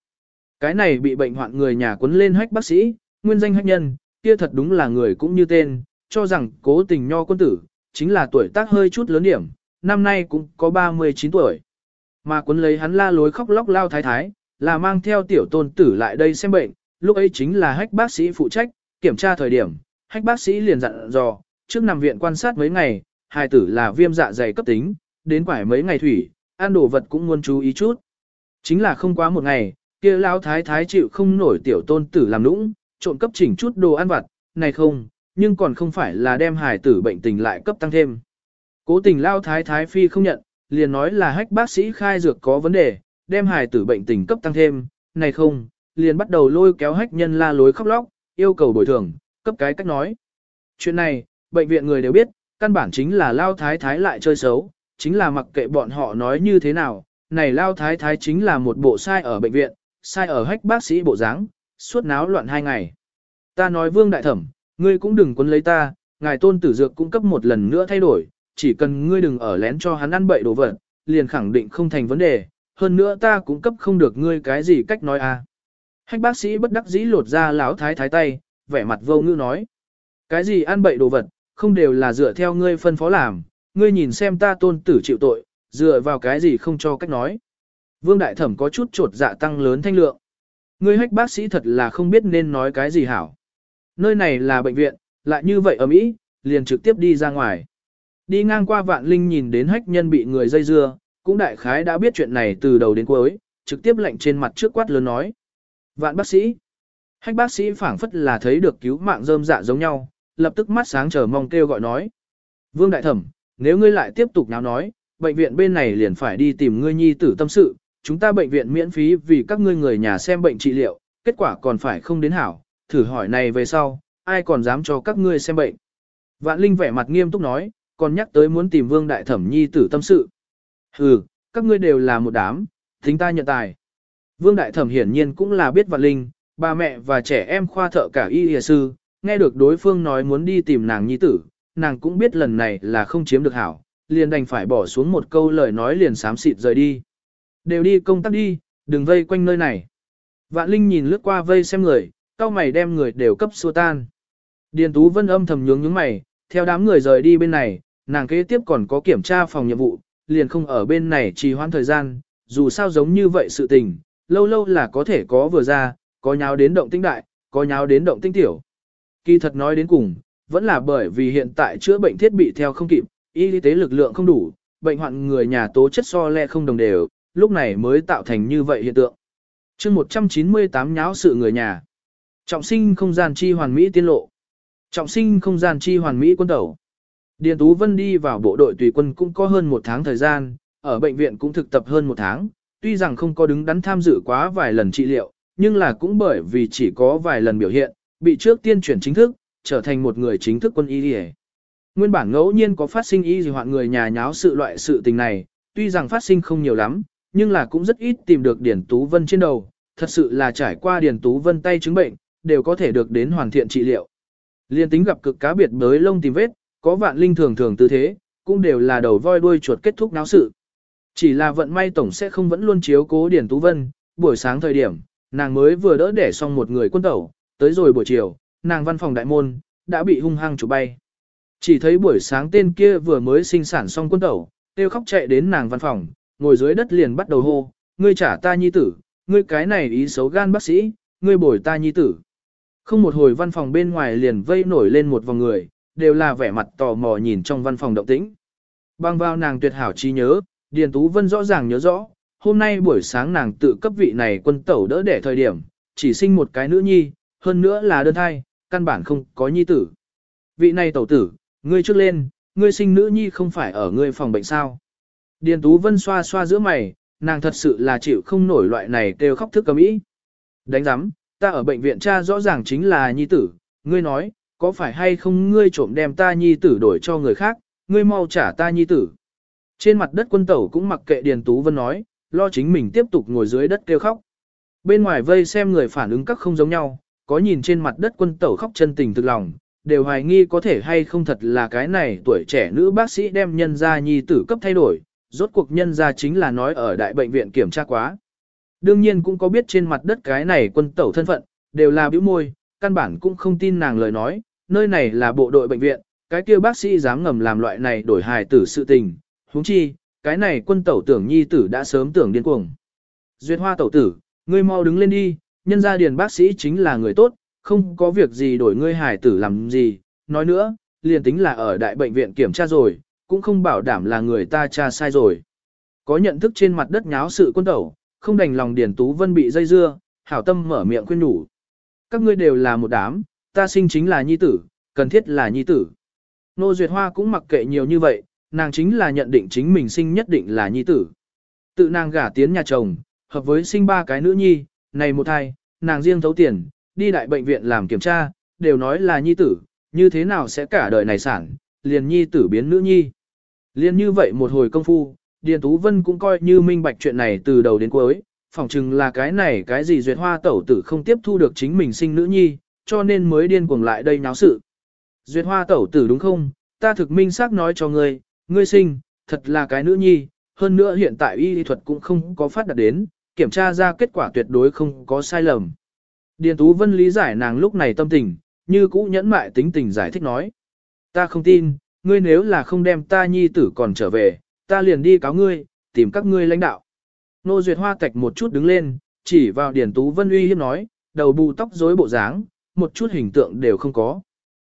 Cái này bị bệnh hoạn người nhà quấn lên hách bác sĩ, nguyên danh hách nhân, kia thật đúng là người cũng như tên, cho rằng cố tình nho quân tử, chính là tuổi tác hơi chút lớn điểm, năm nay cũng có 39 tuổi. Mà quấn lấy hắn la lối khóc lóc lao thái thái, là mang theo tiểu tôn tử lại đây xem bệnh, lúc ấy chính là hách bác sĩ phụ trách, kiểm tra thời điểm, hách bác sĩ liền dặn dò, trước nằm viện quan sát mấy ngày, hài tử là viêm dạ dày cấp tính, đến quải mấy ngày thủy, ăn đồ vật cũng muốn chú ý chút. Chính là không quá một ngày, kia lão thái thái chịu không nổi tiểu tôn tử làm nũng, trộn cấp chỉnh chút đồ ăn vặt, này không, nhưng còn không phải là đem hài tử bệnh tình lại cấp tăng thêm. Cố tình lao thái thái phi không nhận, liền nói là hách bác sĩ khai dược có vấn đề, đem hài tử bệnh tình cấp tăng thêm, này không, liền bắt đầu lôi kéo hách nhân la lối khóc lóc, yêu cầu bồi thường, cấp cái cách nói. Chuyện này, bệnh viện người đều biết, căn bản chính là lao thái thái lại chơi xấu, chính là mặc kệ bọn họ nói như thế nào, này lao thái thái chính là một bộ sai ở bệnh viện, sai ở hách bác sĩ bộ dáng, suốt náo loạn hai ngày. Ta nói vương đại thẩm, ngươi cũng đừng quấn lấy ta, ngài tôn tử dược cung cấp một lần nữa thay đổi, chỉ cần ngươi đừng ở lén cho hắn ăn bậy đồ vật, liền khẳng định không thành vấn đề, hơn nữa ta cũng cấp không được ngươi cái gì cách nói à. Hách bác sĩ bất đắc dĩ lột ra lão thái thái tay, vẻ mặt vô ngữ nói. Cái gì ăn bậy đồ vật, không đều là dựa theo ngươi phân phó làm, ngươi nhìn xem ta tôn tử chịu tội, dựa vào cái gì không cho cách nói. Vương Đại Thẩm có chút trột dạ tăng lớn thanh lượng. Ngươi hách bác sĩ thật là không biết nên nói cái gì hảo. Nơi này là bệnh viện, lại như vậy ở Mỹ, liền trực tiếp đi ra ngoài. Đi ngang qua vạn linh nhìn đến hách nhân bị người dây dưa, cũng đại khái đã biết chuyện này từ đầu đến cuối, trực tiếp lệnh trên mặt trước quát lớn nói. Vạn bác sĩ. Hách bác sĩ phảng phất là thấy được cứu mạng rơm dạ giống nhau, lập tức mắt sáng chờ mong kêu gọi nói. Vương Đại Thẩm, nếu ngươi lại tiếp tục nháo nói, bệnh viện bên này liền phải đi tìm ngươi nhi tử tâm sự, chúng ta bệnh viện miễn phí vì các ngươi người nhà xem bệnh trị liệu, kết quả còn phải không đến hảo, thử hỏi này về sau, ai còn dám cho các ngươi xem bệnh. Vạn Linh vẻ mặt nghiêm túc nói, còn nhắc tới muốn tìm Vương Đại Thẩm nhi tử tâm sự. Hừ, các ngươi đều là một đám, thính ta nhận tài. Vương Đại Thẩm hiển nhiên cũng là biết Vạn Linh, ba mẹ và trẻ em khoa thợ cả y y sư, nghe được đối phương nói muốn đi tìm nàng nhi tử, nàng cũng biết lần này là không chiếm được hảo, liền đành phải bỏ xuống một câu lời nói liền xám xịt rời đi. Đều đi công tác đi, đừng vây quanh nơi này. Vạn Linh nhìn lướt qua vây xem người, cao mày đem người đều cấp xua tan. Điền Tú Vân âm thầm nhướng nhướng mày, theo đám người rời đi bên này, nàng kế tiếp còn có kiểm tra phòng nhiệm vụ, liền không ở bên này trì hoãn thời gian, dù sao giống như vậy sự tình, lâu lâu là có thể có vừa ra, có nháo đến động tinh đại, có nháo đến động tinh tiểu. Kỳ thật nói đến cùng, vẫn là bởi vì hiện tại chữa bệnh thiết bị theo không kịp, y tế lực lượng không đủ, bệnh hoạn người nhà tố chất so le không đồng đều, lúc này mới tạo thành như vậy hiện tượng. chương 198 nháo sự người nhà. Trọng sinh không gian chi hoàn mỹ tiên lộ. Trọng sinh không gian chi hoàn mỹ quân tẩu. Điền Tú Vân đi vào bộ đội tùy quân cũng có hơn một tháng thời gian, ở bệnh viện cũng thực tập hơn một tháng, tuy rằng không có đứng đắn tham dự quá vài lần trị liệu, nhưng là cũng bởi vì chỉ có vài lần biểu hiện, bị trước tiên chuyển chính thức, trở thành một người chính thức quân y đi Nguyên bản ngẫu nhiên có phát sinh y gì hoạn người nhà nháo sự loại sự tình này, tuy rằng phát sinh không nhiều lắm, nhưng là cũng rất ít tìm được điển Tú Vân trên đầu, thật sự là trải qua điển Tú Vân tay chứng bệnh, đều có thể được đến hoàn thiện trị liệu. Liên tính gặp cực cá biệt bới lông tìm vết, có vạn linh thường thường tư thế, cũng đều là đầu voi đuôi chuột kết thúc náo sự. Chỉ là vận may tổng sẽ không vẫn luôn chiếu cố điển Tú Vân, buổi sáng thời điểm, nàng mới vừa đỡ để xong một người quân tẩu, tới rồi buổi chiều, nàng văn phòng đại môn, đã bị hung hăng chụp bay. Chỉ thấy buổi sáng tên kia vừa mới sinh sản xong quân tẩu, tiêu khóc chạy đến nàng văn phòng, ngồi dưới đất liền bắt đầu hô, ngươi trả ta nhi tử, ngươi cái này ý xấu gan bác sĩ, ngươi bồi ta nhi tử. Không một hồi văn phòng bên ngoài liền vây nổi lên một vòng người, đều là vẻ mặt tò mò nhìn trong văn phòng động tĩnh. Bang vào nàng tuyệt hảo trí nhớ, Điền Tú Vân rõ ràng nhớ rõ, hôm nay buổi sáng nàng tự cấp vị này quân tẩu đỡ để thời điểm, chỉ sinh một cái nữ nhi, hơn nữa là đơn thai, căn bản không có nhi tử. Vị này tẩu tử, ngươi trước lên, ngươi sinh nữ nhi không phải ở ngươi phòng bệnh sao. Điền Tú Vân xoa xoa giữa mày, nàng thật sự là chịu không nổi loại này kêu khóc thức cầm ý. Đánh giám, ta ở bệnh viện cha rõ ràng chính là nhi tử, ngươi nói, có phải hay không ngươi trộm đem ta nhi tử đổi cho người khác, ngươi mau trả ta nhi tử. Trên mặt đất quân tẩu cũng mặc kệ Điền Tú Vân nói, lo chính mình tiếp tục ngồi dưới đất kêu khóc. Bên ngoài vây xem người phản ứng các không giống nhau, có nhìn trên mặt đất quân tẩu khóc chân tình thực lòng, đều hoài nghi có thể hay không thật là cái này tuổi trẻ nữ bác sĩ đem nhân gia nhi tử cấp thay đổi, rốt cuộc nhân gia chính là nói ở đại bệnh viện kiểm tra quá. Đương nhiên cũng có biết trên mặt đất cái này quân tẩu thân phận, đều là bĩu môi, căn bản cũng không tin nàng lời nói, nơi này là bộ đội bệnh viện, cái kia bác sĩ dám ngầm làm loại này đổi hài tử sự tình, huống chi, cái này quân tẩu tưởng nhi tử đã sớm tưởng điên cuồng. Duyệt hoa tẩu tử, ngươi mau đứng lên đi, nhân gia điền bác sĩ chính là người tốt, không có việc gì đổi ngươi hải tử làm gì, nói nữa, liền tính là ở đại bệnh viện kiểm tra rồi, cũng không bảo đảm là người ta tra sai rồi. Có nhận thức trên mặt đất nháo sự quân tẩu, không đành lòng Điền Tú Vân bị dây dưa, hảo tâm mở miệng khuyên nhủ. Các ngươi đều là một đám, ta sinh chính là nhi tử, cần thiết là nhi tử. Nô Duyệt Hoa cũng mặc kệ nhiều như vậy, nàng chính là nhận định chính mình sinh nhất định là nhi tử. Tự nàng gả tiến nhà chồng, hợp với sinh ba cái nữ nhi, này một thai, nàng riêng thấu tiền, đi đại bệnh viện làm kiểm tra, đều nói là nhi tử, như thế nào sẽ cả đời này sản, liền nhi tử biến nữ nhi. Liền như vậy một hồi công phu, Điền Tú Vân cũng coi như minh bạch chuyện này từ đầu đến cuối, phỏng chừng là cái này cái gì duyệt hoa tẩu tử không tiếp thu được chính mình sinh nữ nhi, cho nên mới điên cuồng lại đây náo sự. Duyệt hoa tẩu tử đúng không, ta thực minh xác nói cho ngươi, ngươi sinh, thật là cái nữ nhi, hơn nữa hiện tại y thuật cũng không có phát đạt đến, kiểm tra ra kết quả tuyệt đối không có sai lầm. Điền Tú Vân lý giải nàng lúc này tâm tình, như cũ nhẫn mại tính tình giải thích nói. Ta không tin, ngươi nếu là không đem ta nhi tử còn trở về, ta liền đi cáo ngươi, tìm các ngươi lãnh đạo. Nô Duyệt Hoa tạch một chút đứng lên, chỉ vào Điền Tú Vân uy hiếp nói, đầu bù tóc rối bộ dáng, một chút hình tượng đều không có.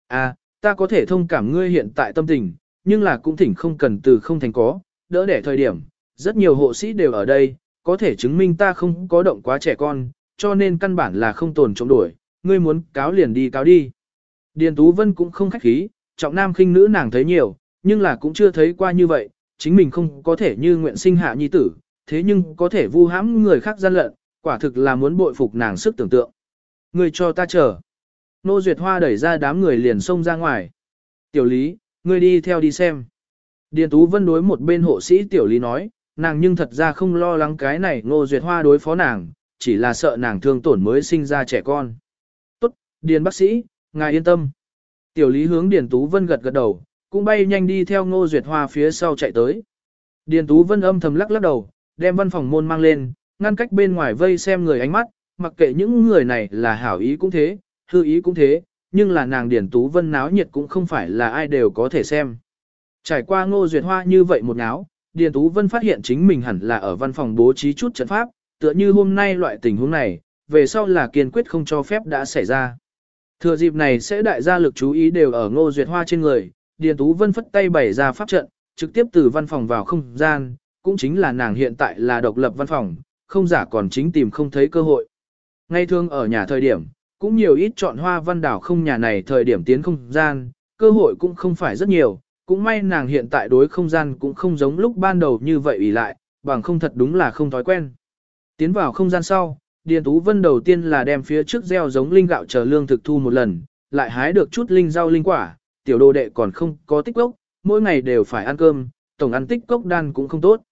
À, ta có thể thông cảm ngươi hiện tại tâm tình, nhưng là cũng thỉnh không cần từ không thành có, đỡ để thời điểm, rất nhiều hộ sĩ đều ở đây, có thể chứng minh ta không có động quá trẻ con, cho nên căn bản là không tồn chống đuổi, ngươi muốn cáo liền đi cáo đi. Điền Tú Vân cũng không khách khí, trọng nam khinh nữ nàng thấy nhiều, nhưng là cũng chưa thấy qua như vậy, chính mình không có thể như nguyện sinh hạ nhi tử, thế nhưng có thể vu hãm người khác gian lận, quả thực là muốn bội phục nàng sức tưởng tượng. Ngươi cho ta chờ. Nô Duyệt Hoa đẩy ra đám người liền xông ra ngoài. Tiểu Lý, ngươi đi theo đi xem. Điền Tú Vân đối một bên hộ sĩ Tiểu Lý nói, nàng nhưng thật ra không lo lắng cái này Nô Duyệt Hoa đối phó nàng, chỉ là sợ nàng thương tổn mới sinh ra trẻ con. Tốt, Điền bác sĩ, ngài yên tâm. Tiểu Lý hướng Điền Tú Vân gật gật đầu, cũng bay nhanh đi theo Ngô Duyệt Hoa phía sau chạy tới. Điền Tú Vân âm thầm lắc lắc đầu, đem văn phòng môn mang lên, ngăn cách bên ngoài vây xem người ánh mắt, mặc kệ những người này là hảo ý cũng thế, hư ý cũng thế, nhưng là nàng Điền Tú Vân náo nhiệt cũng không phải là ai đều có thể xem. Trải qua ngô duyệt hoa như vậy một náo, Điền Tú Vân phát hiện chính mình hẳn là ở văn phòng bố trí chút trận pháp, tựa như hôm nay loại tình huống này, về sau là kiên quyết không cho phép đã xảy ra. Thừa dịp này sẽ đại gia lực chú ý đều ở ngô duyệt hoa trên người, Điền Tú Vân phất tay bày ra pháp trận, trực tiếp từ văn phòng vào không gian, cũng chính là nàng hiện tại là độc lập văn phòng, không giả còn chính tìm không thấy cơ hội. Ngay thường ở nhà thời điểm, cũng nhiều ít chọn hoa văn đảo không nhà này thời điểm tiến không gian, cơ hội cũng không phải rất nhiều, cũng may nàng hiện tại đối không gian cũng không giống lúc ban đầu như vậy ủy lại, bằng không thật đúng là không thói quen. Tiến vào không gian sau, Điền Tú Vân đầu tiên là đem phía trước gieo giống linh gạo chờ lương thực thu một lần, lại hái được chút linh rau linh quả, tiểu đồ đệ còn không có tích cốc, mỗi ngày đều phải ăn cơm, tổng ăn tích cốc đan cũng không tốt.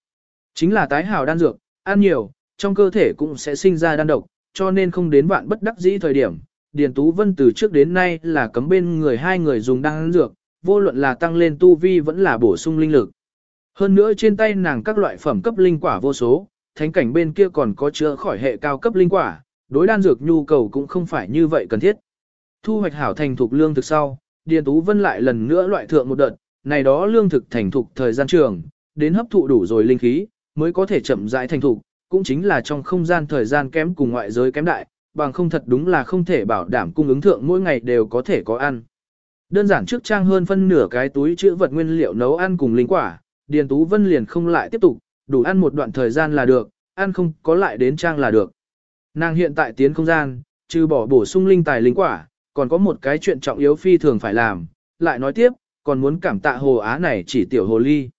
Chính là tái hào đan dược, ăn nhiều, trong cơ thể cũng sẽ sinh ra đan độc, cho nên không đến vạn bất đắc dĩ thời điểm. Điền Tú Vân từ trước đến nay là cấm bên người hai người dùng đan dược, vô luận là tăng lên tu vi vẫn là bổ sung linh lực. Hơn nữa trên tay nàng các loại phẩm cấp linh quả vô số, thánh cảnh bên kia còn có chữa khỏi hệ cao cấp linh quả, đối đan dược nhu cầu cũng không phải như vậy cần thiết. Thu hoạch hảo thành thục lương thực sau, Điền Tú Vân lại lần nữa loại thượng một đợt, này đó lương thực thành thục thời gian trường, đến hấp thụ đủ rồi linh khí, mới có thể chậm rãi thành thục, cũng chính là trong không gian thời gian kém cùng ngoại giới kém đại, bằng không thật đúng là không thể bảo đảm cung ứng thượng mỗi ngày đều có thể có ăn. Đơn giản trước trang hơn phân nửa cái túi chữ vật nguyên liệu nấu ăn cùng linh quả, Điền Tú Vân liền không lại tiếp tục, đủ ăn một đoạn thời gian là được, ăn không có lại đến trang là được. Nàng hiện tại tiến không gian, trừ bỏ bổ sung linh tài linh quả, còn có một cái chuyện trọng yếu phi thường phải làm, lại nói tiếp, còn muốn cảm tạ hồ á này chỉ tiểu hồ ly.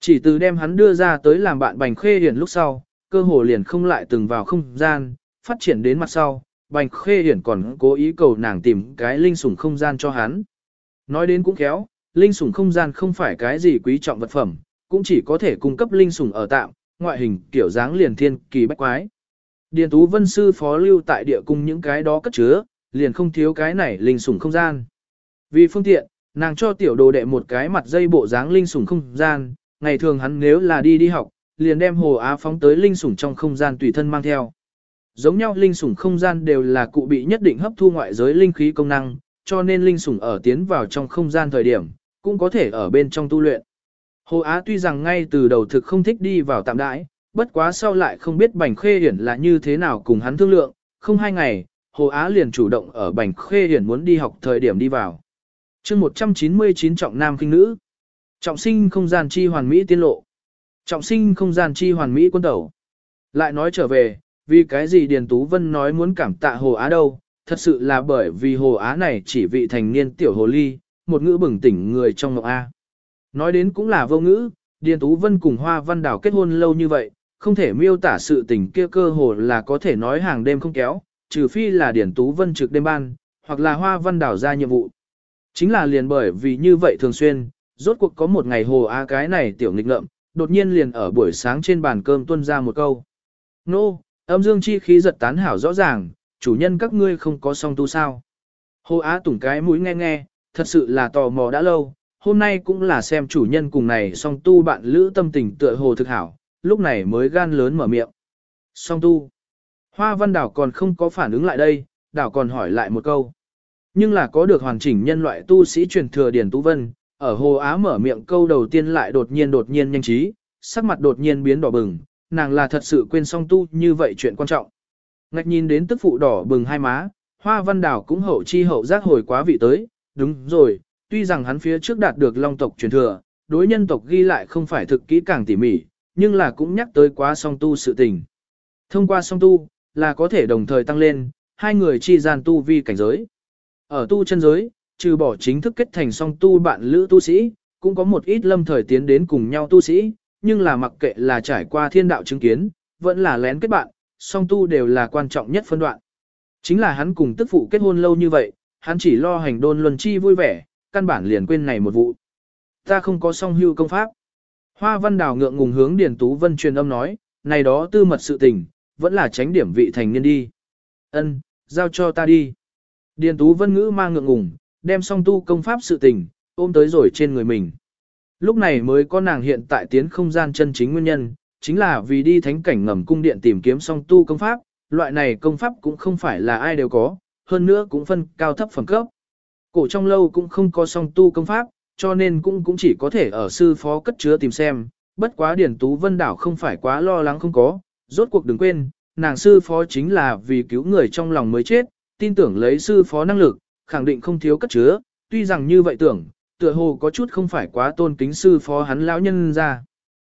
Chỉ từ đem hắn đưa ra tới làm bạn bành khê hiển lúc sau, cơ hồ liền không lại từng vào không gian, phát triển đến mặt sau, bành khê hiển còn cố ý cầu nàng tìm cái linh sủng không gian cho hắn. Nói đến cũng khéo, linh sủng không gian không phải cái gì quý trọng vật phẩm, cũng chỉ có thể cung cấp linh sủng ở tạm, ngoại hình kiểu dáng liền thiên kỳ bách quái. Điền Tú Vân sư phó lưu tại địa cung những cái đó cất chứa, liền không thiếu cái này linh sủng không gian. Vì phương tiện, nàng cho tiểu đồ đệ một cái mặt dây bộ dáng linh sủng không gian, ngày thường hắn nếu là đi đi học, liền đem hồ á phóng tới linh sủng trong không gian tùy thân mang theo. Giống nhau linh sủng không gian đều là cụ bị nhất định hấp thu ngoại giới linh khí công năng, cho nên linh sủng ở tiến vào trong không gian thời điểm, cũng có thể ở bên trong tu luyện. Hồ Á tuy rằng ngay từ đầu thực không thích đi vào tạm đãi, bất quá sau lại không biết Bành Khê Hiển là như thế nào cùng hắn thương lượng, không hai ngày, Hồ Á liền chủ động ở Bành Khê Hiển muốn đi học thời điểm đi vào. chương 199 trọng nam kinh nữ. Trọng sinh không gian chi hoàn mỹ tiên lộ. Trọng sinh không gian chi hoàn mỹ quân tẩu. Lại nói trở về, vì cái gì Điền Tú Vân nói muốn cảm tạ Hồ Á đâu, thật sự là bởi vì Hồ Á này chỉ vị thành niên tiểu hồ ly, một ngữ bừng tỉnh người trong ngọc A. Nói đến cũng là vô ngữ, Điền Tú Vân cùng Hoa Văn Đảo kết hôn lâu như vậy, không thể miêu tả sự tình kia cơ hồ là có thể nói hàng đêm không kéo, trừ phi là Điền Tú Vân trực đêm ban, hoặc là Hoa Văn Đảo ra nhiệm vụ. Chính là liền bởi vì như vậy thường xuyên, rốt cuộc có một ngày hồ á cái này tiểu nghịch ngợm, đột nhiên liền ở buổi sáng trên bàn cơm tuân ra một câu. Nô, âm dương chi khí giật tán hảo rõ ràng, chủ nhân các ngươi không có song tu sao. Hồ á tủng cái mũi nghe nghe, thật sự là tò mò đã lâu, hôm nay cũng là xem chủ nhân cùng này song tu bạn lữ tâm tình tựa hồ thực hảo, lúc này mới gan lớn mở miệng. Song tu. Hoa văn đảo còn không có phản ứng lại đây, đảo còn hỏi lại một câu. Nhưng là có được hoàn chỉnh nhân loại tu sĩ truyền thừa Điển Tú Vân, ở Hồ Á mở miệng câu đầu tiên lại đột nhiên đột nhiên nhanh trí, sắc mặt đột nhiên biến đỏ bừng, nàng là thật sự quên song tu như vậy chuyện quan trọng. Ngạch nhìn đến tức phụ đỏ bừng hai má, hoa văn đảo cũng hậu chi hậu giác hồi quá vị tới, đúng rồi, tuy rằng hắn phía trước đạt được long tộc truyền thừa, đối nhân tộc ghi lại không phải thực kỹ càng tỉ mỉ, nhưng là cũng nhắc tới quá song tu sự tình. Thông qua song tu, là có thể đồng thời tăng lên, hai người chi gian tu vi cảnh giới. Ở tu chân giới, trừ bỏ chính thức kết thành song tu bạn lữ tu sĩ, cũng có một ít lâm thời tiến đến cùng nhau tu sĩ, nhưng là mặc kệ là trải qua thiên đạo chứng kiến, vẫn là lén kết bạn, song tu đều là quan trọng nhất phân đoạn. Chính là hắn cùng tức phụ kết hôn lâu như vậy, hắn chỉ lo hành đôn luân chi vui vẻ, căn bản liền quên này một vụ. Ta không có song hưu công pháp. Hoa văn đào ngượng ngùng hướng Điền Tú Vân truyền âm nói, này đó tư mật sự tình, vẫn là tránh điểm vị thành niên đi. Ân, giao cho ta đi. Điền Tú Vân ngữ mang ngượng ngùng, đem song tu công pháp sự tình, ôm tới rồi trên người mình. Lúc này mới có nàng hiện tại tiến không gian chân chính nguyên nhân, chính là vì đi thánh cảnh ngầm cung điện tìm kiếm song tu công pháp, loại này công pháp cũng không phải là ai đều có, hơn nữa cũng phân cao thấp phẩm cấp. Cổ trong lâu cũng không có song tu công pháp, cho nên cũng cũng chỉ có thể ở sư phó cất chứa tìm xem, bất quá Điển Tú Vân Đảo không phải quá lo lắng không có, rốt cuộc đừng quên, nàng sư phó chính là vì cứu người trong lòng mới chết, tin tưởng lấy sư phó năng lực, khẳng định không thiếu cất chứa, tuy rằng như vậy tưởng, tựa hồ có chút không phải quá tôn kính sư phó hắn lão nhân ra.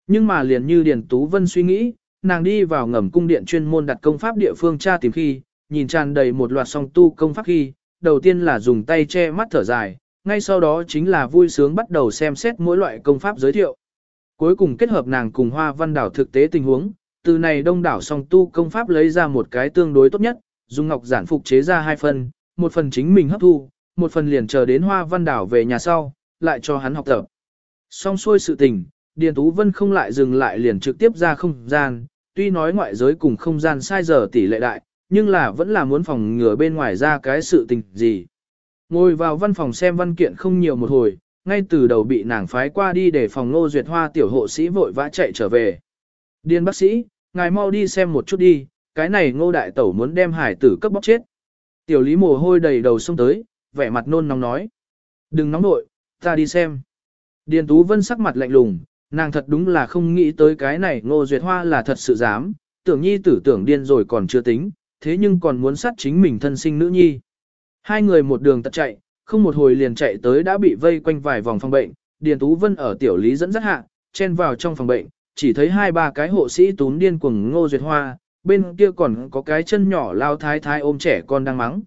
Nhưng mà liền như Điền Tú Vân suy nghĩ, nàng đi vào ngầm cung điện chuyên môn đặt công pháp địa phương tra tìm khi, nhìn tràn đầy một loạt song tu công pháp khi, đầu tiên là dùng tay che mắt thở dài, ngay sau đó chính là vui sướng bắt đầu xem xét mỗi loại công pháp giới thiệu. Cuối cùng kết hợp nàng cùng hoa văn đảo thực tế tình huống, từ này đông đảo song tu công pháp lấy ra một cái tương đối tốt nhất, dùng ngọc giản phục chế ra hai phần, một phần chính mình hấp thu, một phần liền chờ đến hoa văn đảo về nhà sau, lại cho hắn học tập. Xong xuôi sự tình, Điền Tú Vân không lại dừng lại liền trực tiếp ra không gian, tuy nói ngoại giới cùng không gian sai giờ tỷ lệ đại, nhưng là vẫn là muốn phòng ngừa bên ngoài ra cái sự tình gì. Ngồi vào văn phòng xem văn kiện không nhiều một hồi, ngay từ đầu bị nàng phái qua đi để phòng ngô duyệt hoa tiểu hộ sĩ vội vã chạy trở về. Điền bác sĩ, ngài mau đi xem một chút đi, cái này ngô đại tẩu muốn đem hải tử cấp bóc chết. Tiểu lý mồ hôi đầy đầu xông tới, vẻ mặt nôn nóng nói. Đừng nóng nội, ta đi xem. Điền Tú Vân sắc mặt lạnh lùng, nàng thật đúng là không nghĩ tới cái này ngô duyệt hoa là thật sự dám, tưởng nhi tử tưởng điên rồi còn chưa tính, thế nhưng còn muốn sát chính mình thân sinh nữ nhi. Hai người một đường tật chạy, không một hồi liền chạy tới đã bị vây quanh vài vòng phòng bệnh, Điền Tú Vân ở tiểu lý dẫn dắt hạ, chen vào trong phòng bệnh, chỉ thấy hai ba cái hộ sĩ tún điên cuồng ngô duyệt hoa, bên kia còn có cái chân nhỏ lao thái thái ôm trẻ con đang mắng.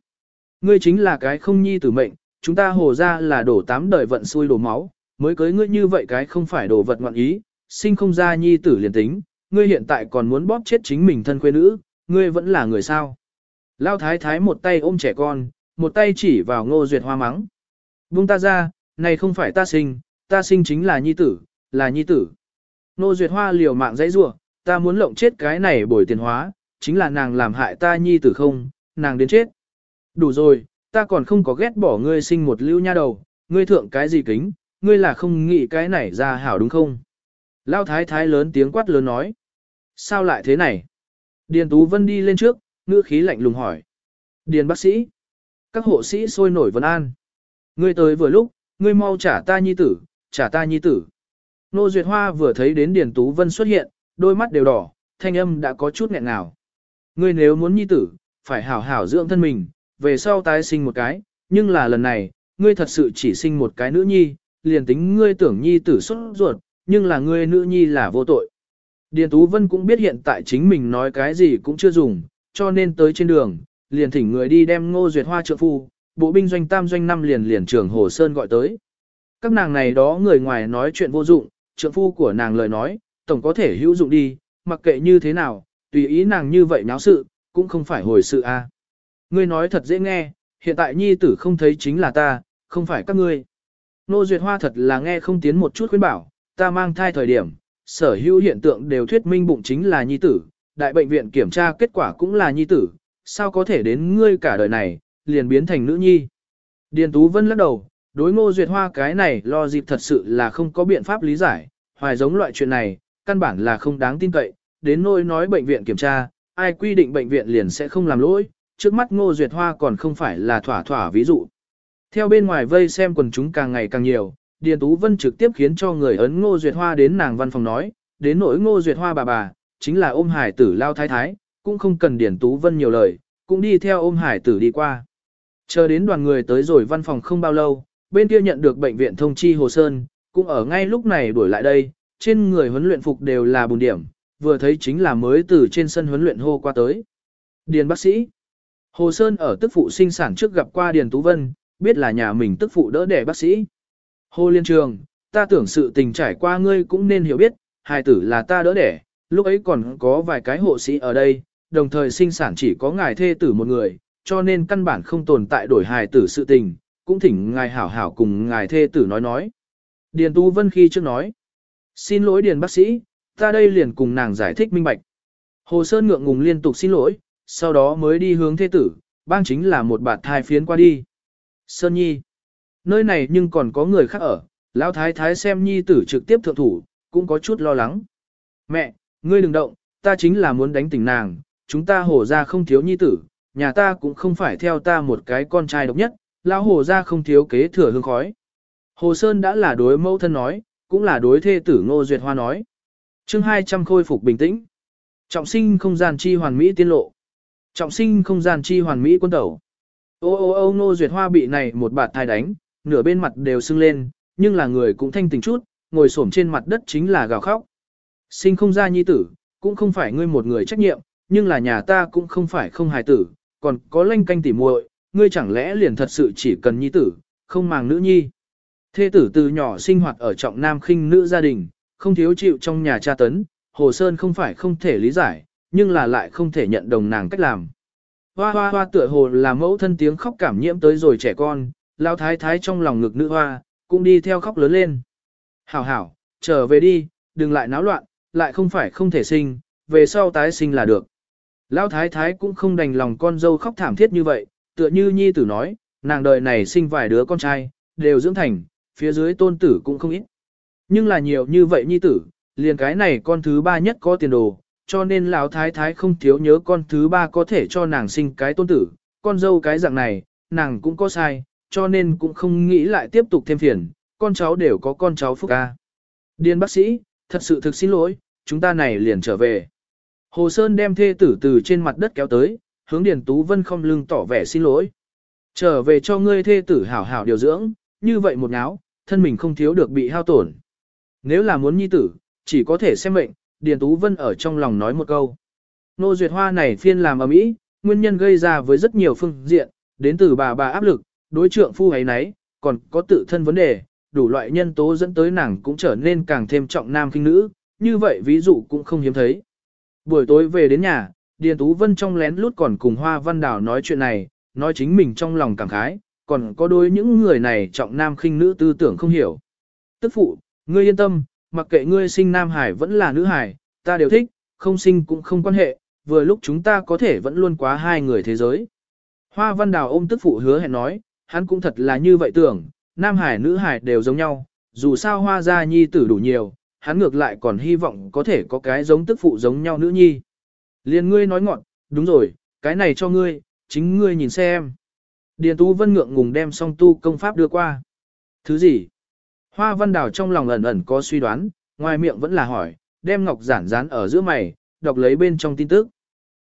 Ngươi chính là cái không nhi tử mệnh, chúng ta hồ ra là đổ tám đời vận xui đổ máu, mới cưới ngươi như vậy cái không phải đổ vật ngoạn ý, sinh không ra nhi tử liền tính, ngươi hiện tại còn muốn bóp chết chính mình thân quê nữ, ngươi vẫn là người sao. Lao thái thái một tay ôm trẻ con, một tay chỉ vào ngô duyệt hoa mắng. Vung ta ra, này không phải ta sinh, ta sinh chính là nhi tử, là nhi tử. Ngô duyệt hoa liều mạng dãy rủa ta muốn lộng chết cái này bồi tiền hóa, chính là nàng làm hại ta nhi tử không, nàng đến chết. Đủ rồi, ta còn không có ghét bỏ ngươi sinh một lưu nha đầu, ngươi thượng cái gì kính, ngươi là không nghĩ cái này ra hảo đúng không? Lao thái thái lớn tiếng quát lớn nói. Sao lại thế này? Điền Tú Vân đi lên trước, ngữ khí lạnh lùng hỏi. Điền bác sĩ. Các hộ sĩ sôi nổi vấn an. Ngươi tới vừa lúc, ngươi mau trả ta nhi tử, trả ta nhi tử. Nô Duyệt Hoa vừa thấy đến Điền Tú Vân xuất hiện, đôi mắt đều đỏ, thanh âm đã có chút nghẹn ngào. Ngươi nếu muốn nhi tử, phải hảo hảo dưỡng thân mình, về sau tái sinh một cái, nhưng là lần này, ngươi thật sự chỉ sinh một cái nữ nhi, liền tính ngươi tưởng nhi tử xuất ruột, nhưng là ngươi nữ nhi là vô tội. Điền Tú Vân cũng biết hiện tại chính mình nói cái gì cũng chưa dùng, cho nên tới trên đường, liền thỉnh người đi đem ngô duyệt hoa trợ phu, bộ binh doanh tam doanh năm liền liền trưởng Hồ Sơn gọi tới. Các nàng này đó người ngoài nói chuyện vô dụng, trợ phu của nàng lời nói, tổng có thể hữu dụng đi, mặc kệ như thế nào, tùy ý nàng như vậy náo sự, cũng không phải hồi sự a. Ngươi nói thật dễ nghe, hiện tại nhi tử không thấy chính là ta, không phải các ngươi. Nô Duyệt Hoa thật là nghe không tiến một chút khuyên bảo, ta mang thai thời điểm, sở hữu hiện tượng đều thuyết minh bụng chính là nhi tử, đại bệnh viện kiểm tra kết quả cũng là nhi tử, sao có thể đến ngươi cả đời này, liền biến thành nữ nhi. Điền Tú Vân lắc đầu, đối ngô duyệt hoa cái này lo dịp thật sự là không có biện pháp lý giải, hoài giống loại chuyện này, căn bản là không đáng tin cậy, đến nỗi nói bệnh viện kiểm tra, ai quy định bệnh viện liền sẽ không làm lỗi, trước mắt ngô duyệt hoa còn không phải là thỏa thỏa ví dụ. Theo bên ngoài vây xem quần chúng càng ngày càng nhiều, Điền Tú Vân trực tiếp khiến cho người ấn Ngô Duyệt Hoa đến nàng văn phòng nói, đến nỗi Ngô Duyệt Hoa bà bà, chính là ôm hải tử lao thái thái, cũng không cần Điền Tú Vân nhiều lời, cũng đi theo ôm hải tử đi qua. Chờ đến đoàn người tới rồi văn phòng không bao lâu, bên kia nhận được bệnh viện thông chi Hồ Sơn, cũng ở ngay lúc này đuổi lại đây, trên người huấn luyện phục đều là bùn điểm, vừa thấy chính là mới từ trên sân huấn luyện hô qua tới. Điền bác sĩ Hồ Sơn ở tức phụ sinh sản trước gặp qua Điền Tú Vân, biết là nhà mình tức phụ đỡ đẻ bác sĩ. Hồ Liên Trường, ta tưởng sự tình trải qua ngươi cũng nên hiểu biết, hài tử là ta đỡ đẻ, lúc ấy còn có vài cái hộ sĩ ở đây, đồng thời sinh sản chỉ có ngài thê tử một người, cho nên căn bản không tồn tại đổi hài tử sự tình, cũng thỉnh ngài hảo hảo cùng ngài thê tử nói nói. Điền Tu Vân khi trước nói, xin lỗi Điền bác sĩ, ta đây liền cùng nàng giải thích minh bạch. Hồ Sơn ngượng ngùng liên tục xin lỗi, sau đó mới đi hướng thê tử, bang chính là một bạt thai phiến qua đi. Sơn Nhi, nơi này nhưng còn có người khác ở, Lão Thái Thái xem Nhi tử trực tiếp thượng thủ, cũng có chút lo lắng. Mẹ, ngươi đừng động, ta chính là muốn đánh tỉnh nàng, chúng ta hổ ra không thiếu Nhi tử, nhà ta cũng không phải theo ta một cái con trai độc nhất, lão hồ ra không thiếu kế thừa hương khói. Hồ Sơn đã là đối mẫu thân nói, cũng là đối thê tử Ngô Duyệt Hoa nói. chương 200 khôi phục bình tĩnh. Trọng sinh không gian chi hoàn mỹ tiên lộ. Trọng sinh không gian chi hoàn mỹ quân tẩu. Ô ô ô Ngô Duyệt Hoa bị này một bạt thai đánh, nửa bên mặt đều sưng lên, nhưng là người cũng thanh tỉnh chút, ngồi xổm trên mặt đất chính là gào khóc. Sinh không ra nhi tử, cũng không phải ngươi một người trách nhiệm, nhưng là nhà ta cũng không phải không hài tử, còn có lanh canh tỉ muội, ngươi chẳng lẽ liền thật sự chỉ cần nhi tử, không màng nữ nhi. Thê tử từ nhỏ sinh hoạt ở trọng nam khinh nữ gia đình, không thiếu chịu trong nhà cha tấn, Hồ Sơn không phải không thể lý giải, nhưng là lại không thể nhận đồng nàng cách làm. Hoa hoa hoa tựa hồ là mẫu thân tiếng khóc cảm nhiễm tới rồi trẻ con, lao thái thái trong lòng ngực nữ hoa, cũng đi theo khóc lớn lên. Hảo hảo, trở về đi, đừng lại náo loạn, lại không phải không thể sinh, về sau tái sinh là được. Lão thái thái cũng không đành lòng con dâu khóc thảm thiết như vậy, tựa như nhi tử nói, nàng đời này sinh vài đứa con trai, đều dưỡng thành, phía dưới tôn tử cũng không ít. Nhưng là nhiều như vậy nhi tử, liền cái này con thứ ba nhất có tiền đồ, cho nên lão thái thái không thiếu nhớ con thứ ba có thể cho nàng sinh cái tôn tử, con dâu cái dạng này, nàng cũng có sai, cho nên cũng không nghĩ lại tiếp tục thêm phiền, con cháu đều có con cháu phúc ca. Điên bác sĩ, thật sự thực xin lỗi, chúng ta này liền trở về. Hồ Sơn đem thê tử từ trên mặt đất kéo tới, hướng Điền Tú Vân không lưng tỏ vẻ xin lỗi. Trở về cho ngươi thê tử hảo hảo điều dưỡng, như vậy một ngáo thân mình không thiếu được bị hao tổn. Nếu là muốn nhi tử, chỉ có thể xem mệnh, Điền Tú Vân ở trong lòng nói một câu. Nô Duyệt Hoa này phiên làm ở mỹ, nguyên nhân gây ra với rất nhiều phương diện, đến từ bà bà áp lực, đối trượng phu ấy nấy, còn có tự thân vấn đề, đủ loại nhân tố dẫn tới nàng cũng trở nên càng thêm trọng nam kinh nữ, như vậy ví dụ cũng không hiếm thấy. Buổi tối về đến nhà, Điền Tú Vân trong lén lút còn cùng Hoa Văn Đào nói chuyện này, nói chính mình trong lòng cảm khái, còn có đôi những người này trọng nam khinh nữ tư tưởng không hiểu. Tức phụ, ngươi yên tâm, mặc kệ ngươi sinh nam hải vẫn là nữ hải, ta đều thích, không sinh cũng không quan hệ, vừa lúc chúng ta có thể vẫn luôn quá hai người thế giới. Hoa Văn Đào ôm tức phụ hứa hẹn nói, hắn cũng thật là như vậy tưởng, nam hải nữ hải đều giống nhau, dù sao hoa gia nhi tử đủ nhiều, hắn ngược lại còn hy vọng có thể có cái giống tức phụ giống nhau nữ nhi. Liên ngươi nói ngọn, đúng rồi, cái này cho ngươi, chính ngươi nhìn xem. Điền Tú Vân ngượng ngùng đem song tu công pháp đưa qua. Thứ gì? Hoa Văn Đào trong lòng ẩn ẩn có suy đoán, ngoài miệng vẫn là hỏi, đem ngọc giản dán ở giữa mày, đọc lấy bên trong tin tức.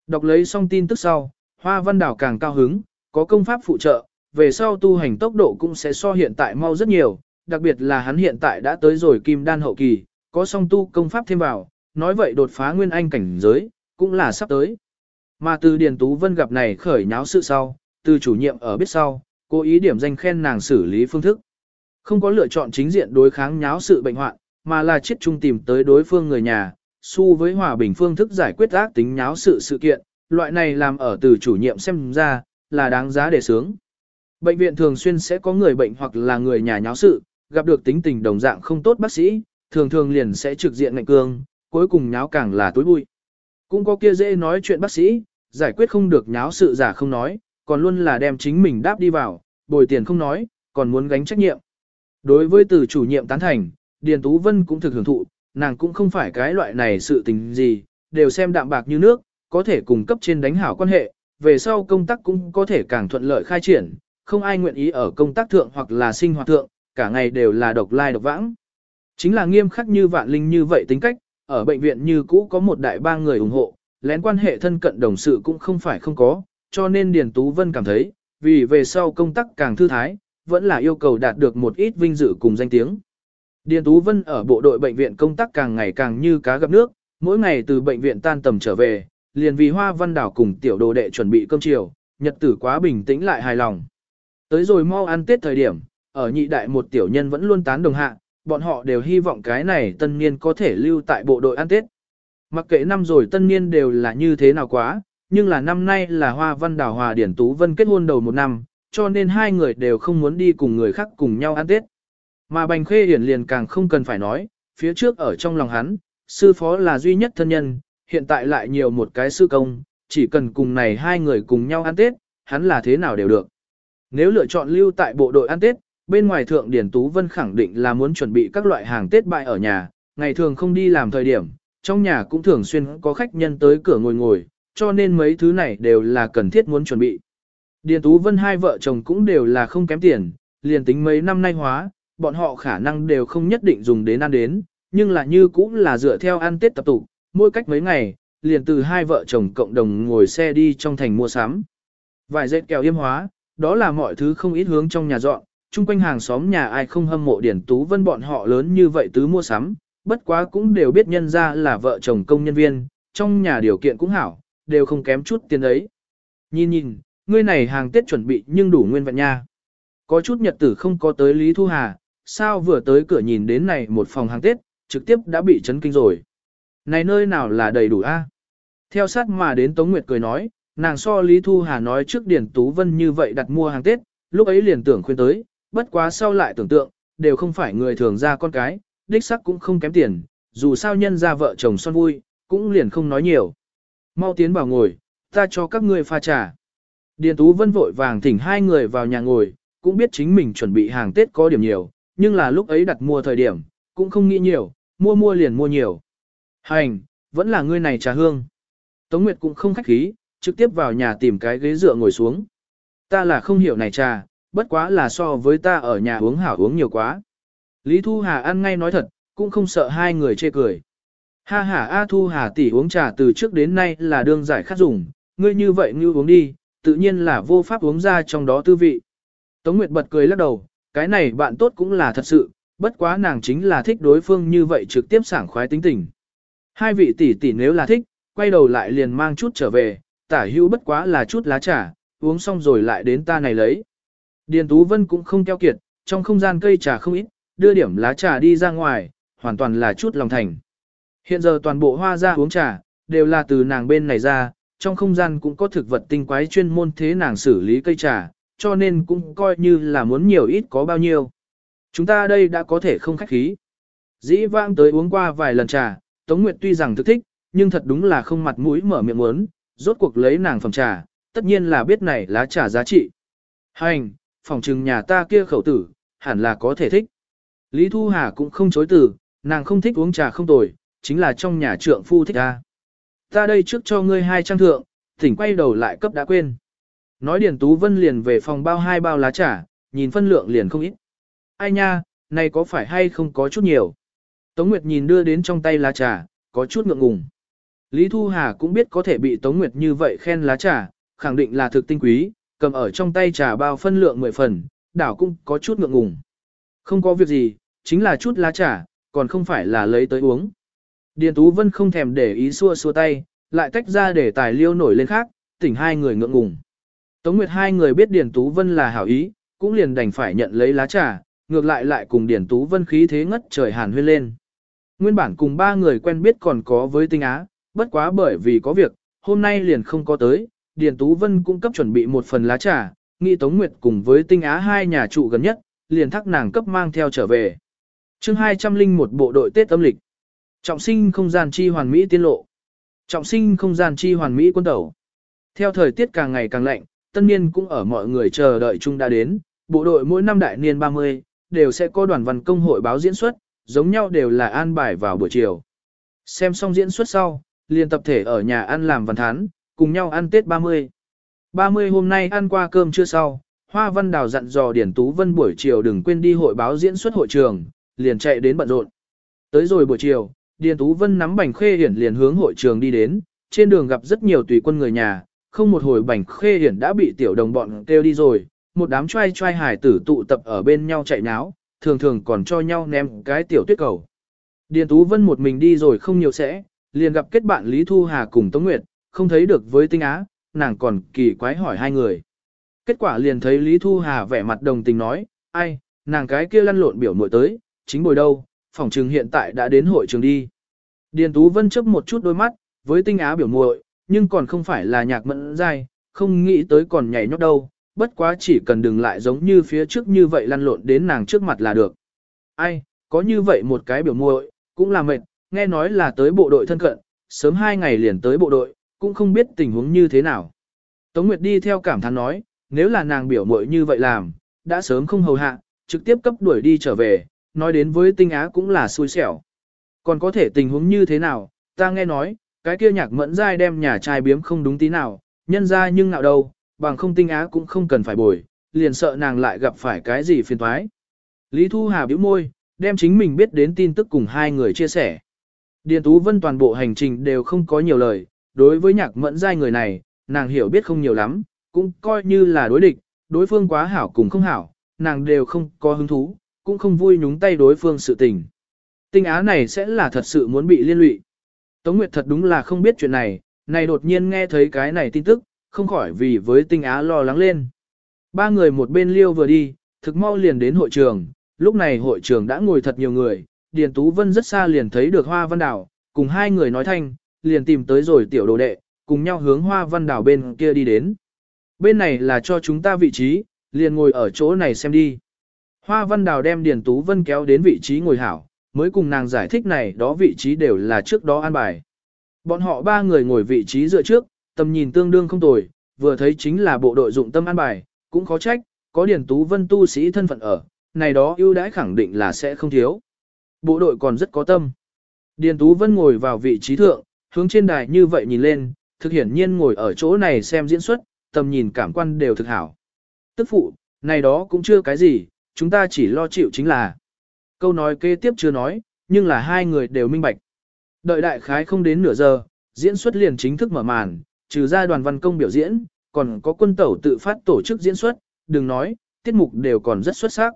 Đọc lấy xong tin tức sau, Hoa Văn Đào càng cao hứng, có công pháp phụ trợ, về sau tu hành tốc độ cũng sẽ so hiện tại mau rất nhiều, đặc biệt là hắn hiện tại đã tới rồi kim đan hậu kỳ, có song tu công pháp thêm vào, nói vậy đột phá nguyên anh cảnh giới, cũng là sắp tới. Mà từ Điền Tú Vân gặp này khởi nháo sự sau, từ chủ nhiệm ở biết sau, cố ý điểm danh khen nàng xử lý phương thức. Không có lựa chọn chính diện đối kháng nháo sự bệnh hoạn, mà là chiết trung tìm tới đối phương người nhà, su với hòa bình phương thức giải quyết ác tính nháo sự sự kiện, loại này làm ở từ chủ nhiệm xem ra, là đáng giá để sướng. Bệnh viện thường xuyên sẽ có người bệnh hoặc là người nhà nháo sự, gặp được tính tình đồng dạng không tốt bác sĩ, thường thường liền sẽ trực diện ngạnh cương, cuối cùng nháo càng là tối bụi. Cũng có kia dễ nói chuyện bác sĩ, giải quyết không được nháo sự giả không nói, còn luôn là đem chính mình đáp đi vào, bồi tiền không nói, còn muốn gánh trách nhiệm. Đối với từ chủ nhiệm tán thành, Điền Tú Vân cũng thực hưởng thụ, nàng cũng không phải cái loại này sự tình gì, đều xem đạm bạc như nước, có thể cùng cấp trên đánh hảo quan hệ, về sau công tác cũng có thể càng thuận lợi khai triển, không ai nguyện ý ở công tác thượng hoặc là sinh hoạt thượng, cả ngày đều là độc lai độc vãng. Chính là nghiêm khắc như vạn linh như vậy tính cách, ở bệnh viện như cũ có một đại ba người ủng hộ, lén quan hệ thân cận đồng sự cũng không phải không có, cho nên Điền Tú Vân cảm thấy, vì về sau công tác càng thư thái, vẫn là yêu cầu đạt được một ít vinh dự cùng danh tiếng. Điền Tú Vân ở bộ đội bệnh viện công tác càng ngày càng như cá gặp nước, mỗi ngày từ bệnh viện tan tầm trở về, liền vì Hoa Văn Đảo cùng tiểu đồ đệ chuẩn bị cơm chiều, nhật tử quá bình tĩnh lại hài lòng. Tới rồi mau ăn Tết thời điểm, ở nhị đại một tiểu nhân vẫn luôn tán đồng hạ, bọn họ đều hy vọng cái này tân niên có thể lưu tại bộ đội ăn Tết. Mặc kệ năm rồi tân niên đều là như thế nào quá, nhưng là năm nay là Hoa Văn Đào Hòa Điển Tú Vân kết hôn đầu một năm, cho nên hai người đều không muốn đi cùng người khác cùng nhau ăn Tết. Mà Bành Khê Hiển liền càng không cần phải nói, phía trước ở trong lòng hắn, sư phó là duy nhất thân nhân, hiện tại lại nhiều một cái sư công, chỉ cần cùng này hai người cùng nhau ăn Tết, hắn là thế nào đều được. Nếu lựa chọn lưu tại bộ đội ăn Tết, bên ngoài thượng Điển Tú Vân khẳng định là muốn chuẩn bị các loại hàng Tết bại ở nhà, ngày thường không đi làm thời điểm, trong nhà cũng thường xuyên có khách nhân tới cửa ngồi ngồi, cho nên mấy thứ này đều là cần thiết muốn chuẩn bị. Điền Tú Vân hai vợ chồng cũng đều là không kém tiền, liền tính mấy năm nay hóa, bọn họ khả năng đều không nhất định dùng đến ăn đến, nhưng là như cũng là dựa theo ăn Tết tập tụ, mỗi cách mấy ngày, liền từ hai vợ chồng cộng đồng ngồi xe đi trong thành mua sắm. Vài dệt kẹo yêm hóa, đó là mọi thứ không ít hướng trong nhà dọn, chung quanh hàng xóm nhà ai không hâm mộ Điển Tú Vân bọn họ lớn như vậy tứ mua sắm, bất quá cũng đều biết nhân ra là vợ chồng công nhân viên, trong nhà điều kiện cũng hảo, đều không kém chút tiền ấy. Nhìn nhìn, ngươi này hàng Tết chuẩn bị nhưng đủ nguyên vẹn nha. Có chút nhật tử không có tới Lý Thu Hà, sao vừa tới cửa nhìn đến này một phòng hàng Tết, trực tiếp đã bị chấn kinh rồi. Này nơi nào là đầy đủ a? Theo sát mà đến Tống Nguyệt cười nói, nàng so Lý Thu Hà nói trước Điển Tú Vân như vậy đặt mua hàng Tết, lúc ấy liền tưởng khuyên tới, bất quá sau lại tưởng tượng, đều không phải người thường ra con cái, đích sắc cũng không kém tiền, dù sao nhân ra vợ chồng son vui, cũng liền không nói nhiều. Mau tiến vào ngồi, ta cho các ngươi pha trà. Điền Tú Vân vội vàng thỉnh hai người vào nhà ngồi, cũng biết chính mình chuẩn bị hàng Tết có điểm nhiều, nhưng là lúc ấy đặt mua thời điểm, cũng không nghĩ nhiều, mua mua liền mua nhiều. Hành, vẫn là ngươi này trà hương. Tống Nguyệt cũng không khách khí, trực tiếp vào nhà tìm cái ghế dựa ngồi xuống. Ta là không hiểu này trà, bất quá là so với ta ở nhà uống hảo uống nhiều quá. Lý Thu Hà ăn ngay nói thật, cũng không sợ hai người chê cười. Ha ha A Thu Hà tỷ uống trà từ trước đến nay là đương giải khát dùng, ngươi như vậy như uống đi, tự nhiên là vô pháp uống ra trong đó tư vị. Tống Nguyệt bật cười lắc đầu, cái này bạn tốt cũng là thật sự, bất quá nàng chính là thích đối phương như vậy trực tiếp sảng khoái tính tình. Hai vị tỷ tỷ nếu là thích, quay đầu lại liền mang chút trở về, tả hữu bất quá là chút lá trà, uống xong rồi lại đến ta này lấy. Điền Tú Vân cũng không keo kiệt, trong không gian cây trà không ít, đưa điểm lá trà đi ra ngoài, hoàn toàn là chút lòng thành. Hiện giờ toàn bộ hoa ra uống trà, đều là từ nàng bên này ra, trong không gian cũng có thực vật tinh quái chuyên môn thế nàng xử lý cây trà, cho nên cũng coi như là muốn nhiều ít có bao nhiêu. Chúng ta đây đã có thể không khách khí. Dĩ vãng tới uống qua vài lần trà, Tống Nguyệt tuy rằng thức thích, nhưng thật đúng là không mặt mũi mở miệng muốn, rốt cuộc lấy nàng phòng trà, tất nhiên là biết này lá trà giá trị. Hành, phòng trừng nhà ta kia khẩu tử, hẳn là có thể thích. Lý Thu Hà cũng không chối từ, nàng không thích uống trà không tồi, chính là trong nhà trượng phu thích ta. Ta đây trước cho ngươi hai trang thượng, thỉnh quay đầu lại cấp đã quên. Nói Điền Tú Vân liền về phòng bao hai bao lá trà, nhìn phân lượng liền không ít. Ai nha, này có phải hay không có chút nhiều. Tống Nguyệt nhìn đưa đến trong tay lá trà, có chút ngượng ngùng. Lý Thu Hà cũng biết có thể bị Tống Nguyệt như vậy khen lá trà, khẳng định là thực tinh quý, cầm ở trong tay trà bao phân lượng 10 phần, đảo cũng có chút ngượng ngùng. Không có việc gì, chính là chút lá trà, còn không phải là lấy tới uống. Điền Tú Vân không thèm để ý xua xua tay, lại tách ra để tài liêu nổi lên khác, tỉnh hai người ngượng ngùng. Tống Nguyệt hai người biết Điền Tú Vân là hảo ý, cũng liền đành phải nhận lấy lá trà, ngược lại lại cùng Điền Tú Vân khí thế ngất trời hàn huyên lên. Nguyên bản cùng ba người quen biết còn có với tinh á, bất quá bởi vì có việc, hôm nay liền không có tới, Điền Tú Vân cũng cấp chuẩn bị một phần lá trà, Nghi Tống Nguyệt cùng với tinh á hai nhà trụ gần nhất, liền thắc nàng cấp mang theo trở về. chương 201 bộ đội Tết âm lịch. Trọng sinh không gian chi hoàn mỹ tiên lộ. Trọng sinh không gian chi hoàn mỹ quân tẩu. Theo thời tiết càng ngày càng lạnh, tân niên cũng ở mọi người chờ đợi chung đã đến, bộ đội mỗi năm đại niên 30, đều sẽ có đoàn văn công hội báo diễn xuất, giống nhau đều là an bài vào buổi chiều. Xem xong diễn xuất sau, liền tập thể ở nhà ăn làm văn thán, cùng nhau ăn Tết 30. 30 hôm nay ăn qua cơm chưa sau, Hoa Văn Đào dặn dò Điển Tú Vân buổi chiều đừng quên đi hội báo diễn xuất hội trường, liền chạy đến bận rộn. Tới rồi buổi chiều, Điền Tú Vân nắm bành khê hiển liền hướng hội trường đi đến, trên đường gặp rất nhiều tùy quân người nhà, không một hồi bành khê hiển đã bị tiểu đồng bọn kêu đi rồi, một đám trai trai hải tử tụ tập ở bên nhau chạy náo, thường thường còn cho nhau ném cái tiểu tuyết cầu. Điền Tú Vân một mình đi rồi không nhiều sẽ, liền gặp kết bạn Lý Thu Hà cùng Tống Nguyệt, không thấy được với tinh á, nàng còn kỳ quái hỏi hai người. Kết quả liền thấy Lý Thu Hà vẻ mặt đồng tình nói, ai, nàng cái kia lăn lộn biểu muội tới, chính bồi đâu, phòng trường hiện tại đã đến hội trường đi. Điền Tú Vân chớp một chút đôi mắt, với tinh á biểu muội, nhưng còn không phải là nhạc mẫn dai, không nghĩ tới còn nhảy nhót đâu, bất quá chỉ cần đừng lại giống như phía trước như vậy lăn lộn đến nàng trước mặt là được. Ai, có như vậy một cái biểu muội, cũng là mệt, nghe nói là tới bộ đội thân cận, sớm hai ngày liền tới bộ đội, cũng không biết tình huống như thế nào. Tống Nguyệt đi theo cảm thán nói, nếu là nàng biểu muội như vậy làm, đã sớm không hầu hạ, trực tiếp cấp đuổi đi trở về, nói đến với tinh á cũng là xui xẻo. Còn có thể tình huống như thế nào, ta nghe nói, cái kia nhạc mẫn dai đem nhà trai biếm không đúng tí nào, nhân ra nhưng nào đâu, bằng không tinh á cũng không cần phải bồi, liền sợ nàng lại gặp phải cái gì phiền toái. Lý Thu Hà bĩu môi, đem chính mình biết đến tin tức cùng hai người chia sẻ. Điền Tú Vân toàn bộ hành trình đều không có nhiều lời, đối với nhạc mẫn giai người này, nàng hiểu biết không nhiều lắm, cũng coi như là đối địch, đối phương quá hảo cùng không hảo, nàng đều không có hứng thú, cũng không vui nhúng tay đối phương sự tình. Tinh á này sẽ là thật sự muốn bị liên lụy. Tống Nguyệt thật đúng là không biết chuyện này, này đột nhiên nghe thấy cái này tin tức, không khỏi vì với tinh á lo lắng lên. Ba người một bên liêu vừa đi, thực mau liền đến hội trường, lúc này hội trường đã ngồi thật nhiều người, Điền Tú Vân rất xa liền thấy được Hoa Văn Đảo, cùng hai người nói thanh, liền tìm tới rồi tiểu đồ đệ, cùng nhau hướng Hoa Văn Đảo bên kia đi đến. Bên này là cho chúng ta vị trí, liền ngồi ở chỗ này xem đi. Hoa Văn Đào đem Điền Tú Vân kéo đến vị trí ngồi hảo, mới cùng nàng giải thích này đó vị trí đều là trước đó an bài. Bọn họ ba người ngồi vị trí dựa trước, tầm nhìn tương đương không tồi, vừa thấy chính là bộ đội dụng tâm an bài, cũng khó trách, có Điền Tú Vân tu sĩ thân phận ở, này đó ưu đãi khẳng định là sẽ không thiếu. Bộ đội còn rất có tâm. Điền Tú Vân ngồi vào vị trí thượng, hướng trên đài như vậy nhìn lên, thực hiển nhiên ngồi ở chỗ này xem diễn xuất, tầm nhìn cảm quan đều thực hảo. Tức phụ, này đó cũng chưa cái gì, chúng ta chỉ lo chịu chính là. Câu nói kế tiếp chưa nói, nhưng là hai người đều minh bạch. Đợi đại khái không đến nửa giờ, diễn xuất liền chính thức mở màn, trừ ra đoàn văn công biểu diễn, còn có quân tẩu tự phát tổ chức diễn xuất, đừng nói, tiết mục đều còn rất xuất sắc.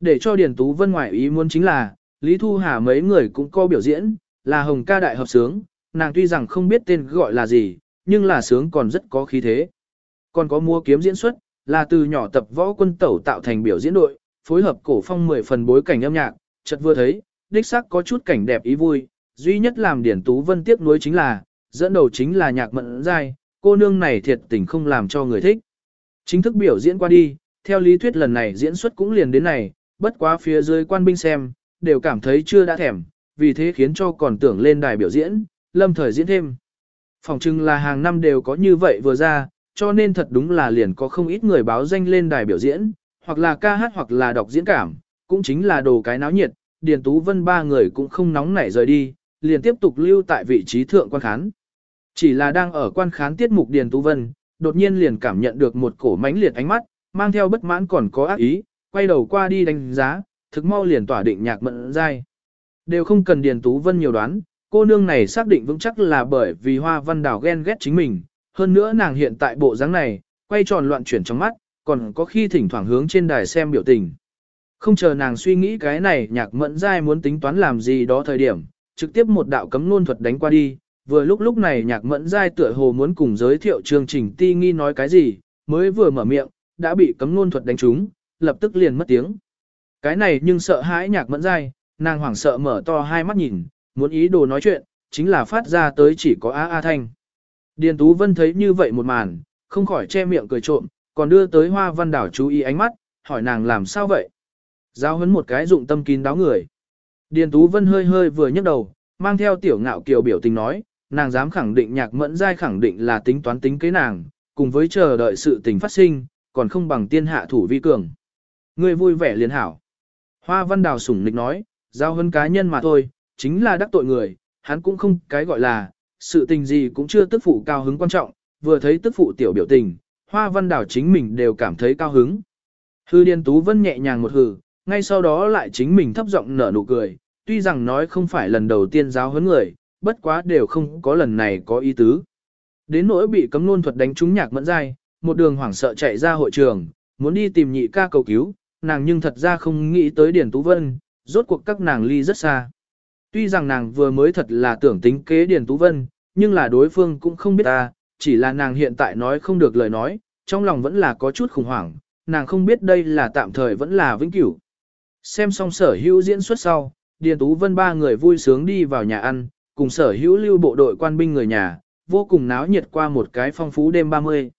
Để cho Điền Tú Vân ngoại ý muốn chính là, Lý Thu Hà mấy người cũng có biểu diễn, là Hồng ca đại hợp sướng, nàng tuy rằng không biết tên gọi là gì, nhưng là sướng còn rất có khí thế. Còn có mua kiếm diễn xuất, là từ nhỏ tập võ quân tẩu tạo thành biểu diễn đội, phối hợp cổ phong 10 phần bối cảnh âm nhạc, chợt vừa thấy, đích xác có chút cảnh đẹp ý vui, duy nhất làm Điển Tú Vân tiếc nuối chính là, dẫn đầu chính là nhạc mận giai, cô nương này thiệt tình không làm cho người thích. Chính thức biểu diễn qua đi, theo lý thuyết lần này diễn xuất cũng liền đến này, bất quá phía dưới quan binh xem, đều cảm thấy chưa đã thèm, vì thế khiến cho còn tưởng lên đài biểu diễn, lâm thời diễn thêm. Phòng trưng là hàng năm đều có như vậy vừa ra, cho nên thật đúng là liền có không ít người báo danh lên đài biểu diễn, hoặc là ca hát hoặc là đọc diễn cảm, cũng chính là đồ cái náo nhiệt, Điền Tú Vân ba người cũng không nóng nảy rời đi, liền tiếp tục lưu tại vị trí thượng quan khán. Chỉ là đang ở quan khán tiết mục Điền Tú Vân, đột nhiên liền cảm nhận được một cổ mãnh liệt ánh mắt, mang theo bất mãn còn có ác ý, quay đầu qua đi đánh giá, thực mau liền tỏa định nhạc mẫn dai. Đều không cần Điền Tú Vân nhiều đoán, cô nương này xác định vững chắc là bởi vì Hoa Văn Đào ghen ghét chính mình, hơn nữa nàng hiện tại bộ dáng này, quay tròn loạn chuyển trong mắt, còn có khi thỉnh thoảng hướng trên đài xem biểu tình. Không chờ nàng suy nghĩ cái này nhạc mẫn dai muốn tính toán làm gì đó thời điểm, trực tiếp một đạo cấm nôn thuật đánh qua đi, vừa lúc lúc này nhạc mẫn dai tựa hồ muốn cùng giới thiệu chương trình ti nghi nói cái gì, mới vừa mở miệng, đã bị cấm nôn thuật đánh trúng, lập tức liền mất tiếng. Cái này nhưng sợ hãi nhạc mẫn dai, nàng hoảng sợ mở to hai mắt nhìn, muốn ý đồ nói chuyện, chính là phát ra tới chỉ có a a thanh. Điền Tú Vân thấy như vậy một màn, không khỏi che miệng cười trộm, còn đưa tới hoa văn đảo chú ý ánh mắt, hỏi nàng làm sao vậy. Giao hấn một cái dụng tâm kín đáo người. Điền Tú Vân hơi hơi vừa nhấc đầu, mang theo tiểu ngạo kiều biểu tình nói, nàng dám khẳng định nhạc mẫn dai khẳng định là tính toán tính kế nàng, cùng với chờ đợi sự tình phát sinh, còn không bằng tiên hạ thủ vi cường. Người vui vẻ liền hảo. Hoa văn đào sủng nịch nói, giao hơn cá nhân mà thôi, chính là đắc tội người, hắn cũng không cái gọi là, sự tình gì cũng chưa tức phụ cao hứng quan trọng, vừa thấy tức phụ tiểu biểu tình, hoa văn Đào chính mình đều cảm thấy cao hứng. Hư Điền Tú Vân nhẹ nhàng một hừ, ngay sau đó lại chính mình thấp giọng nở nụ cười, tuy rằng nói không phải lần đầu tiên giáo huấn người, bất quá đều không có lần này có ý tứ. Đến nỗi bị cấm nôn thuật đánh trúng nhạc mẫn dai, một đường hoảng sợ chạy ra hội trường, muốn đi tìm nhị ca cầu cứu, nàng nhưng thật ra không nghĩ tới Điền Tú Vân, rốt cuộc các nàng ly rất xa. Tuy rằng nàng vừa mới thật là tưởng tính kế Điền Tú Vân, nhưng là đối phương cũng không biết ta, chỉ là nàng hiện tại nói không được lời nói, trong lòng vẫn là có chút khủng hoảng, nàng không biết đây là tạm thời vẫn là vĩnh cửu. Xem xong sở hữu diễn xuất sau, Điền Tú Vân ba người vui sướng đi vào nhà ăn, cùng sở hữu lưu bộ đội quan binh người nhà, vô cùng náo nhiệt qua một cái phong phú đêm 30.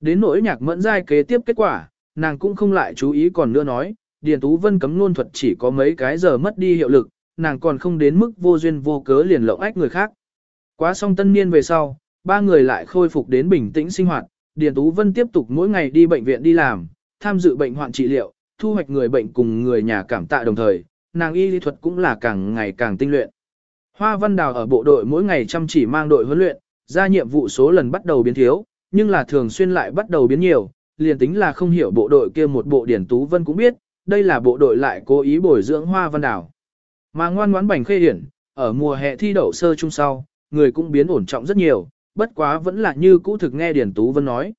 Đến nỗi nhạc mẫn giai kế tiếp kết quả, nàng cũng không lại chú ý còn nữa nói, Điền Tú Vân cấm luôn thuật chỉ có mấy cái giờ mất đi hiệu lực, nàng còn không đến mức vô duyên vô cớ liền lộng ách người khác. Quá xong tân niên về sau, ba người lại khôi phục đến bình tĩnh sinh hoạt, Điền Tú Vân tiếp tục mỗi ngày đi bệnh viện đi làm, tham dự bệnh hoạn trị liệu, thu hoạch người bệnh cùng người nhà cảm tạ đồng thời, nàng y lý thuật cũng là càng ngày càng tinh luyện. Hoa Văn Đào ở bộ đội mỗi ngày chăm chỉ mang đội huấn luyện, ra nhiệm vụ số lần bắt đầu biến thiếu, nhưng là thường xuyên lại bắt đầu biến nhiều, liền tính là không hiểu bộ đội kia một bộ Điển Tú Vân cũng biết, đây là bộ đội lại cố ý bồi dưỡng hoa văn đảo. Mà ngoan ngoãn bành khê hiển, ở mùa hè thi đậu sơ trung sau, người cũng biến ổn trọng rất nhiều, bất quá vẫn là như cũ thực nghe Điển Tú Vân nói.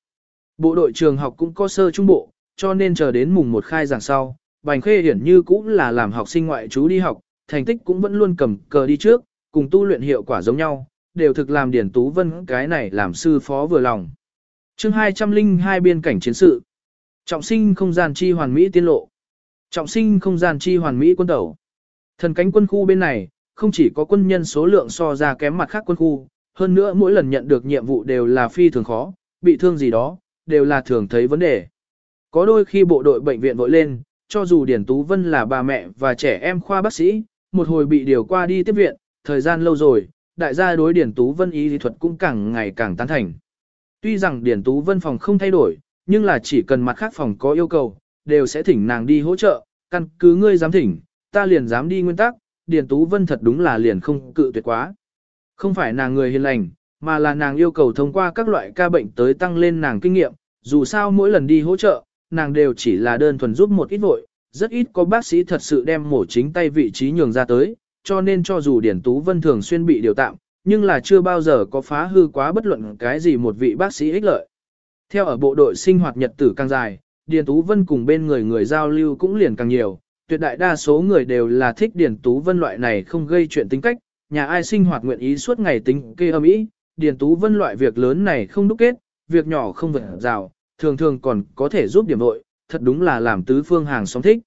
Bộ đội trường học cũng có sơ trung bộ, cho nên chờ đến mùng một khai giảng sau, Bành Khê Hiển như cũng là làm học sinh ngoại trú đi học, thành tích cũng vẫn luôn cầm cờ đi trước, cùng tu luyện hiệu quả giống nhau, đều thực làm Điển Tú Vân cái này làm sư phó vừa lòng chương 202 biên cảnh chiến sự. Trọng sinh không gian chi hoàn mỹ tiên lộ. Trọng sinh không gian chi hoàn mỹ quân tẩu. Thần cánh quân khu bên này, không chỉ có quân nhân số lượng so ra kém mặt khác quân khu, hơn nữa mỗi lần nhận được nhiệm vụ đều là phi thường khó, bị thương gì đó, đều là thường thấy vấn đề. Có đôi khi bộ đội bệnh viện vội lên, cho dù Điển Tú Vân là bà mẹ và trẻ em khoa bác sĩ, một hồi bị điều qua đi tiếp viện, thời gian lâu rồi, đại gia đối Điển Tú Vân y lý thuật cũng càng ngày càng tán thành. Tuy rằng Điển Tú Vân phòng không thay đổi, nhưng là chỉ cần mặt khác phòng có yêu cầu, đều sẽ thỉnh nàng đi hỗ trợ, căn cứ ngươi dám thỉnh, ta liền dám đi nguyên tắc, Điển Tú Vân thật đúng là liền không cự tuyệt quá. Không phải nàng người hiền lành, mà là nàng yêu cầu thông qua các loại ca bệnh tới tăng lên nàng kinh nghiệm, dù sao mỗi lần đi hỗ trợ, nàng đều chỉ là đơn thuần giúp một ít vội, rất ít có bác sĩ thật sự đem mổ chính tay vị trí nhường ra tới, cho nên cho dù Điển Tú Vân thường xuyên bị điều tạm, nhưng là chưa bao giờ có phá hư quá bất luận cái gì một vị bác sĩ ích lợi. Theo ở bộ đội sinh hoạt nhật tử càng dài, Điền Tú Vân cùng bên người người giao lưu cũng liền càng nhiều, tuyệt đại đa số người đều là thích Điền Tú Vân loại này không gây chuyện tính cách, nhà ai sinh hoạt nguyện ý suốt ngày tính kê âm ý, Điền Tú Vân loại việc lớn này không đúc kết, việc nhỏ không vượt rào, thường thường còn có thể giúp điểm đội thật đúng là làm tứ phương hàng xóm thích.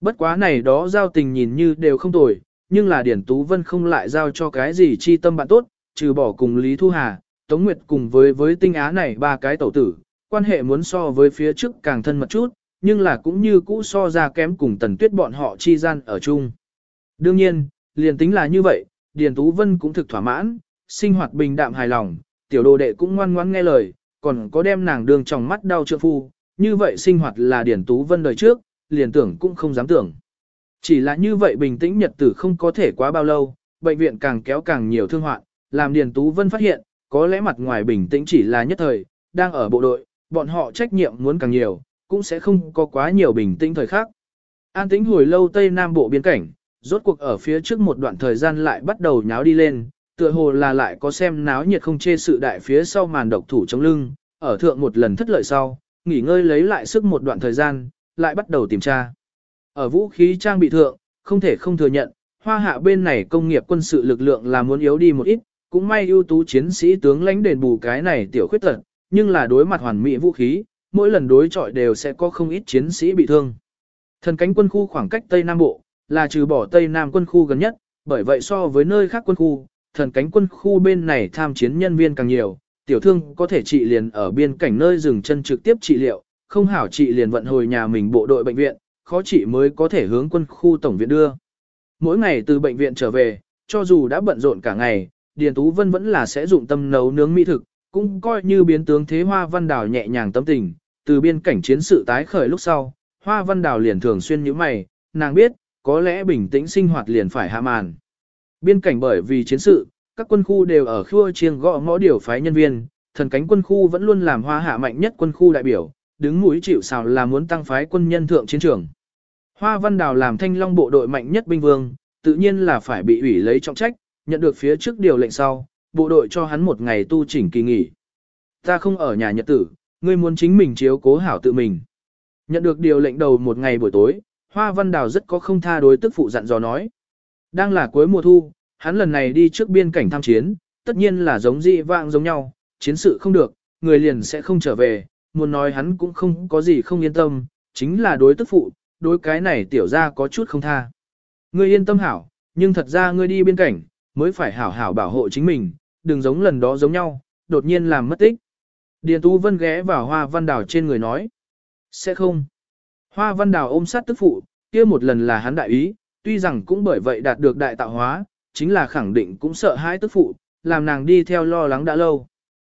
Bất quá này đó giao tình nhìn như đều không tồi, nhưng là Điển Tú Vân không lại giao cho cái gì chi tâm bạn tốt, trừ bỏ cùng Lý Thu Hà, Tống Nguyệt cùng với với tinh á này ba cái tẩu tử, quan hệ muốn so với phía trước càng thân mật chút, nhưng là cũng như cũ so ra kém cùng tần tuyết bọn họ chi gian ở chung. Đương nhiên, liền tính là như vậy, Điền Tú Vân cũng thực thỏa mãn, sinh hoạt bình đạm hài lòng, tiểu đồ đệ cũng ngoan ngoãn nghe lời, còn có đem nàng đường trong mắt đau trượng phu, như vậy sinh hoạt là Điền Tú Vân đời trước, liền tưởng cũng không dám tưởng. Chỉ là như vậy bình tĩnh nhật tử không có thể quá bao lâu, bệnh viện càng kéo càng nhiều thương hoạn, làm Điền Tú Vân phát hiện, có lẽ mặt ngoài bình tĩnh chỉ là nhất thời, đang ở bộ đội, bọn họ trách nhiệm muốn càng nhiều, cũng sẽ không có quá nhiều bình tĩnh thời khác. An tĩnh hồi lâu Tây Nam Bộ biên cảnh, rốt cuộc ở phía trước một đoạn thời gian lại bắt đầu nháo đi lên, tựa hồ là lại có xem náo nhiệt không chê sự đại phía sau màn độc thủ trong lưng, ở thượng một lần thất lợi sau, nghỉ ngơi lấy lại sức một đoạn thời gian, lại bắt đầu tìm tra. Ở vũ khí trang bị thượng, không thể không thừa nhận, hoa hạ bên này công nghiệp quân sự lực lượng là muốn yếu đi một ít, cũng may ưu tú chiến sĩ tướng lãnh đền bù cái này tiểu khuyết tật, nhưng là đối mặt hoàn mỹ vũ khí, mỗi lần đối chọi đều sẽ có không ít chiến sĩ bị thương. Thần cánh quân khu khoảng cách Tây Nam Bộ, là trừ bỏ Tây Nam quân khu gần nhất, bởi vậy so với nơi khác quân khu, thần cánh quân khu bên này tham chiến nhân viên càng nhiều, tiểu thương có thể trị liền ở biên cảnh nơi dừng chân trực tiếp trị liệu, không hảo trị liền vận hồi nhà mình bộ đội bệnh viện, khó trị mới có thể hướng quân khu tổng viện đưa. Mỗi ngày từ bệnh viện trở về, cho dù đã bận rộn cả ngày, Điền Tú Vân vẫn là sẽ dụng tâm nấu nướng mỹ thực, cũng coi như biến tướng thế Hoa Văn Đào nhẹ nhàng tâm tình, từ biên cảnh chiến sự tái khởi lúc sau, Hoa Văn Đào liền thường xuyên nhíu mày, nàng biết, có lẽ bình tĩnh sinh hoạt liền phải hạ màn. Biên cảnh bởi vì chiến sự, các quân khu đều ở khua chiêng gõ ngõ điều phái nhân viên, thần cánh quân khu vẫn luôn làm hoa hạ mạnh nhất quân khu đại biểu, đứng mũi chịu sào là muốn tăng phái quân nhân thượng chiến trường. Hoa Văn Đào làm thanh long bộ đội mạnh nhất binh vương, tự nhiên là phải bị ủy lấy trọng trách, nhận được phía trước điều lệnh sau, bộ đội cho hắn một ngày tu chỉnh kỳ nghỉ. Ta không ở nhà nhật tử, ngươi muốn chính mình chiếu cố hảo tự mình. Nhận được điều lệnh đầu một ngày buổi tối, Hoa Văn Đào rất có không tha đối tức phụ dặn dò nói. Đang là cuối mùa thu, hắn lần này đi trước biên cảnh tham chiến, tất nhiên là giống dị vạng giống nhau, chiến sự không được, người liền sẽ không trở về, muốn nói hắn cũng không có gì không yên tâm, chính là đối tức phụ, đối cái này tiểu ra có chút không tha. Ngươi yên tâm hảo, nhưng thật ra ngươi đi biên cảnh, mới phải hảo hảo bảo hộ chính mình, đừng giống lần đó giống nhau, đột nhiên làm mất tích. Điền Tú Vân ghé vào Hoa Văn Đào trên người nói. Sẽ không. Hoa Văn Đào ôm sát tức phụ, kia một lần là hắn đại ý, tuy rằng cũng bởi vậy đạt được đại tạo hóa, chính là khẳng định cũng sợ hãi tức phụ, làm nàng đi theo lo lắng đã lâu.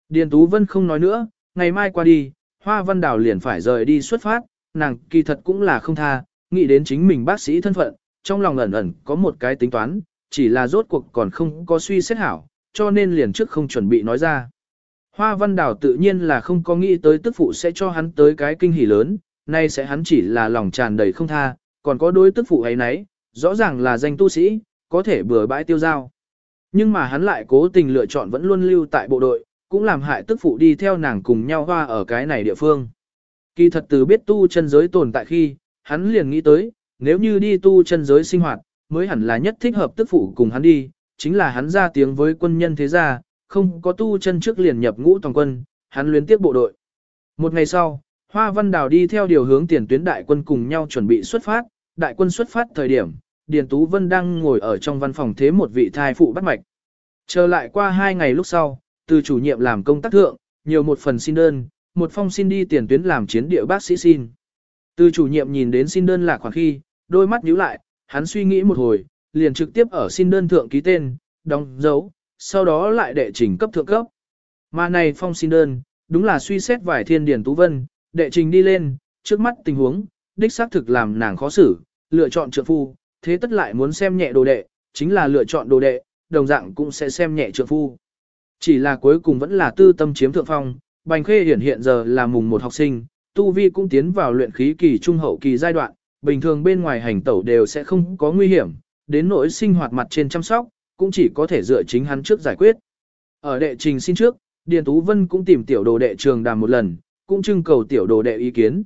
Điền Tú Vân không nói nữa, ngày mai qua đi, Hoa Văn Đào liền phải rời đi xuất phát, nàng kỳ thật cũng là không tha, nghĩ đến chính mình bác sĩ thân phận, trong lòng ẩn ẩn có một cái tính toán, chỉ là rốt cuộc còn không có suy xét hảo, cho nên liền trước không chuẩn bị nói ra. Hoa Văn Đào tự nhiên là không có nghĩ tới tức phụ sẽ cho hắn tới cái kinh hỉ lớn, nay sẽ hắn chỉ là lòng tràn đầy không tha, còn có đối tức phụ ấy nấy, rõ ràng là danh tu sĩ, có thể bừa bãi tiêu giao. Nhưng mà hắn lại cố tình lựa chọn vẫn luôn lưu tại bộ đội, cũng làm hại tức phụ đi theo nàng cùng nhau hoa ở cái này địa phương. Kỳ thật từ biết tu chân giới tồn tại khi, hắn liền nghĩ tới, nếu như đi tu chân giới sinh hoạt, mới hẳn là nhất thích hợp tức phụ cùng hắn đi, chính là hắn ra tiếng với quân nhân thế gia, không có tu chân trước liền nhập ngũ toàn quân, hắn luyến tiếp bộ đội. Một ngày sau, Hoa Văn Đào đi theo điều hướng tiền tuyến đại quân cùng nhau chuẩn bị xuất phát, đại quân xuất phát thời điểm, Điền Tú Vân đang ngồi ở trong văn phòng thế một vị thai phụ bắt mạch. Trở lại qua hai ngày lúc sau, từ chủ nhiệm làm công tác thượng, nhiều một phần xin đơn, một phong xin đi tiền tuyến làm chiến địa bác sĩ xin. Từ chủ nhiệm nhìn đến xin đơn lạc khoảng khi, đôi mắt nhíu lại, hắn suy nghĩ một hồi, liền trực tiếp ở xin đơn thượng ký tên, đóng dấu, sau đó lại đệ trình cấp thượng cấp. Mà này phong xin đơn, đúng là suy xét vài thiên điển tú vân, đệ trình đi lên, trước mắt tình huống, đích xác thực làm nàng khó xử, lựa chọn trượng phu, thế tất lại muốn xem nhẹ đồ đệ, chính là lựa chọn đồ đệ, đồng dạng cũng sẽ xem nhẹ trượng phu. Chỉ là cuối cùng vẫn là tư tâm chiếm thượng phong, Bành Khê hiển hiện giờ là mùng một học sinh, tu vi cũng tiến vào luyện khí kỳ trung hậu kỳ giai đoạn, bình thường bên ngoài hành tẩu đều sẽ không có nguy hiểm, đến nỗi sinh hoạt mặt trên chăm sóc, cũng chỉ có thể dựa chính hắn trước giải quyết. Ở đệ trình xin trước, Điền Tú Vân cũng tìm tiểu đồ đệ trường đàm một lần, cũng trưng cầu tiểu đồ đệ ý kiến.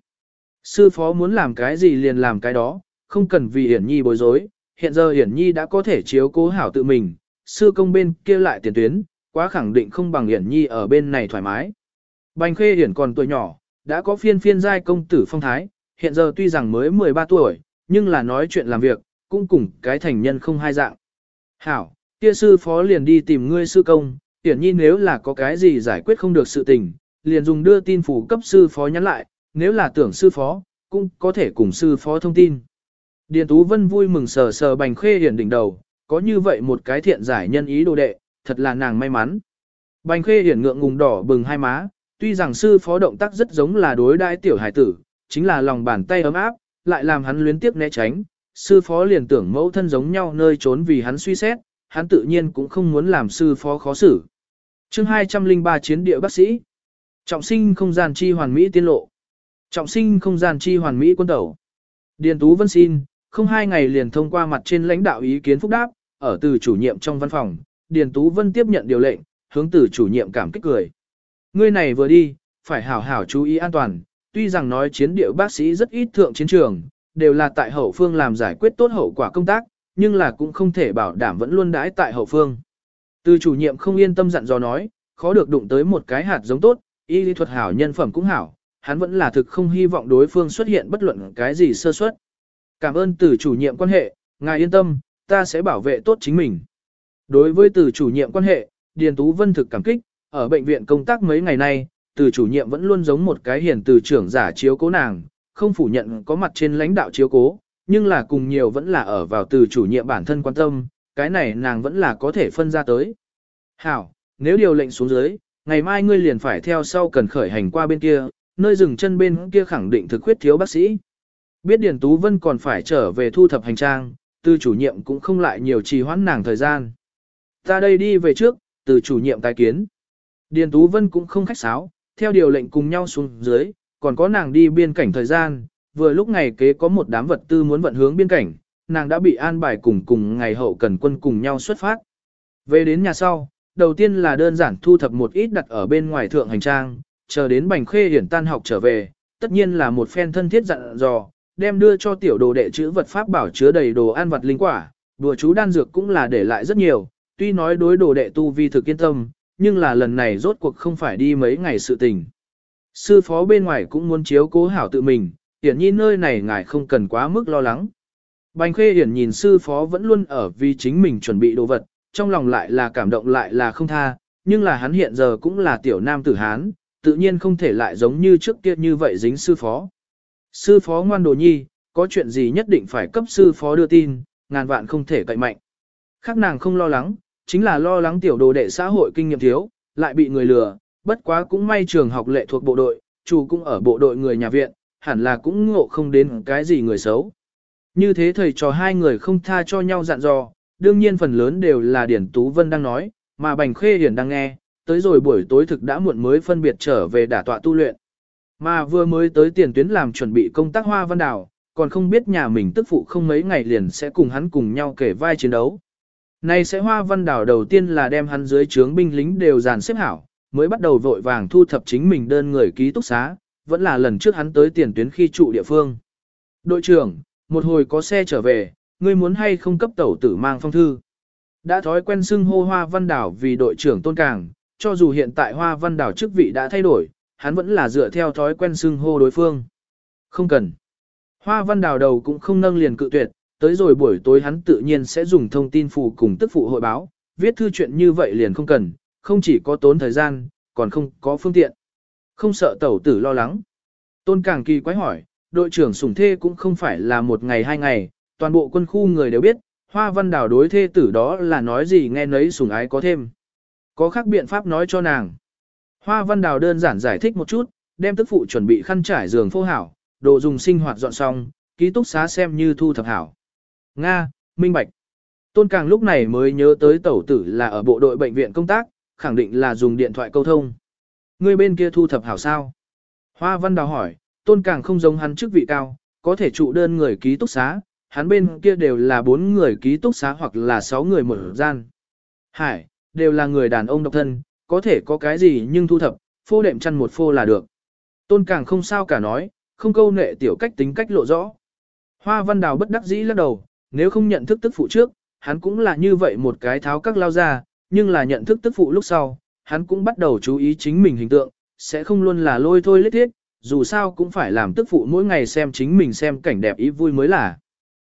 Sư phó muốn làm cái gì liền làm cái đó, không cần vì Hiển Nhi bối rối, hiện giờ Hiển Nhi đã có thể chiếu cố hảo tự mình, sư công bên kia lại tiền tuyến, quá khẳng định không bằng Hiển Nhi ở bên này thoải mái. Bành Khê Hiển còn tuổi nhỏ, đã có phiên phiên giai công tử phong thái, hiện giờ tuy rằng mới 13 tuổi, nhưng là nói chuyện làm việc, cũng cùng cái thành nhân không hai dạng. Hảo, kia sư phó liền đi tìm ngươi sư công, Hiển Nhi nếu là có cái gì giải quyết không được sự tình, liền dùng đưa tin phủ cấp sư phó nhắn lại, nếu là tưởng sư phó, cũng có thể cùng sư phó thông tin. Điền Tú Vân vui mừng sờ sờ bành khê hiển đỉnh đầu, có như vậy một cái thiện giải nhân ý đồ đệ, thật là nàng may mắn. Bành khê hiển ngượng ngùng đỏ bừng hai má, tuy rằng sư phó động tác rất giống là đối đãi tiểu hải tử, chính là lòng bàn tay ấm áp, lại làm hắn luyến tiếp né tránh, sư phó liền tưởng mẫu thân giống nhau nơi trốn vì hắn suy xét, hắn tự nhiên cũng không muốn làm sư phó khó xử. chương 203 chiến địa bác sĩ Trọng sinh không gian chi hoàn mỹ tiên lộ. Trọng sinh không gian chi hoàn mỹ quân tẩu. Điền Tú Vân xin, không hai ngày liền thông qua mặt trên lãnh đạo ý kiến phúc đáp, ở từ chủ nhiệm trong văn phòng, Điền Tú Vân tiếp nhận điều lệnh, hướng từ chủ nhiệm cảm kích cười. Ngươi này vừa đi, phải hảo hảo chú ý an toàn, tuy rằng nói chiến địa bác sĩ rất ít thượng chiến trường, đều là tại hậu phương làm giải quyết tốt hậu quả công tác, nhưng là cũng không thể bảo đảm vẫn luôn đãi tại hậu phương. Từ chủ nhiệm không yên tâm dặn dò nói, khó được đụng tới một cái hạt giống tốt, y lý thuật hảo nhân phẩm cũng hảo, hắn vẫn là thực không hy vọng đối phương xuất hiện bất luận cái gì sơ suất. Cảm ơn từ chủ nhiệm quan hệ, ngài yên tâm, ta sẽ bảo vệ tốt chính mình. Đối với từ chủ nhiệm quan hệ, Điền Tú Vân thực cảm kích, ở bệnh viện công tác mấy ngày nay, từ chủ nhiệm vẫn luôn giống một cái hiền từ trưởng giả chiếu cố nàng, không phủ nhận có mặt trên lãnh đạo chiếu cố, nhưng là cùng nhiều vẫn là ở vào từ chủ nhiệm bản thân quan tâm, cái này nàng vẫn là có thể phân ra tới. Hảo, nếu điều lệnh xuống dưới, ngày mai ngươi liền phải theo sau cần khởi hành qua bên kia, nơi dừng chân bên kia khẳng định thực khuyết thiếu bác sĩ. Biết Điền Tú Vân còn phải trở về thu thập hành trang, từ chủ nhiệm cũng không lại nhiều trì hoãn nàng thời gian. Ta đây đi về trước, từ chủ nhiệm tài kiến. Điền Tú Vân cũng không khách sáo, theo điều lệnh cùng nhau xuống dưới, còn có nàng đi biên cảnh thời gian, vừa lúc ngày kế có một đám vật tư muốn vận hướng biên cảnh, nàng đã bị an bài cùng cùng ngày hậu cần quân cùng nhau xuất phát. Về đến nhà sau, đầu tiên là đơn giản thu thập một ít đặt ở bên ngoài thượng hành trang, chờ đến Bành Khê Hiển tan học trở về, tất nhiên là một phen thân thiết dặn dò, đem đưa cho tiểu đồ đệ chữ vật pháp bảo chứa đầy đồ ăn vật linh quả, đùa chú đan dược cũng là để lại rất nhiều, tuy nói đối đồ đệ tu vi thực yên tâm, nhưng là lần này rốt cuộc không phải đi mấy ngày sự tình. Sư phó bên ngoài cũng muốn chiếu cố hảo tự mình, hiển nhi nơi này ngài không cần quá mức lo lắng. Bành khê hiển nhìn sư phó vẫn luôn ở vì chính mình chuẩn bị đồ vật, trong lòng lại là cảm động lại là không tha, nhưng là hắn hiện giờ cũng là tiểu nam tử Hán, tự nhiên không thể lại giống như trước kia như vậy dính sư phó. Sư phó ngoan đồ nhi, có chuyện gì nhất định phải cấp sư phó đưa tin, ngàn vạn không thể cậy mạnh. Khác nàng không lo lắng, chính là lo lắng tiểu đồ đệ xã hội kinh nghiệm thiếu, lại bị người lừa, bất quá cũng may trường học lệ thuộc bộ đội, chủ cũng ở bộ đội người nhà viện, hẳn là cũng ngộ không đến cái gì người xấu. Như thế thầy trò hai người không tha cho nhau dặn dò, đương nhiên phần lớn đều là Điển Tú Vân đang nói, mà Bành Khê Hiển đang nghe, tới rồi buổi tối thực đã muộn mới phân biệt trở về đả tọa tu luyện. Mà vừa mới tới tiền tuyến làm chuẩn bị công tác hoa văn đảo, còn không biết nhà mình tức phụ không mấy ngày liền sẽ cùng hắn cùng nhau kể vai chiến đấu. Này sẽ hoa văn đảo đầu tiên là đem hắn dưới trướng binh lính đều dàn xếp hảo, mới bắt đầu vội vàng thu thập chính mình đơn người ký túc xá, vẫn là lần trước hắn tới tiền tuyến khi trụ địa phương. Đội trưởng, một hồi có xe trở về, ngươi muốn hay không cấp tẩu tử mang phong thư. Đã thói quen xưng hô hoa văn đảo vì đội trưởng tôn càng, cho dù hiện tại hoa văn đảo chức vị đã thay đổi, hắn vẫn là dựa theo thói quen xưng hô đối phương. Không cần. Hoa văn đảo đầu cũng không nâng liền cự tuyệt, tới rồi buổi tối hắn tự nhiên sẽ dùng thông tin phụ cùng tức phụ hội báo, viết thư chuyện như vậy liền không cần, không chỉ có tốn thời gian, còn không có phương tiện. Không sợ tẩu tử lo lắng. Tôn Càng Kỳ quái hỏi, đội trưởng sủng thê cũng không phải là một ngày hai ngày, toàn bộ quân khu người đều biết, hoa văn đảo đối thê tử đó là nói gì nghe nấy sủng ái có thêm. Có khác biện pháp nói cho nàng. Hoa văn đào đơn giản giải thích một chút, đem tức phụ chuẩn bị khăn trải giường phô hảo, đồ dùng sinh hoạt dọn xong, ký túc xá xem như thu thập hảo. Nga, minh bạch. Tôn Càng lúc này mới nhớ tới tẩu tử là ở bộ đội bệnh viện công tác, khẳng định là dùng điện thoại câu thông. Người bên kia thu thập hảo sao? Hoa Văn Đào hỏi, Tôn Càng không giống hắn chức vị cao, có thể trụ đơn người ký túc xá, hắn bên kia đều là bốn người ký túc xá hoặc là sáu người một gian. Hải, đều là người đàn ông độc thân, có thể có cái gì nhưng thu thập, phô đệm chăn một phô là được. Tôn Càng không sao cả nói, không câu nệ tiểu cách tính cách lộ rõ. Hoa Văn Đào bất đắc dĩ lắc đầu, nếu không nhận thức tức phụ trước, hắn cũng là như vậy một cái tháo các lao ra, nhưng là nhận thức tức phụ lúc sau, hắn cũng bắt đầu chú ý chính mình hình tượng, sẽ không luôn là lôi thôi lết thiết, dù sao cũng phải làm tức phụ mỗi ngày xem chính mình xem cảnh đẹp ý vui mới là.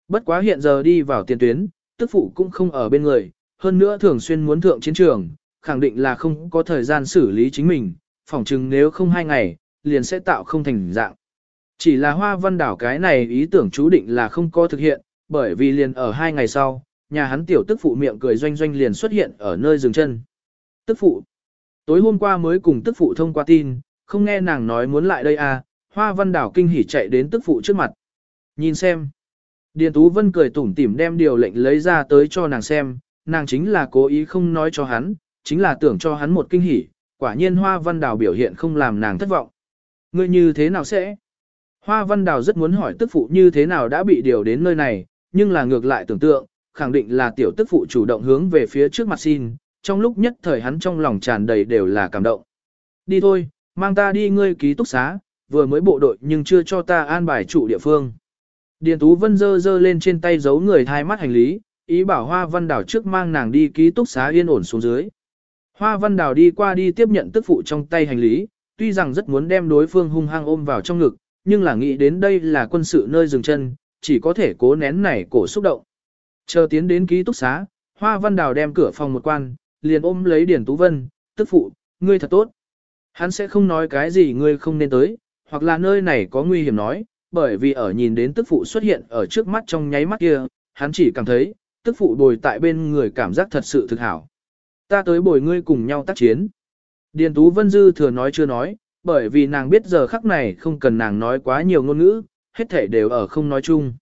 Bất quá hiện giờ đi vào tiền tuyến, tức phụ cũng không ở bên người, hơn nữa thường xuyên muốn thượng chiến trường, khẳng định là không có thời gian xử lý chính mình, phỏng chừng nếu không hai ngày, liền sẽ tạo không thành dạng. Chỉ là hoa văn đảo cái này ý tưởng chú định là không có thực hiện, bởi vì liền ở hai ngày sau, nhà hắn tiểu tức phụ miệng cười doanh doanh liền xuất hiện ở nơi dừng chân. Tức phụ. Tối hôm qua mới cùng tức phụ thông qua tin, không nghe nàng nói muốn lại đây à, hoa văn đảo kinh hỉ chạy đến tức phụ trước mặt. Nhìn xem. Điền Tú Vân cười tủm tỉm đem điều lệnh lấy ra tới cho nàng xem, nàng chính là cố ý không nói cho hắn, chính là tưởng cho hắn một kinh hỉ, quả nhiên Hoa Văn Đào biểu hiện không làm nàng thất vọng. Ngươi như thế nào sẽ? Hoa Văn Đào rất muốn hỏi tức phụ như thế nào đã bị điều đến nơi này, nhưng là ngược lại tưởng tượng, khẳng định là tiểu tức phụ chủ động hướng về phía trước mặt xin, trong lúc nhất thời hắn trong lòng tràn đầy đều là cảm động. Đi thôi, mang ta đi ngươi ký túc xá, vừa mới bộ đội nhưng chưa cho ta an bài trụ địa phương. Điền Tú Vân dơ dơ lên trên tay giấu người thai mắt hành lý, ý bảo Hoa Văn Đào trước mang nàng đi ký túc xá yên ổn xuống dưới. Hoa Văn Đào đi qua đi tiếp nhận tức phụ trong tay hành lý, tuy rằng rất muốn đem đối phương hung hăng ôm vào trong ngực, nhưng là nghĩ đến đây là quân sự nơi dừng chân, chỉ có thể cố nén nảy cổ xúc động. Chờ tiến đến ký túc xá, Hoa Văn Đào đem cửa phòng một quan, liền ôm lấy Điền Tú Vân, tức phụ, ngươi thật tốt. Hắn sẽ không nói cái gì ngươi không nên tới, hoặc là nơi này có nguy hiểm nói, bởi vì ở nhìn đến tức phụ xuất hiện ở trước mắt trong nháy mắt kia, hắn chỉ cảm thấy, tức phụ bồi tại bên người cảm giác thật sự thực hảo. Ta tới bồi ngươi cùng nhau tác chiến. Điền Tú Vân Dư thừa nói chưa nói, bởi vì nàng biết giờ khắc này không cần nàng nói quá nhiều ngôn ngữ, hết thể đều ở không nói chung.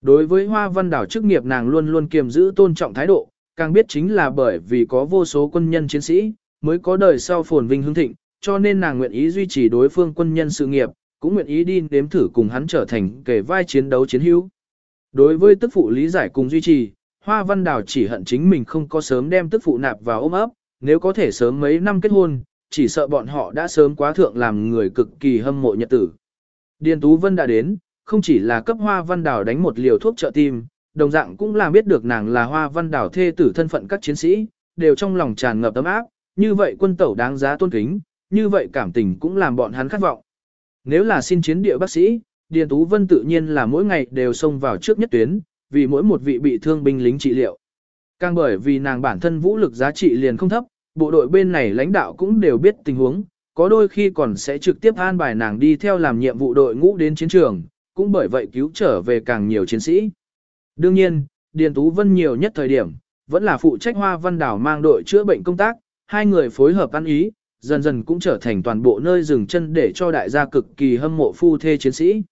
Đối với Hoa Văn Đảo chức nghiệp nàng luôn luôn kiềm giữ tôn trọng thái độ, càng biết chính là bởi vì có vô số quân nhân chiến sĩ, mới có đời sau phồn vinh hưng thịnh, cho nên nàng nguyện ý duy trì đối phương quân nhân sự nghiệp, cũng nguyện ý đi nếm thử cùng hắn trở thành kẻ vai chiến đấu chiến hữu. Đối với tức phụ lý giải cùng duy trì, Hoa Văn Đào chỉ hận chính mình không có sớm đem tức phụ nạp vào ôm ấp, nếu có thể sớm mấy năm kết hôn, chỉ sợ bọn họ đã sớm quá thượng làm người cực kỳ hâm mộ nhật tử. Điền Tú Vân đã đến, không chỉ là cấp Hoa Văn Đào đánh một liều thuốc trợ tim, đồng dạng cũng là biết được nàng là Hoa Văn Đào thê tử thân phận các chiến sĩ, đều trong lòng tràn ngập tấm áp, như vậy quân tẩu đáng giá tôn kính, như vậy cảm tình cũng làm bọn hắn khát vọng. Nếu là xin chiến địa bác sĩ, Điền Tú Vân tự nhiên là mỗi ngày đều xông vào trước nhất tuyến, vì mỗi một vị bị thương binh lính trị liệu. Càng bởi vì nàng bản thân vũ lực giá trị liền không thấp, bộ đội bên này lãnh đạo cũng đều biết tình huống, có đôi khi còn sẽ trực tiếp an bài nàng đi theo làm nhiệm vụ đội ngũ đến chiến trường, cũng bởi vậy cứu trở về càng nhiều chiến sĩ. Đương nhiên, Điền Tú Vân nhiều nhất thời điểm, vẫn là phụ trách Hoa Văn Đảo mang đội chữa bệnh công tác, hai người phối hợp ăn ý, dần dần cũng trở thành toàn bộ nơi dừng chân để cho đại gia cực kỳ hâm mộ phu thê chiến sĩ.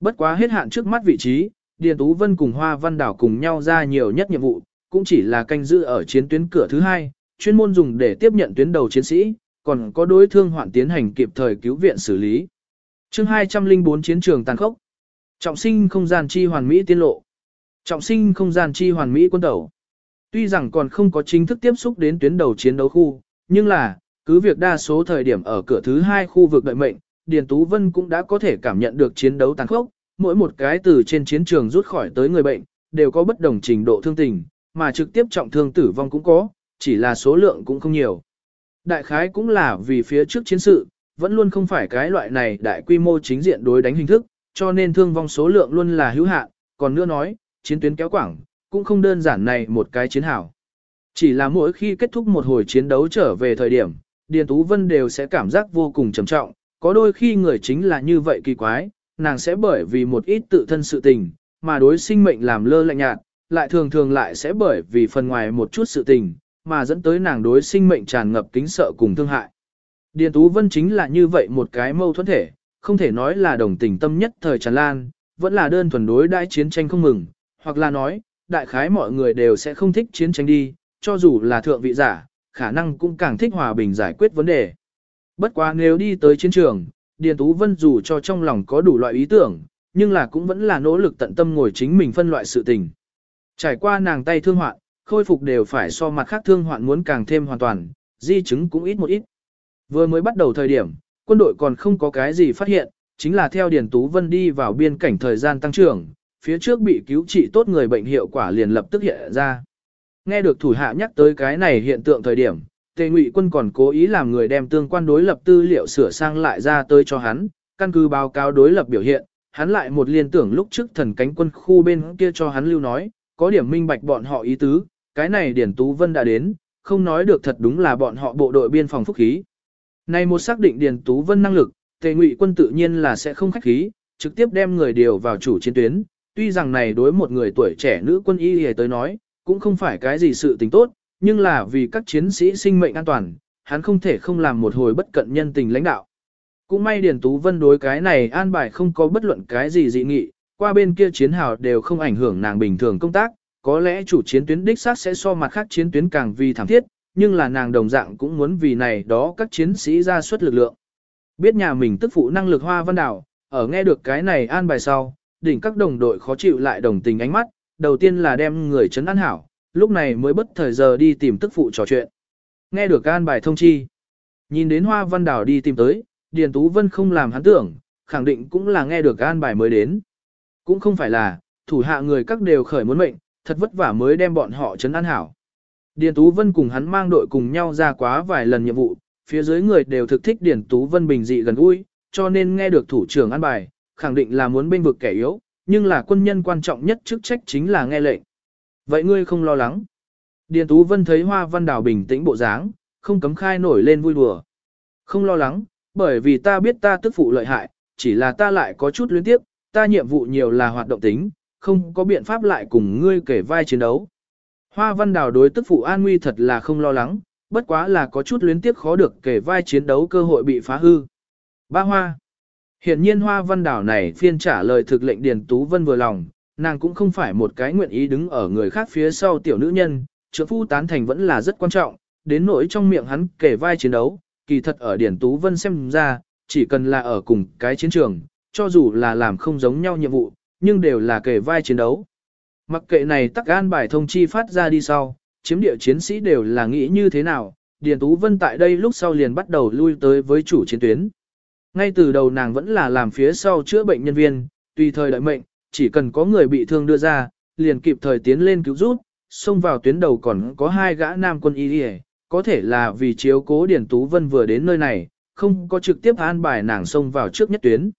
Bất quá hết hạn trước mắt vị trí, Điền Tú Vân cùng Hoa Văn Đảo cùng nhau ra nhiều nhất nhiệm vụ, cũng chỉ là canh giữ ở chiến tuyến cửa thứ hai, chuyên môn dùng để tiếp nhận tuyến đầu chiến sĩ, còn có đối thương hoạn tiến hành kịp thời cứu viện xử lý. chương 204 chiến trường tàn khốc. Trọng sinh không gian chi hoàn mỹ tiên lộ. Trọng sinh không gian chi hoàn mỹ quân tẩu. Tuy rằng còn không có chính thức tiếp xúc đến tuyến đầu chiến đấu khu, nhưng là, cứ việc đa số thời điểm ở cửa thứ hai khu vực đợi mệnh, Điền Tú Vân cũng đã có thể cảm nhận được chiến đấu tàn khốc, mỗi một cái từ trên chiến trường rút khỏi tới người bệnh, đều có bất đồng trình độ thương tình, mà trực tiếp trọng thương tử vong cũng có, chỉ là số lượng cũng không nhiều. Đại khái cũng là vì phía trước chiến sự, vẫn luôn không phải cái loại này đại quy mô chính diện đối đánh hình thức, cho nên thương vong số lượng luôn là hữu hạn, còn nữa nói, chiến tuyến kéo quảng, cũng không đơn giản này một cái chiến hảo. Chỉ là mỗi khi kết thúc một hồi chiến đấu trở về thời điểm, Điền Tú Vân đều sẽ cảm giác vô cùng trầm trọng, có đôi khi người chính là như vậy kỳ quái, nàng sẽ bởi vì một ít tự thân sự tình, mà đối sinh mệnh làm lơ lạnh nhạt, lại thường thường lại sẽ bởi vì phần ngoài một chút sự tình, mà dẫn tới nàng đối sinh mệnh tràn ngập kính sợ cùng thương hại. Điền Tú Vân chính là như vậy một cái mâu thuẫn thể, không thể nói là đồng tình tâm nhất thời tràn lan, vẫn là đơn thuần đối đại chiến tranh không mừng, hoặc là nói, đại khái mọi người đều sẽ không thích chiến tranh đi, cho dù là thượng vị giả, khả năng cũng càng thích hòa bình giải quyết vấn đề. Bất quá nếu đi tới chiến trường, Điền Tú Vân dù cho trong lòng có đủ loại ý tưởng, nhưng là cũng vẫn là nỗ lực tận tâm ngồi chính mình phân loại sự tình. Trải qua nàng tay thương hoạn, khôi phục đều phải so mặt khác thương hoạn muốn càng thêm hoàn toàn, di chứng cũng ít một ít. Vừa mới bắt đầu thời điểm, quân đội còn không có cái gì phát hiện, chính là theo Điền Tú Vân đi vào biên cảnh thời gian tăng trưởng, phía trước bị cứu trị tốt người bệnh hiệu quả liền lập tức hiện ra. Nghe được thủ hạ nhắc tới cái này hiện tượng thời điểm, Tề Ngụy Quân còn cố ý làm người đem tương quan đối lập tư liệu sửa sang lại ra tới cho hắn, căn cứ báo cáo đối lập biểu hiện, hắn lại một liên tưởng lúc trước thần cánh quân khu bên kia cho hắn lưu nói, có điểm minh bạch bọn họ ý tứ, cái này Điển Tú Vân đã đến, không nói được thật đúng là bọn họ bộ đội biên phòng phúc khí. Này một xác định Điền Tú Vân năng lực, Tề Ngụy Quân tự nhiên là sẽ không khách khí, trực tiếp đem người điều vào chủ chiến tuyến, tuy rằng này đối một người tuổi trẻ nữ quân y hề tới nói, cũng không phải cái gì sự tình tốt, nhưng là vì các chiến sĩ sinh mệnh an toàn, hắn không thể không làm một hồi bất cận nhân tình lãnh đạo. Cũng may Điền Tú Vân đối cái này an bài không có bất luận cái gì dị nghị, qua bên kia chiến hào đều không ảnh hưởng nàng bình thường công tác, có lẽ chủ chiến tuyến đích xác sẽ so mặt khác chiến tuyến càng vì thảm thiết, nhưng là nàng đồng dạng cũng muốn vì này đó các chiến sĩ ra suất lực lượng. Biết nhà mình tức phụ năng lực hoa văn đảo, ở nghe được cái này an bài sau, đỉnh các đồng đội khó chịu lại đồng tình ánh mắt, đầu tiên là đem người chấn an hảo, lúc này mới bất thời giờ đi tìm tức phụ trò chuyện. Nghe được an bài thông chi. Nhìn đến hoa văn đảo đi tìm tới, Điền Tú Vân không làm hắn tưởng, khẳng định cũng là nghe được an bài mới đến. Cũng không phải là, thủ hạ người các đều khởi muốn mệnh, thật vất vả mới đem bọn họ chấn an hảo. Điền Tú Vân cùng hắn mang đội cùng nhau ra quá vài lần nhiệm vụ, phía dưới người đều thực thích Điền Tú Vân bình dị gần gũi, cho nên nghe được thủ trưởng an bài, khẳng định là muốn bên vực kẻ yếu, nhưng là quân nhân quan trọng nhất chức trách chính là nghe lệnh. Vậy ngươi không lo lắng. Điền Tú Vân thấy Hoa Văn Đào bình tĩnh bộ dáng, không cấm khai nổi lên vui đùa. Không lo lắng, bởi vì ta biết ta tức phụ lợi hại, chỉ là ta lại có chút luyến tiếp, ta nhiệm vụ nhiều là hoạt động tính, không có biện pháp lại cùng ngươi kể vai chiến đấu. Hoa Văn Đào đối tức phụ an nguy thật là không lo lắng, bất quá là có chút luyến tiếp khó được kể vai chiến đấu cơ hội bị phá hư. Ba Hoa Hiện nhiên Hoa Văn Đào này phiên trả lời thực lệnh Điền Tú Vân vừa lòng, nàng cũng không phải một cái nguyện ý đứng ở người khác phía sau tiểu nữ nhân, trưởng phu tán thành vẫn là rất quan trọng, đến nỗi trong miệng hắn kể vai chiến đấu, kỳ thật ở Điền Tú Vân xem ra, chỉ cần là ở cùng cái chiến trường, cho dù là làm không giống nhau nhiệm vụ, nhưng đều là kể vai chiến đấu. Mặc kệ này tắc an bài thông chi phát ra đi sau, chiếm địa chiến sĩ đều là nghĩ như thế nào, Điền Tú Vân tại đây lúc sau liền bắt đầu lui tới với chủ chiến tuyến. Ngay từ đầu nàng vẫn là làm phía sau chữa bệnh nhân viên, tùy thời đợi mệnh, chỉ cần có người bị thương đưa ra, liền kịp thời tiến lên cứu giúp, xông vào tuyến đầu còn có hai gã nam quân y có thể là vì chiếu cố Điền Tú Vân vừa đến nơi này, không có trực tiếp an bài nàng xông vào trước nhất tuyến.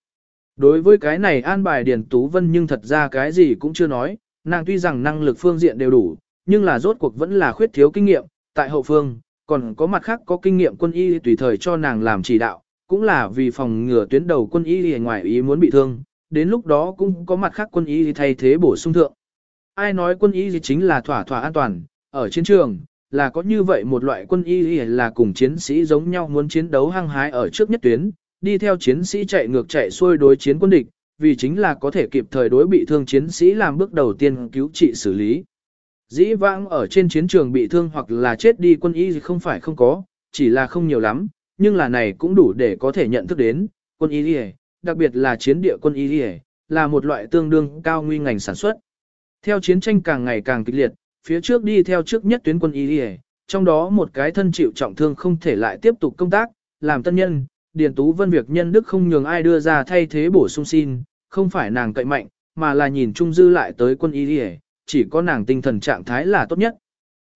Đối với cái này an bài Điền Tú Vân nhưng thật ra cái gì cũng chưa nói, nàng tuy rằng năng lực phương diện đều đủ, nhưng là rốt cuộc vẫn là khuyết thiếu kinh nghiệm, tại hậu phương, còn có mặt khác có kinh nghiệm quân y tùy thời cho nàng làm chỉ đạo, cũng là vì phòng ngừa tuyến đầu quân y ngoài ý muốn bị thương, đến lúc đó cũng có mặt khác quân y thay thế bổ sung thượng. Ai nói quân y chính là thỏa thỏa an toàn, ở chiến trường, là có như vậy một loại quân y là cùng chiến sĩ giống nhau muốn chiến đấu hăng hái ở trước nhất tuyến, đi theo chiến sĩ chạy ngược chạy xuôi đối chiến quân địch, vì chính là có thể kịp thời đối bị thương chiến sĩ làm bước đầu tiên cứu trị xử lý. Dĩ vãng ở trên chiến trường bị thương hoặc là chết đi quân y không phải không có, chỉ là không nhiều lắm, nhưng là này cũng đủ để có thể nhận thức đến, quân y đặc biệt là chiến địa quân y là một loại tương đương cao nguy ngành sản xuất. Theo chiến tranh càng ngày càng kịch liệt, phía trước đi theo trước nhất tuyến quân y trong đó một cái thân chịu trọng thương không thể lại tiếp tục công tác, làm tân nhân, Điền Tú Vân việc nhân đức không nhường ai đưa ra thay thế bổ sung xin, không phải nàng cậy mạnh, mà là nhìn Trung Dư lại tới quân y đi chỉ có nàng tinh thần trạng thái là tốt nhất.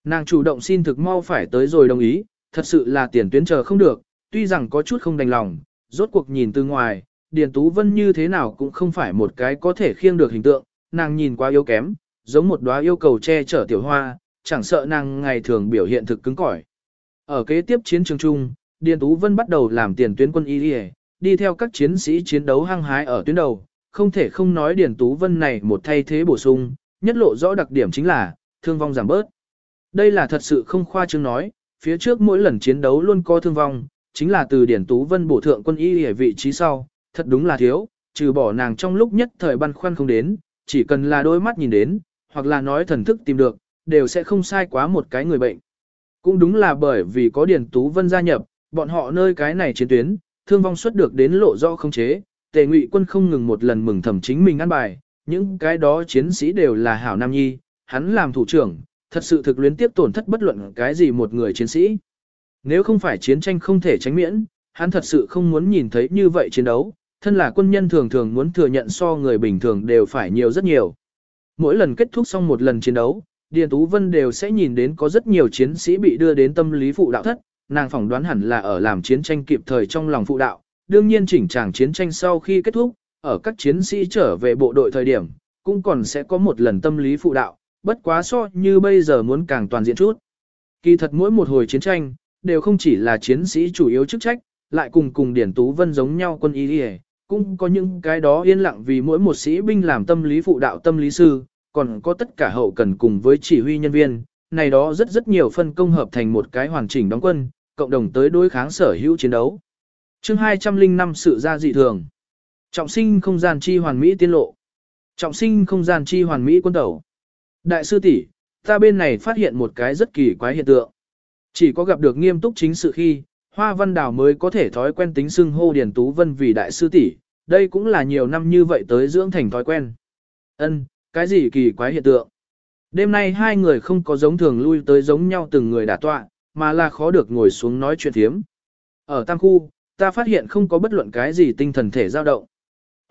Nàng chủ động xin thực mau phải tới rồi đồng ý, thật sự là tiền tuyến chờ không được, tuy rằng có chút không đành lòng, rốt cuộc nhìn từ ngoài, Điền Tú Vân như thế nào cũng không phải một cái có thể khiêng được hình tượng, nàng nhìn quá yếu kém, giống một đóa yêu cầu che chở tiểu hoa, chẳng sợ nàng ngày thường biểu hiện thực cứng cỏi. Ở kế tiếp chiến trường chung, Điền Tú Vân bắt đầu làm tiền tuyến quân y đi, đi theo các chiến sĩ chiến đấu hăng hái ở tuyến đầu, không thể không nói Điền Tú Vân này một thay thế bổ sung, nhất lộ rõ đặc điểm chính là, thương vong giảm bớt. Đây là thật sự không khoa trương nói, phía trước mỗi lần chiến đấu luôn có thương vong, chính là từ Điền Tú Vân bổ thượng quân y ở vị trí sau, thật đúng là thiếu, trừ bỏ nàng trong lúc nhất thời băn khoăn không đến, chỉ cần là đôi mắt nhìn đến, hoặc là nói thần thức tìm được, đều sẽ không sai quá một cái người bệnh. Cũng đúng là bởi vì có Điền Tú Vân gia nhập, bọn họ nơi cái này chiến tuyến, thương vong suất được đến lộ rõ không chế, tề ngụy quân không ngừng một lần mừng thầm chính mình ăn bài, những cái đó chiến sĩ đều là hảo nam nhi, hắn làm thủ trưởng, thật sự thực luyến tiếp tổn thất bất luận cái gì một người chiến sĩ. Nếu không phải chiến tranh không thể tránh miễn, hắn thật sự không muốn nhìn thấy như vậy chiến đấu, thân là quân nhân thường thường muốn thừa nhận so người bình thường đều phải nhiều rất nhiều. Mỗi lần kết thúc xong một lần chiến đấu, Điền Tú Vân đều sẽ nhìn đến có rất nhiều chiến sĩ bị đưa đến tâm lý phụ đạo thất, nàng phỏng đoán hẳn là ở làm chiến tranh kịp thời trong lòng phụ đạo. Đương nhiên chỉnh tràng chiến tranh sau khi kết thúc, ở các chiến sĩ trở về bộ đội thời điểm, cũng còn sẽ có một lần tâm lý phụ đạo, bất quá so như bây giờ muốn càng toàn diện chút. Kỳ thật mỗi một hồi chiến tranh, đều không chỉ là chiến sĩ chủ yếu chức trách, lại cùng cùng Điển Tú Vân giống nhau quân y đi cũng có những cái đó yên lặng vì mỗi một sĩ binh làm tâm lý phụ đạo tâm lý sư, còn có tất cả hậu cần cùng với chỉ huy nhân viên, này đó rất rất nhiều phân công hợp thành một cái hoàn chỉnh đóng quân, cộng đồng tới đối kháng sở hữu chiến đấu. chương 205 sự ra dị thường. Trọng sinh không gian chi hoàn mỹ tiên lộ. Trọng sinh không gian chi hoàn mỹ quân tẩu. Đại sư tỷ, ta bên này phát hiện một cái rất kỳ quái hiện tượng. Chỉ có gặp được nghiêm túc chính sự khi, Hoa Văn Đào mới có thể thói quen tính xưng hô Điền Tú Vân vì đại sư tỷ, đây cũng là nhiều năm như vậy tới dưỡng thành thói quen. Ân, cái gì kỳ quái hiện tượng? Đêm nay hai người không có giống thường lui tới giống nhau từng người đả tọa, mà là khó được ngồi xuống nói chuyện thiếm. Ở tam khu, ta phát hiện không có bất luận cái gì tinh thần thể dao động.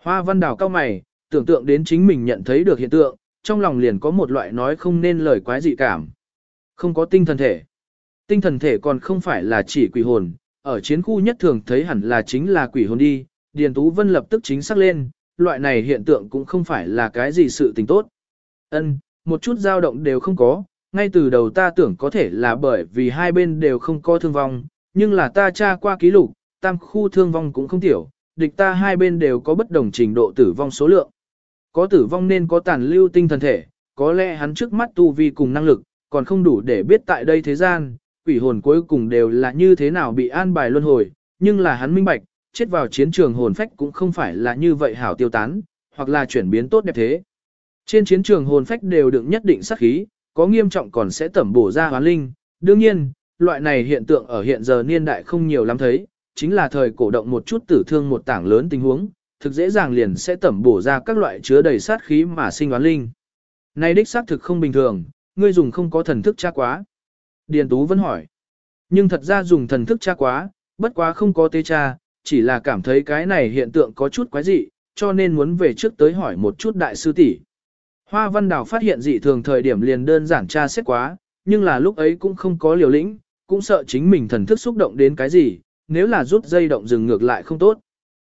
Hoa văn đào cao mày, tưởng tượng đến chính mình nhận thấy được hiện tượng, trong lòng liền có một loại nói không nên lời quái dị cảm. Không có tinh thần thể. Tinh thần thể còn không phải là chỉ quỷ hồn, ở chiến khu nhất thường thấy hẳn là chính là quỷ hồn đi, Điền Tú Vân lập tức chính xác lên, loại này hiện tượng cũng không phải là cái gì sự tình tốt. Ân, một chút dao động đều không có, ngay từ đầu ta tưởng có thể là bởi vì hai bên đều không có thương vong, nhưng là ta tra qua ký lục, tam khu thương vong cũng không tiểu, địch ta hai bên đều có bất đồng trình độ tử vong số lượng. Có tử vong nên có tàn lưu tinh thần thể, có lẽ hắn trước mắt tu vi cùng năng lực, còn không đủ để biết tại đây thế gian, quỷ hồn cuối cùng đều là như thế nào bị an bài luân hồi, nhưng là hắn minh bạch, chết vào chiến trường hồn phách cũng không phải là như vậy hảo tiêu tán, hoặc là chuyển biến tốt đẹp thế. Trên chiến trường hồn phách đều được nhất định sát khí, có nghiêm trọng còn sẽ tẩm bổ ra hoán linh. Đương nhiên, loại này hiện tượng ở hiện giờ niên đại không nhiều lắm thấy, chính là thời cổ động một chút tử thương một tảng lớn tình huống, thực dễ dàng liền sẽ tẩm bổ ra các loại chứa đầy sát khí mà sinh hoán linh. Này đích xác thực không bình thường, ngươi dùng không có thần thức tra quá. Điền Tú vẫn hỏi. Nhưng thật ra dùng thần thức tra quá, bất quá không có tê tra, chỉ là cảm thấy cái này hiện tượng có chút quái dị, cho nên muốn về trước tới hỏi một chút đại sư tỷ. Hoa Văn Đào phát hiện dị thường thời điểm liền đơn giản tra xét quá, nhưng là lúc ấy cũng không có liều lĩnh, cũng sợ chính mình thần thức xúc động đến cái gì, nếu là rút dây động dừng ngược lại không tốt.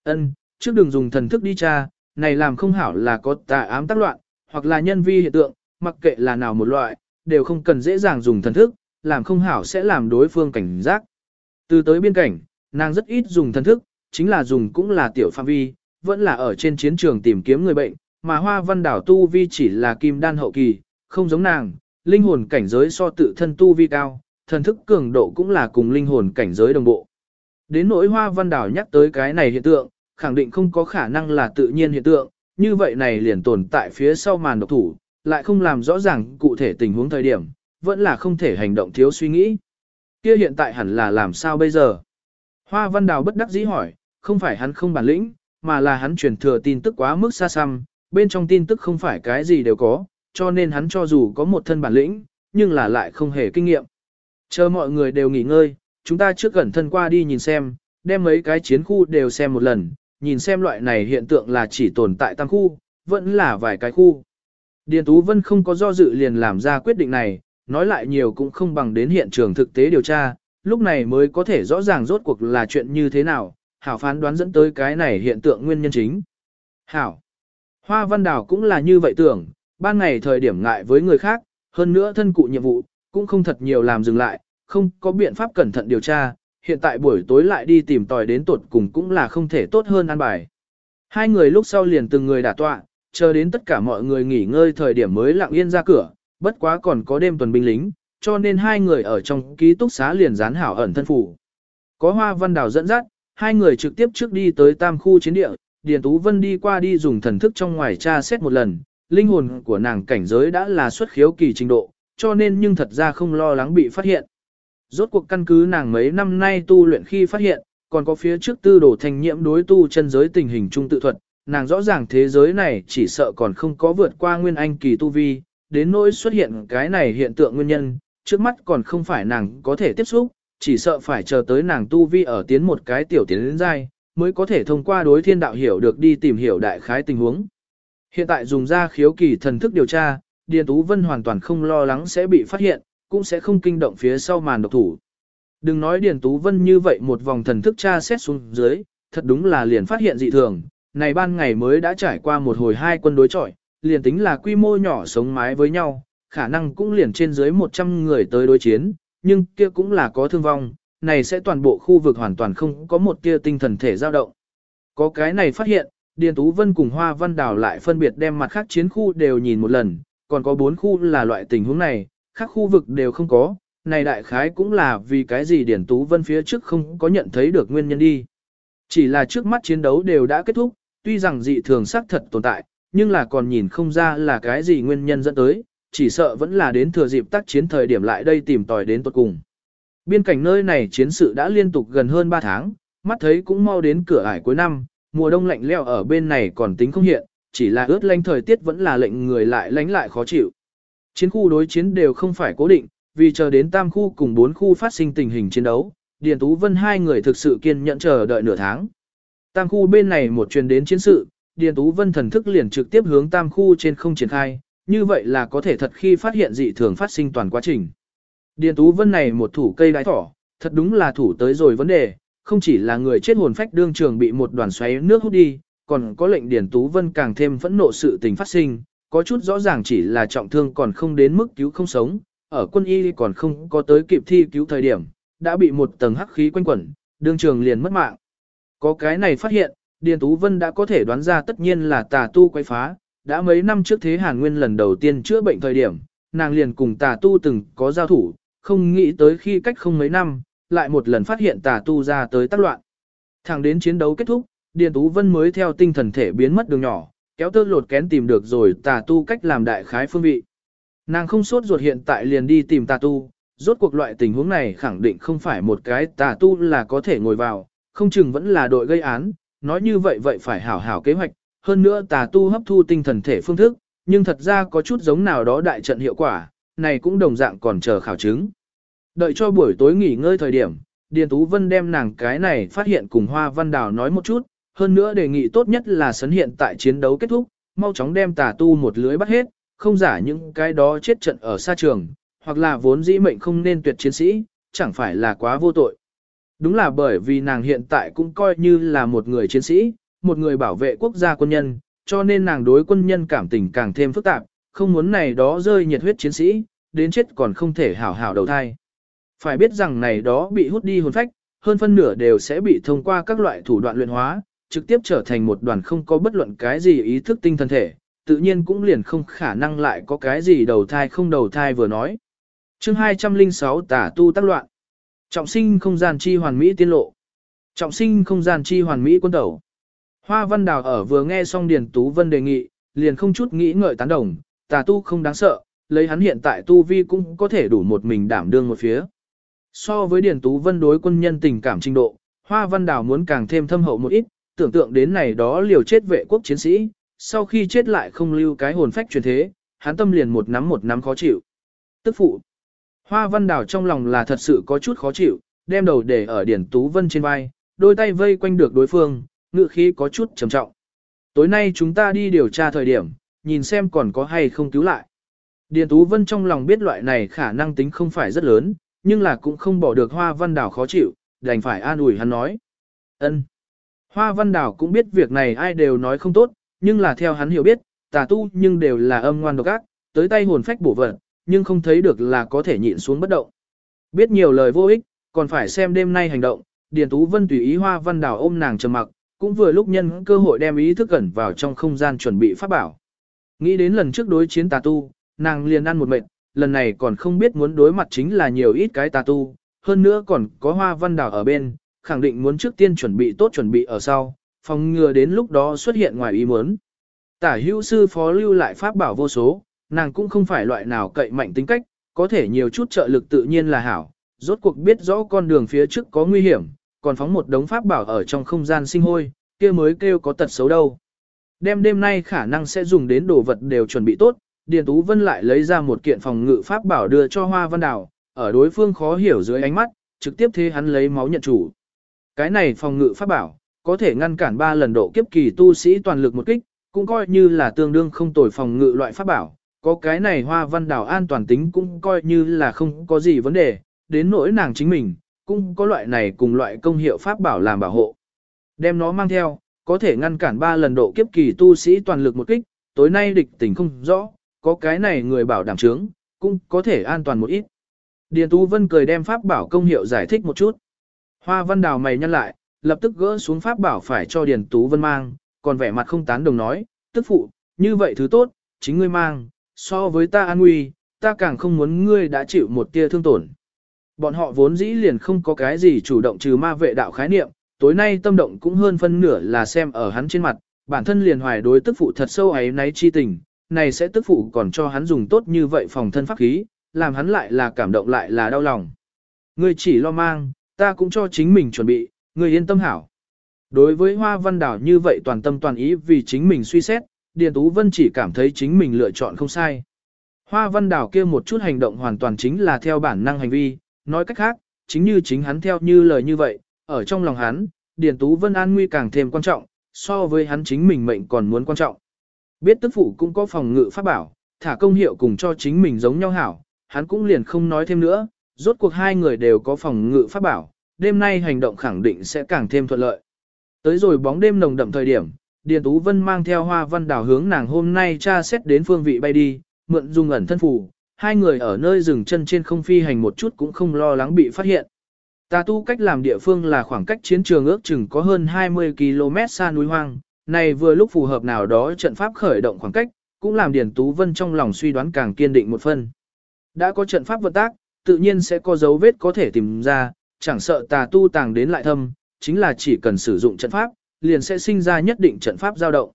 Ân, trước đừng dùng thần thức đi tra, này làm không hảo là có tà ám tác loạn, hoặc là nhân vi hiện tượng, mặc kệ là nào một loại, đều không cần dễ dàng dùng thần thức, làm không hảo sẽ làm đối phương cảnh giác. Từ tới biên cảnh, nàng rất ít dùng thần thức, chính là dùng cũng là tiểu phạm vi, vẫn là ở trên chiến trường tìm kiếm người bệnh, mà hoa văn đảo tu vi chỉ là kim đan hậu kỳ, không giống nàng, linh hồn cảnh giới so tự thân tu vi cao, thần thức cường độ cũng là cùng linh hồn cảnh giới đồng bộ. Đến nỗi hoa văn đảo nhắc tới cái này hiện tượng, khẳng định không có khả năng là tự nhiên hiện tượng, như vậy này liền tồn tại phía sau màn độc thủ, lại không làm rõ ràng cụ thể tình huống thời điểm, vẫn là không thể hành động thiếu suy nghĩ. Kia hiện tại hẳn là làm sao bây giờ? Hoa Văn Đào bất đắc dĩ hỏi, không phải hắn không bản lĩnh, mà là hắn truyền thừa tin tức quá mức xa xăm, bên trong tin tức không phải cái gì đều có, cho nên hắn cho dù có một thân bản lĩnh, nhưng là lại không hề kinh nghiệm. Chờ mọi người đều nghỉ ngơi, chúng ta trước gần thân qua đi nhìn xem, đem mấy cái chiến khu đều xem một lần, nhìn xem loại này hiện tượng là chỉ tồn tại tam khu, vẫn là vài cái khu. Điền Tú Vân không có do dự liền làm ra quyết định này, nói lại nhiều cũng không bằng đến hiện trường thực tế điều tra, lúc này mới có thể rõ ràng rốt cuộc là chuyện như thế nào, Hảo phán đoán dẫn tới cái này hiện tượng nguyên nhân chính. Hảo. Hoa Văn Đào cũng là như vậy tưởng, ban ngày thời điểm ngại với người khác, hơn nữa thân cụ nhiệm vụ, cũng không thật nhiều làm dừng lại, không có biện pháp cẩn thận điều tra, hiện tại buổi tối lại đi tìm tòi đến tột cùng cũng là không thể tốt hơn an bài. Hai người lúc sau liền từng người đả tọa, chờ đến tất cả mọi người nghỉ ngơi thời điểm mới lặng yên ra cửa, bất quá còn có đêm tuần binh lính, cho nên hai người ở trong ký túc xá liền dán hảo ẩn thân phủ. Có hoa văn đào dẫn dắt, hai người trực tiếp trước đi tới tam khu chiến địa, Điền Tú Vân đi qua đi dùng thần thức trong ngoài tra xét một lần, linh hồn của nàng cảnh giới đã là xuất khiếu kỳ trình độ, cho nên nhưng thật ra không lo lắng bị phát hiện. Rốt cuộc căn cứ nàng mấy năm nay tu luyện khi phát hiện, còn có phía trước tư đồ thành nhiễm đối tu chân giới tình hình trung tự thuật, nàng rõ ràng thế giới này chỉ sợ còn không có vượt qua nguyên anh kỳ tu vi, đến nỗi xuất hiện cái này hiện tượng nguyên nhân, trước mắt còn không phải nàng có thể tiếp xúc, chỉ sợ phải chờ tới nàng tu vi ở tiến một cái tiểu tiến đến dai, mới có thể thông qua đối thiên đạo hiểu được đi tìm hiểu đại khái tình huống. Hiện tại dùng ra khiếu kỳ thần thức điều tra, Điền Tú Vân hoàn toàn không lo lắng sẽ bị phát hiện, cũng sẽ không kinh động phía sau màn độc thủ. Đừng nói Điền Tú Vân như vậy một vòng thần thức tra xét xuống dưới, thật đúng là liền phát hiện dị thường, này ban ngày mới đã trải qua một hồi hai quân đối chọi, liền tính là quy mô nhỏ sống mái với nhau, khả năng cũng liền trên dưới 100 người tới đối chiến, nhưng kia cũng là có thương vong, này sẽ toàn bộ khu vực hoàn toàn không có một tia tinh thần thể dao động. Có cái này phát hiện, Điền Tú Vân cùng Hoa Văn Đào lại phân biệt đem mặt khác chiến khu đều nhìn một lần, còn có bốn khu là loại tình huống này, khác khu vực đều không có, này đại khái cũng là vì cái gì Điền Tú Vân phía trước không có nhận thấy được nguyên nhân đi. Chỉ là trước mắt chiến đấu đều đã kết thúc, tuy rằng dị thường xác thật tồn tại, nhưng là còn nhìn không ra là cái gì nguyên nhân dẫn tới, chỉ sợ vẫn là đến thừa dịp tác chiến thời điểm lại đây tìm tòi đến tuật cùng. Biên cảnh nơi này chiến sự đã liên tục gần hơn 3 tháng, mắt thấy cũng mau đến cửa ải cuối năm, mùa đông lạnh leo ở bên này còn tính không hiện, chỉ là ướt lanh thời tiết vẫn là lệnh người lại lánh lại khó chịu. Chiến khu đối chiến đều không phải cố định, vì chờ đến tam khu cùng bốn khu phát sinh tình hình chiến đấu, Điền Tú Vân hai người thực sự kiên nhẫn chờ đợi nửa tháng. Tam khu bên này một truyền đến chiến sự, Điền Tú Vân thần thức liền trực tiếp hướng tam khu trên không triển khai, như vậy là có thể thật khi phát hiện dị thường phát sinh toàn quá trình. Điền Tú Vân này một thủ cây đái thỏ, thật đúng là thủ tới rồi vấn đề, không chỉ là người chết hồn phách đương trường bị một đoàn xoáy nước hút đi, còn có lệnh Điền Tú Vân càng thêm phẫn nộ sự tình phát sinh, có chút rõ ràng chỉ là trọng thương còn không đến mức cứu không sống, ở quân y còn không có tới kịp thi cứu thời điểm, đã bị một tầng hắc khí quanh quẩn, đương trường liền mất mạng. Có cái này phát hiện, Điền Tú Vân đã có thể đoán ra tất nhiên là tà tu quay phá, đã mấy năm trước thế Hàn Nguyên lần đầu tiên chữa bệnh thời điểm, nàng liền cùng tà tu từng có giao thủ, không nghĩ tới khi cách không mấy năm, lại một lần phát hiện tà tu ra tới tác loạn. Thẳng đến chiến đấu kết thúc, Điền Tú Vân mới theo tinh thần thể biến mất đường nhỏ, kéo tơ lột kén tìm được rồi tà tu cách làm đại khái phương vị. Nàng không sốt ruột hiện tại liền đi tìm tà tu, rốt cuộc loại tình huống này khẳng định không phải một cái tà tu là có thể ngồi vào, không chừng vẫn là đội gây án, nói như vậy vậy phải hảo hảo kế hoạch, hơn nữa tà tu hấp thu tinh thần thể phương thức, nhưng thật ra có chút giống nào đó đại trận hiệu quả, này cũng đồng dạng còn chờ khảo chứng. Đợi cho buổi tối nghỉ ngơi thời điểm, Điền Tú Vân đem nàng cái này phát hiện cùng Hoa Văn Đào nói một chút, hơn nữa đề nghị tốt nhất là sấn hiện tại chiến đấu kết thúc, mau chóng đem tà tu một lưới bắt hết, không giả những cái đó chết trận ở xa trường, hoặc là vốn dĩ mệnh không nên tuyệt chiến sĩ, chẳng phải là quá vô tội. Đúng là bởi vì nàng hiện tại cũng coi như là một người chiến sĩ, một người bảo vệ quốc gia quân nhân, cho nên nàng đối quân nhân cảm tình càng thêm phức tạp, không muốn này đó rơi nhiệt huyết chiến sĩ, đến chết còn không thể hảo hảo đầu thai. Phải biết rằng này đó bị hút đi hồn phách, hơn phân nửa đều sẽ bị thông qua các loại thủ đoạn luyện hóa, trực tiếp trở thành một đoàn không có bất luận cái gì ý thức tinh thần thể, tự nhiên cũng liền không khả năng lại có cái gì đầu thai không đầu thai vừa nói. chương 206 tả tu tác loạn. Trọng sinh không gian chi hoàn mỹ tiên lộ. Trọng sinh không gian chi hoàn mỹ quân tẩu. Hoa Văn Đào ở vừa nghe xong Điền Tú Vân đề nghị, liền không chút nghĩ ngợi tán đồng, tà tu không đáng sợ, lấy hắn hiện tại tu vi cũng có thể đủ một mình đảm đương một phía. So với Điền Tú Vân đối quân nhân tình cảm trình độ, Hoa Văn Đào muốn càng thêm thâm hậu một ít, tưởng tượng đến này đó liều chết vệ quốc chiến sĩ, sau khi chết lại không lưu cái hồn phách truyền thế, hắn tâm liền một nắm một nắm khó chịu. Tức phụ. Hoa Văn Đào trong lòng là thật sự có chút khó chịu, đem đầu để ở Điền Tú Vân trên vai, đôi tay vây quanh được đối phương, ngự khí có chút trầm trọng. Tối nay chúng ta đi điều tra thời điểm, nhìn xem còn có hay không cứu lại. Điền Tú Vân trong lòng biết loại này khả năng tính không phải rất lớn, nhưng là cũng không bỏ được Hoa Văn Đào khó chịu, đành phải an ủi hắn nói. ân. Hoa Văn Đào cũng biết việc này ai đều nói không tốt, nhưng là theo hắn hiểu biết, tà tu nhưng đều là âm ngoan độc ác, tới tay hồn phách bổ vật, nhưng không thấy được là có thể nhịn xuống bất động. Biết nhiều lời vô ích, còn phải xem đêm nay hành động, Điền Tú Vân tùy ý Hoa Văn Đào ôm nàng trầm mặc, cũng vừa lúc nhân cơ hội đem ý thức ẩn vào trong không gian chuẩn bị pháp bảo. Nghĩ đến lần trước đối chiến tà tu, nàng liền ăn một mệt, lần này còn không biết muốn đối mặt chính là nhiều ít cái tà tu, hơn nữa còn có Hoa Văn Đào ở bên, khẳng định muốn trước tiên chuẩn bị tốt chuẩn bị ở sau, phòng ngừa đến lúc đó xuất hiện ngoài ý muốn. Tả hữu sư phó lưu lại pháp bảo vô số, nàng cũng không phải loại nào cậy mạnh tính cách, có thể nhiều chút trợ lực tự nhiên là hảo, rốt cuộc biết rõ con đường phía trước có nguy hiểm, còn phóng một đống pháp bảo ở trong không gian sinh hôi, kia mới kêu có tật xấu đâu. Đêm đêm nay khả năng sẽ dùng đến đồ vật đều chuẩn bị tốt, Điền Tú Vân lại lấy ra một kiện phòng ngự pháp bảo đưa cho Hoa Văn Đào, ở đối phương khó hiểu dưới ánh mắt, trực tiếp thế hắn lấy máu nhận chủ. Cái này phòng ngự pháp bảo, có thể ngăn cản 3 lần độ kiếp kỳ tu sĩ toàn lực một kích, cũng coi như là tương đương không tồi phòng ngự loại pháp bảo. Có cái này hoa văn Đào an toàn tính cũng coi như là không có gì vấn đề, đến nỗi nàng chính mình, cũng có loại này cùng loại công hiệu pháp bảo làm bảo hộ. Đem nó mang theo, có thể ngăn cản 3 lần độ kiếp kỳ tu sĩ toàn lực một kích, tối nay địch tình không rõ, có cái này người bảo đảm trướng, cũng có thể an toàn một ít. Điền Tú Vân cười đem pháp bảo công hiệu giải thích một chút. Hoa văn đào mày nhăn lại, lập tức gỡ xuống pháp bảo phải cho Điền Tú Vân mang, còn vẻ mặt không tán đồng nói, tức phụ, như vậy thứ tốt, chính ngươi mang, so với ta an nguy, ta càng không muốn ngươi đã chịu một tia thương tổn. Bọn họ vốn dĩ liền không có cái gì chủ động trừ ma vệ đạo khái niệm, tối nay tâm động cũng hơn phân nửa là xem ở hắn trên mặt, bản thân liền hoài đối tức phụ thật sâu ấy náy chi tình, này sẽ tức phụ còn cho hắn dùng tốt như vậy phòng thân pháp khí, làm hắn lại là cảm động lại là đau lòng. Ngươi chỉ lo mang, ta cũng cho chính mình chuẩn bị, ngươi yên tâm hảo. Đối với Hoa Văn Đảo như vậy toàn tâm toàn ý vì chính mình suy xét, Điền Tú Vân chỉ cảm thấy chính mình lựa chọn không sai. Hoa Văn Đảo kia một chút hành động hoàn toàn chính là theo bản năng hành vi, nói cách khác, chính như chính hắn theo như lời như vậy, ở trong lòng hắn, Điền Tú Vân an nguy càng thêm quan trọng, so với hắn chính mình mệnh còn muốn quan trọng. Biết tức phụ cũng có phòng ngự pháp bảo, thả công hiệu cùng cho chính mình giống nhau hảo, hắn cũng liền không nói thêm nữa, rốt cuộc hai người đều có phòng ngự pháp bảo, đêm nay hành động khẳng định sẽ càng thêm thuận lợi. Tới rồi bóng đêm nồng đậm thời điểm, Điền Tú Vân mang theo hoa văn đảo hướng nàng hôm nay tra xét đến phương vị bay đi, mượn dùng ẩn thân phủ, hai người ở nơi dừng chân trên không phi hành một chút cũng không lo lắng bị phát hiện. Tà tu cách làm địa phương là khoảng cách chiến trường ước chừng có hơn 20 km xa núi hoang, này vừa lúc phù hợp nào đó trận pháp khởi động khoảng cách, cũng làm Điền Tú Vân trong lòng suy đoán càng kiên định một phần Đã có trận pháp vận tác, tự nhiên sẽ có dấu vết có thể tìm ra, chẳng sợ tà tu tàng đến lại thâm, chính là chỉ cần sử dụng trận pháp, liền sẽ sinh ra nhất định trận pháp dao động.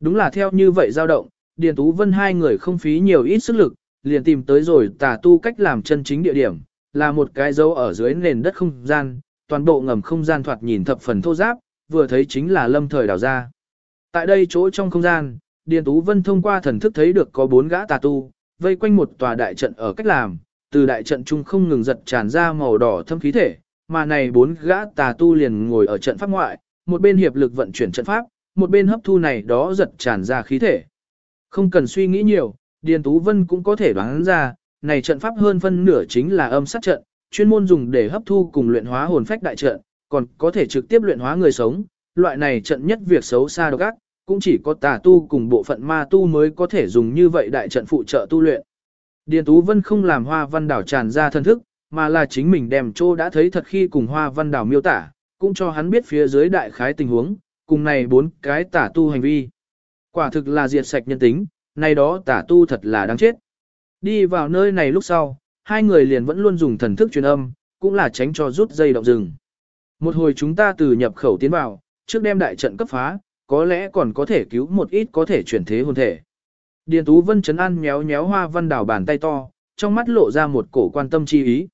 Đúng là theo như vậy dao động, Điền Tú Vân hai người không phí nhiều ít sức lực, liền tìm tới rồi tà tu cách làm chân chính địa điểm, là một cái dấu ở dưới nền đất không gian, toàn bộ ngầm không gian thoạt nhìn thập phần thô giáp, vừa thấy chính là lâm thời đào ra. Tại đây chỗ trong không gian, Điền Tú Vân thông qua thần thức thấy được có bốn gã tà tu, vây quanh một tòa đại trận ở cách làm, từ đại trận trung không ngừng giật tràn ra màu đỏ thâm khí thể, mà này bốn gã tà tu liền ngồi ở trận pháp ngoại, một bên hiệp lực vận chuyển trận pháp, một bên hấp thu này đó giật tràn ra khí thể. Không cần suy nghĩ nhiều, Điền Tú Vân cũng có thể đoán ra, này trận pháp hơn phân nửa chính là âm sát trận, chuyên môn dùng để hấp thu cùng luyện hóa hồn phách đại trận, còn có thể trực tiếp luyện hóa người sống. Loại này trận nhất việc xấu xa độc ác, cũng chỉ có tà tu cùng bộ phận ma tu mới có thể dùng như vậy đại trận phụ trợ tu luyện. Điền Tú Vân không làm hoa văn đảo tràn ra thân thức, mà là chính mình đem chỗ đã thấy thật khi cùng hoa văn đảo miêu tả, cũng cho hắn biết phía dưới đại khái tình huống, cùng này bốn cái tà tu hành vi. Quả thực là diệt sạch nhân tính, này đó tà tu thật là đáng chết. Đi vào nơi này lúc sau, hai người liền vẫn luôn dùng thần thức truyền âm, cũng là tránh cho rút dây động rừng. Một hồi chúng ta từ nhập khẩu tiến vào, trước đem đại trận cấp phá, có lẽ còn có thể cứu một ít có thể chuyển thế hồn thể. Điền Tú Vân chấn an nhéo nhéo Hoa Văn Đào bàn tay to, trong mắt lộ ra một cổ quan tâm chi ý.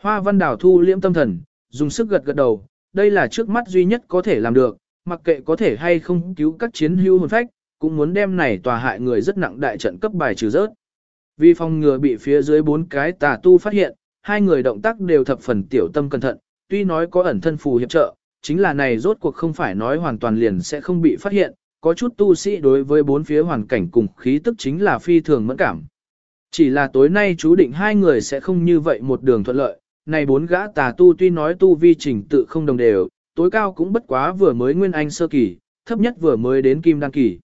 Hoa Văn Đào thu liễm tâm thần, dùng sức gật gật đầu, đây là trước mắt duy nhất có thể làm được, mặc kệ có thể hay không cứu các chiến hưu hồn phách, cũng muốn đem này tòa hại người rất nặng đại trận cấp bài trừ rớt. Vì phòng ngừa bị phía dưới bốn cái tà tu phát hiện, hai người động tác đều thập phần tiểu tâm cẩn thận, tuy nói có ẩn thân phù hiệp trợ, chính là này rốt cuộc không phải nói hoàn toàn liền sẽ không bị phát hiện, có chút tu sĩ đối với bốn phía hoàn cảnh cùng khí tức chính là phi thường mẫn cảm. Chỉ là tối nay chú định hai người sẽ không như vậy một đường thuận lợi, này bốn gã tà tu tuy nói tu vi trình tự không đồng đều, tối cao cũng bất quá vừa mới nguyên anh sơ kỳ, thấp nhất vừa mới đến kim đăng kỳ.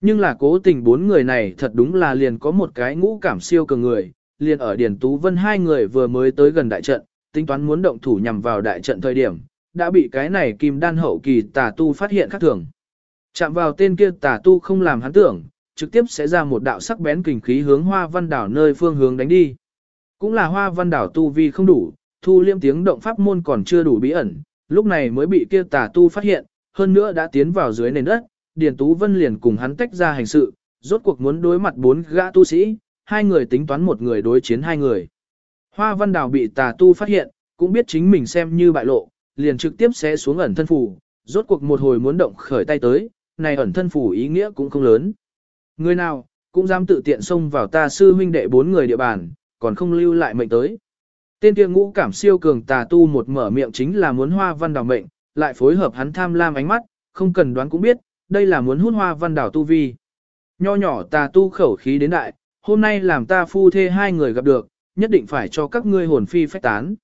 Nhưng là cố tình bốn người này thật đúng là liền có một cái ngũ cảm siêu cường người, liền ở Điển Tú Vân hai người vừa mới tới gần đại trận, tính toán muốn động thủ nhằm vào đại trận thời điểm, đã bị cái này kim đan hậu kỳ tà tu phát hiện khác thường. Chạm vào tên kia tà tu không làm hắn tưởng, trực tiếp sẽ ra một đạo sắc bén kình khí hướng hoa văn đảo nơi phương hướng đánh đi. Cũng là hoa văn đảo tu vi không đủ, thu liêm tiếng động pháp môn còn chưa đủ bí ẩn, lúc này mới bị kia tà tu phát hiện, hơn nữa đã tiến vào dưới nền đất, Điền Tú Vân liền cùng hắn tách ra hành sự, rốt cuộc muốn đối mặt bốn gã tu sĩ, hai người tính toán một người đối chiến hai người. Hoa văn đảo bị tà tu phát hiện, cũng biết chính mình xem như bại lộ, liền trực tiếp sẽ xuống ẩn thân phủ, rốt cuộc một hồi muốn động khởi tay tới, này ẩn thân phủ ý nghĩa cũng không lớn. Người nào, cũng dám tự tiện xông vào ta sư huynh đệ bốn người địa bàn, còn không lưu lại mệnh tới. Tên kia ngũ cảm siêu cường tà tu một mở miệng chính là muốn hoa văn đảo mệnh, lại phối hợp hắn tham lam ánh mắt, không cần đoán cũng biết, đây là muốn hút hoa văn đảo tu vi. Nho nhỏ tà tu khẩu khí đến đại, hôm nay làm ta phu thê hai người gặp được, nhất định phải cho các ngươi hồn phi phách tán.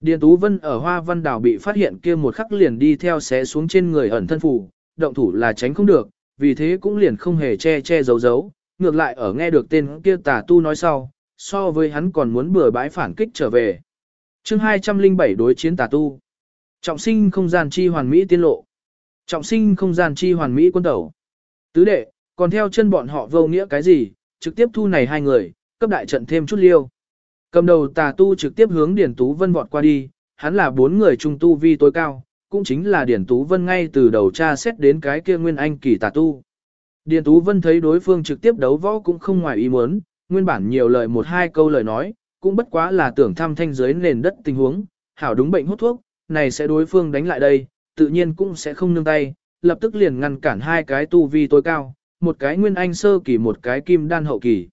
Điền Tú Vân ở hoa văn đảo bị phát hiện kia một khắc liền đi theo xé xuống trên người ẩn thân phủ, động thủ là tránh không được, vì thế cũng liền không hề che che giấu giấu, ngược lại ở nghe được tên kia tà tu nói sau, so với hắn còn muốn bừa bãi phản kích trở về. chương 207 đối chiến tà tu. Trọng sinh không gian chi hoàn mỹ tiên lộ. Trọng sinh không gian chi hoàn mỹ quân tẩu. Tứ đệ, còn theo chân bọn họ vô nghĩa cái gì, trực tiếp thu này hai người, cấp đại trận thêm chút liêu. Cầm đầu tà tu trực tiếp hướng Điển Tú Vân vọt qua đi, hắn là bốn người trung tu vi tối cao, cũng chính là Điển Tú Vân ngay từ đầu tra xét đến cái kia nguyên anh kỳ tà tu. Điền Tú Vân thấy đối phương trực tiếp đấu võ cũng không ngoài ý muốn, nguyên bản nhiều lời một hai câu lời nói, cũng bất quá là tưởng thăm thanh giới nền đất tình huống, hảo đúng bệnh hút thuốc, này sẽ đối phương đánh lại đây, tự nhiên cũng sẽ không nương tay, lập tức liền ngăn cản hai cái tu vi tối cao, một cái nguyên anh sơ kỳ một cái kim đan hậu kỳ.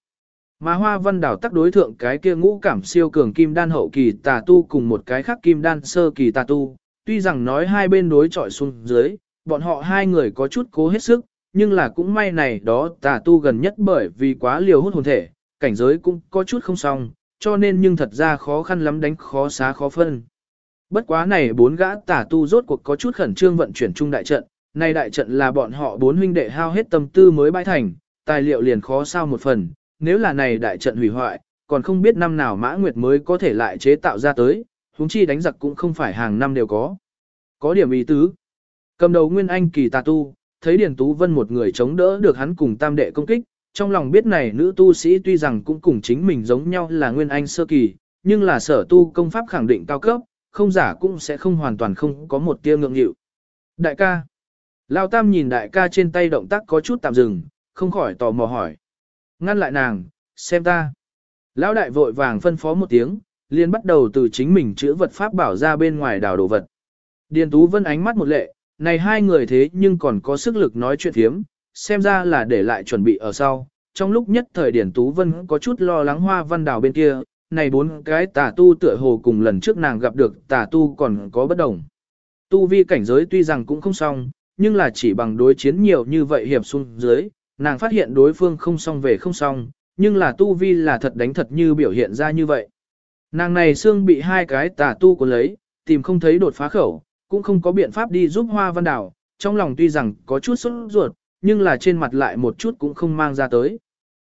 Mà hoa văn đảo tắc đối thượng cái kia ngũ cảm siêu cường kim đan hậu kỳ tà tu cùng một cái khác kim đan sơ kỳ tà tu, tuy rằng nói hai bên đối chọi xuống dưới, bọn họ hai người có chút cố hết sức, nhưng là cũng may này đó tà tu gần nhất bởi vì quá liều hút hồn thể, cảnh giới cũng có chút không xong, cho nên nhưng thật ra khó khăn lắm đánh khó xá khó phân. Bất quá này bốn gã tà tu rốt cuộc có chút khẩn trương vận chuyển trung đại trận, này đại trận là bọn họ bốn huynh đệ hao hết tâm tư mới bãi thành, tài liệu liền khó sao một phần, nếu là này đại trận hủy hoại, còn không biết năm nào Mã Nguyệt mới có thể lại chế tạo ra tới, huống chi đánh giặc cũng không phải hàng năm đều có. Có điểm ý tứ. Cầm đầu Nguyên Anh kỳ tà tu, thấy Điền Tú Vân một người chống đỡ được hắn cùng tam đệ công kích, trong lòng biết này nữ tu sĩ tuy rằng cũng cùng chính mình giống nhau là Nguyên Anh sơ kỳ, nhưng là sở tu công pháp khẳng định cao cấp, không giả cũng sẽ không hoàn toàn không có một tia ngượng nghịu. Đại ca. Lao Tam nhìn đại ca trên tay động tác có chút tạm dừng, không khỏi tò mò hỏi. Ngăn lại nàng, xem ta. Lão đại vội vàng phân phó một tiếng, liền bắt đầu từ chính mình chữa vật pháp bảo ra bên ngoài đảo đồ vật. Điền Tú Vân ánh mắt một lệ, này hai người thế nhưng còn có sức lực nói chuyện thiếm, xem ra là để lại chuẩn bị ở sau. Trong lúc nhất thời Điền Tú Vân có chút lo lắng hoa văn đảo bên kia, này bốn cái tà tu tựa hồ cùng lần trước nàng gặp được tà tu còn có bất đồng. Tu vi cảnh giới tuy rằng cũng không xong, nhưng là chỉ bằng đối chiến nhiều như vậy hiệp xuống dưới, nàng phát hiện đối phương không xong về không xong, nhưng là tu vi là thật đánh thật như biểu hiện ra như vậy. Nàng này xương bị hai cái tà tu của lấy, tìm không thấy đột phá khẩu, cũng không có biện pháp đi giúp hoa văn đảo, trong lòng tuy rằng có chút sốt ruột, nhưng là trên mặt lại một chút cũng không mang ra tới.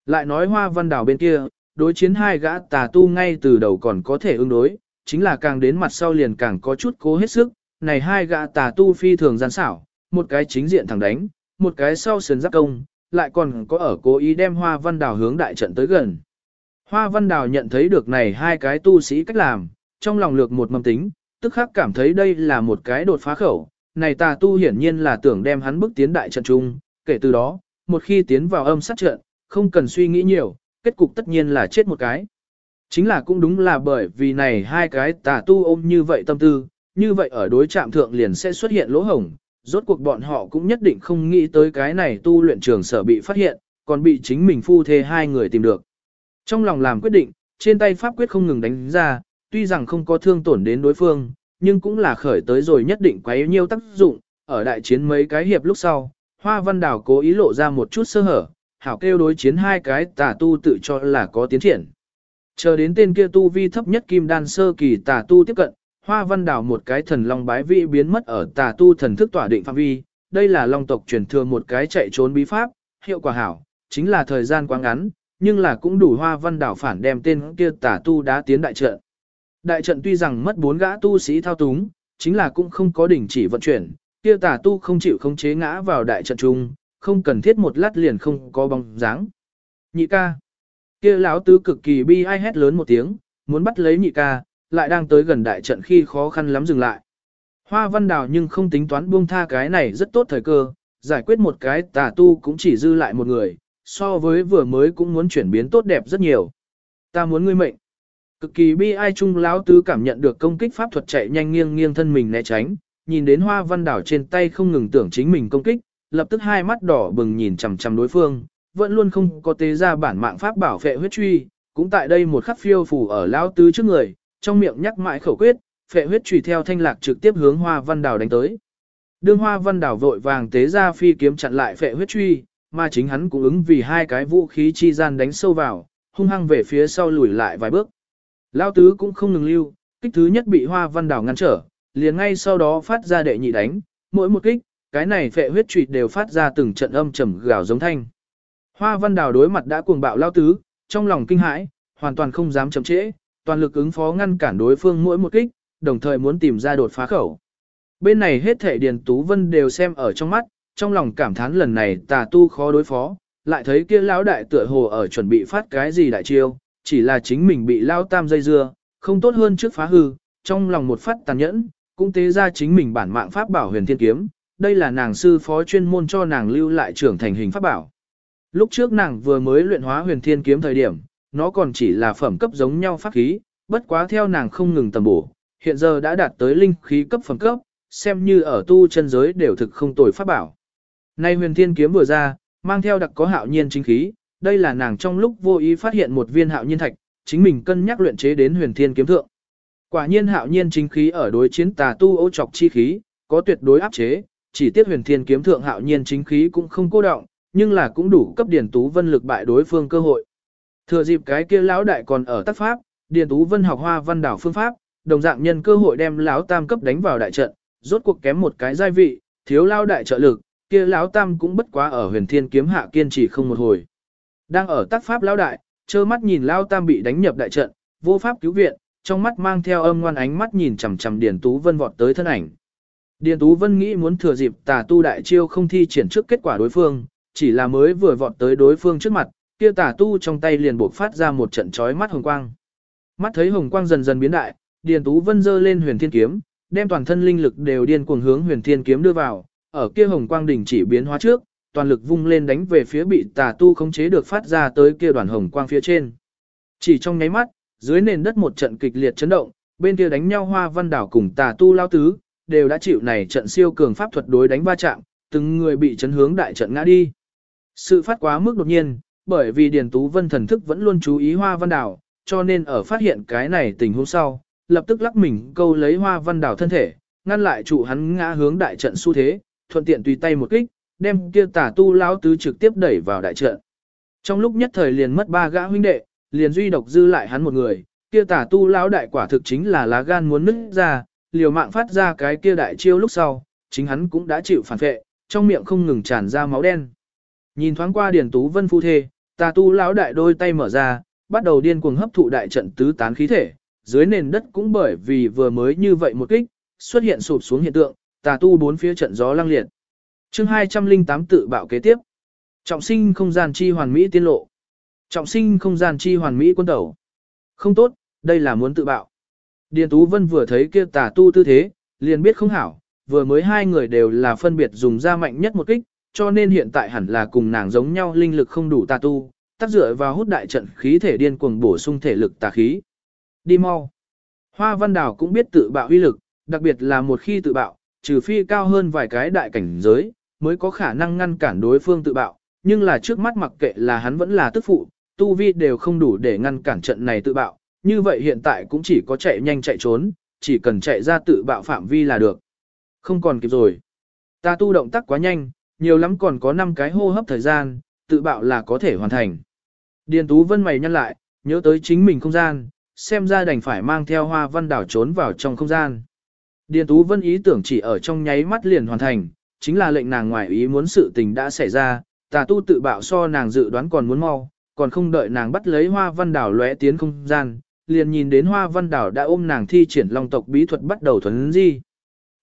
Lại nói hoa văn đảo bên kia, đối chiến hai gã tà tu ngay từ đầu còn có thể ứng đối, chính là càng đến mặt sau liền càng có chút cố hết sức, này hai gã tà tu phi thường gian xảo, một cái chính diện thẳng đánh, một cái sau sườn giáp công, lại còn có ở cố ý đem hoa văn đào hướng đại trận tới gần. Hoa văn đào nhận thấy được này hai cái tu sĩ cách làm, trong lòng lược một mầm tính, tức khắc cảm thấy đây là một cái đột phá khẩu, này tà tu hiển nhiên là tưởng đem hắn bước tiến đại trận trung, kể từ đó, một khi tiến vào âm sát trận, không cần suy nghĩ nhiều, kết cục tất nhiên là chết một cái. Chính là cũng đúng là bởi vì này hai cái tà tu ôm như vậy tâm tư, như vậy ở đối trạm thượng liền sẽ xuất hiện lỗ hổng, rốt cuộc bọn họ cũng nhất định không nghĩ tới cái này tu luyện trường sở bị phát hiện, còn bị chính mình phu thê hai người tìm được. Trong lòng làm quyết định, trên tay pháp quyết không ngừng đánh ra, tuy rằng không có thương tổn đến đối phương, nhưng cũng là khởi tới rồi nhất định quá nhiều tác dụng, ở đại chiến mấy cái hiệp lúc sau, Hoa Văn Đào cố ý lộ ra một chút sơ hở, hảo kêu đối chiến hai cái tà tu tự cho là có tiến triển. Chờ đến tên kia tu vi thấp nhất kim đan sơ kỳ tà tu tiếp cận, Hoa Văn đảo một cái thần long bái vị biến mất ở tà tu thần thức tỏa định phạm vi, đây là long tộc truyền thừa một cái chạy trốn bí pháp, hiệu quả hảo, chính là thời gian quá ngắn, nhưng là cũng đủ Hoa Văn đảo phản đem tên kia tà tu đã tiến đại trận. Đại trận tuy rằng mất bốn gã tu sĩ thao túng, chính là cũng không có đỉnh chỉ vận chuyển, kia tà tu không chịu khống chế ngã vào đại trận trung, không cần thiết một lát liền không có bóng dáng. Nhị ca. Kia lão tứ cực kỳ bi ai hét lớn một tiếng, muốn bắt lấy nhị ca, lại đang tới gần đại trận khi khó khăn lắm dừng lại. Hoa văn đào nhưng không tính toán buông tha cái này rất tốt thời cơ, giải quyết một cái tà tu cũng chỉ dư lại một người, so với vừa mới cũng muốn chuyển biến tốt đẹp rất nhiều. Ta muốn ngươi mệnh. Cực kỳ bi ai chung lão tứ cảm nhận được công kích pháp thuật chạy nhanh nghiêng nghiêng thân mình né tránh, nhìn đến hoa văn đảo trên tay không ngừng tưởng chính mình công kích, lập tức hai mắt đỏ bừng nhìn chằm chằm đối phương, vẫn luôn không có tế ra bản mạng pháp bảo vệ huyết truy, cũng tại đây một khắc phiêu phù ở lão tứ trước người, trong miệng nhắc mãi khẩu quyết, phệ huyết truy theo thanh lạc trực tiếp hướng hoa văn Đào đánh tới. Đương hoa văn Đào vội vàng tế ra phi kiếm chặn lại phệ huyết truy, mà chính hắn cũng ứng vì hai cái vũ khí chi gian đánh sâu vào, hung hăng về phía sau lùi lại vài bước. Lão tứ cũng không ngừng lưu, kích thứ nhất bị hoa văn Đào ngăn trở, liền ngay sau đó phát ra đệ nhị đánh, mỗi một kích, cái này phệ huyết truy đều phát ra từng trận âm trầm gào giống thanh. Hoa văn đào đối mặt đã cuồng bạo Lão tứ, trong lòng kinh hãi, hoàn toàn không dám chậm trễ, toàn lực ứng phó ngăn cản đối phương mỗi một kích, đồng thời muốn tìm ra đột phá khẩu. Bên này hết thể Điền Tú Vân đều xem ở trong mắt, trong lòng cảm thán lần này tà tu khó đối phó, lại thấy kia lão đại tựa hồ ở chuẩn bị phát cái gì đại chiêu, chỉ là chính mình bị lao tam dây dưa, không tốt hơn trước phá hư, trong lòng một phát tàn nhẫn, cũng tế ra chính mình bản mạng pháp bảo huyền thiên kiếm, đây là nàng sư phó chuyên môn cho nàng lưu lại trưởng thành hình pháp bảo. Lúc trước nàng vừa mới luyện hóa huyền thiên kiếm thời điểm, nó còn chỉ là phẩm cấp giống nhau pháp khí, bất quá theo nàng không ngừng tầm bổ, hiện giờ đã đạt tới linh khí cấp phẩm cấp, xem như ở tu chân giới đều thực không tồi pháp bảo. Nay huyền thiên kiếm vừa ra, mang theo đặc có hạo nhiên chính khí, đây là nàng trong lúc vô ý phát hiện một viên hạo nhiên thạch, chính mình cân nhắc luyện chế đến huyền thiên kiếm thượng. Quả nhiên hạo nhiên chính khí ở đối chiến tà tu ô trọc chi khí, có tuyệt đối áp chế, chỉ tiếc huyền thiên kiếm thượng hạo nhiên chính khí cũng không cô động, nhưng là cũng đủ cấp điển Tú Vân lực bại đối phương cơ hội. Thừa dịp cái kia lão đại còn ở tác pháp, Điền Tú Vân học hoa văn đảo phương pháp, đồng dạng nhân cơ hội đem lão tam cấp đánh vào đại trận, rốt cuộc kém một cái giai vị, thiếu lão đại trợ lực, kia lão tam cũng bất quá ở huyền thiên kiếm hạ kiên trì không một hồi. Đang ở tác pháp lão đại, trơ mắt nhìn lão tam bị đánh nhập đại trận, vô pháp cứu viện, trong mắt mang theo âm ngoan ánh mắt nhìn chằm chằm Điền Tú Vân vọt tới thân ảnh. Điền Tú Vân nghĩ muốn thừa dịp tà tu đại chiêu không thi triển trước kết quả đối phương, chỉ là mới vừa vọt tới đối phương trước mặt, kia tà tu trong tay liền buộc phát ra một trận chói mắt hồng quang. Mắt thấy hồng quang dần dần biến đại, Điền Tú Vân giơ lên huyền thiên kiếm, đem toàn thân linh lực đều điên cuồng hướng huyền thiên kiếm đưa vào, ở kia hồng quang đỉnh chỉ biến hóa trước, toàn lực vung lên đánh về phía bị tà tu khống chế được phát ra tới kia đoàn hồng quang phía trên. Chỉ trong nháy mắt, dưới nền đất một trận kịch liệt chấn động, bên kia đánh nhau hoa văn đảo cùng tà tu lao tứ, đều đã chịu này trận siêu cường pháp thuật đối đánh va chạm, từng người bị chấn hướng đại trận ngã đi. Sự phát quá mức đột nhiên, bởi vì Điền Tú Vân thần thức vẫn luôn chú ý hoa văn đảo, cho nên ở phát hiện cái này tình huống sau, lập tức lắc mình câu lấy hoa văn đảo thân thể, ngăn lại trụ hắn ngã hướng đại trận xu thế, thuận tiện tùy tay một kích, đem kia Tả tu lão tứ trực tiếp đẩy vào đại trận. Trong lúc nhất thời liền mất ba gã huynh đệ, liền duy độc dư lại hắn một người, kia tả tu lão đại quả thực chính là lá gan muốn nứt ra, liều mạng phát ra cái kia đại chiêu lúc sau, chính hắn cũng đã chịu phản vệ, trong miệng không ngừng tràn ra máu đen. Nhìn thoáng qua Điền Tú Vân phu thê, tà tu lão đại đôi tay mở ra, bắt đầu điên cuồng hấp thụ đại trận tứ tán khí thể, dưới nền đất cũng bởi vì vừa mới như vậy một kích, xuất hiện sụp xuống hiện tượng, tà tu bốn phía trận gió lăng liệt. Chương 208 tự bạo kế tiếp. Trọng sinh không gian chi hoàn mỹ tiên lộ. Trọng sinh không gian chi hoàn mỹ quân tẩu. Không tốt, đây là muốn tự bạo. Điền Tú Vân vừa thấy kia tà tu tư thế, liền biết không hảo, vừa mới hai người đều là phân biệt dùng ra mạnh nhất một kích, cho nên hiện tại hẳn là cùng nàng giống nhau linh lực không đủ tà tu, tác dựa vào hút đại trận khí thể điên cuồng bổ sung thể lực tà khí. Đi mau. Hoa Văn Đào cũng biết tự bạo uy lực, đặc biệt là một khi tự bạo, trừ phi cao hơn vài cái đại cảnh giới, mới có khả năng ngăn cản đối phương tự bạo, nhưng là trước mắt mặc kệ là hắn vẫn là tức phụ, tu vi đều không đủ để ngăn cản trận này tự bạo, như vậy hiện tại cũng chỉ có chạy nhanh chạy trốn, chỉ cần chạy ra tự bạo phạm vi là được. Không còn kịp rồi. Ta tu động tác quá nhanh, nhiều lắm còn có 5 cái hô hấp thời gian, tự bạo là có thể hoàn thành. Điền Tú Vân mày nhăn lại, nhớ tới chính mình không gian, xem ra đành phải mang theo hoa văn đảo trốn vào trong không gian. Điền Tú Vân ý tưởng chỉ ở trong nháy mắt liền hoàn thành, chính là lệnh nàng ngoài ý muốn sự tình đã xảy ra, tà tu tự bạo so nàng dự đoán còn muốn mau, còn không đợi nàng bắt lấy hoa văn đảo lóe tiến không gian, liền nhìn đến hoa văn đảo đã ôm nàng thi triển long tộc bí thuật bắt đầu thuần di.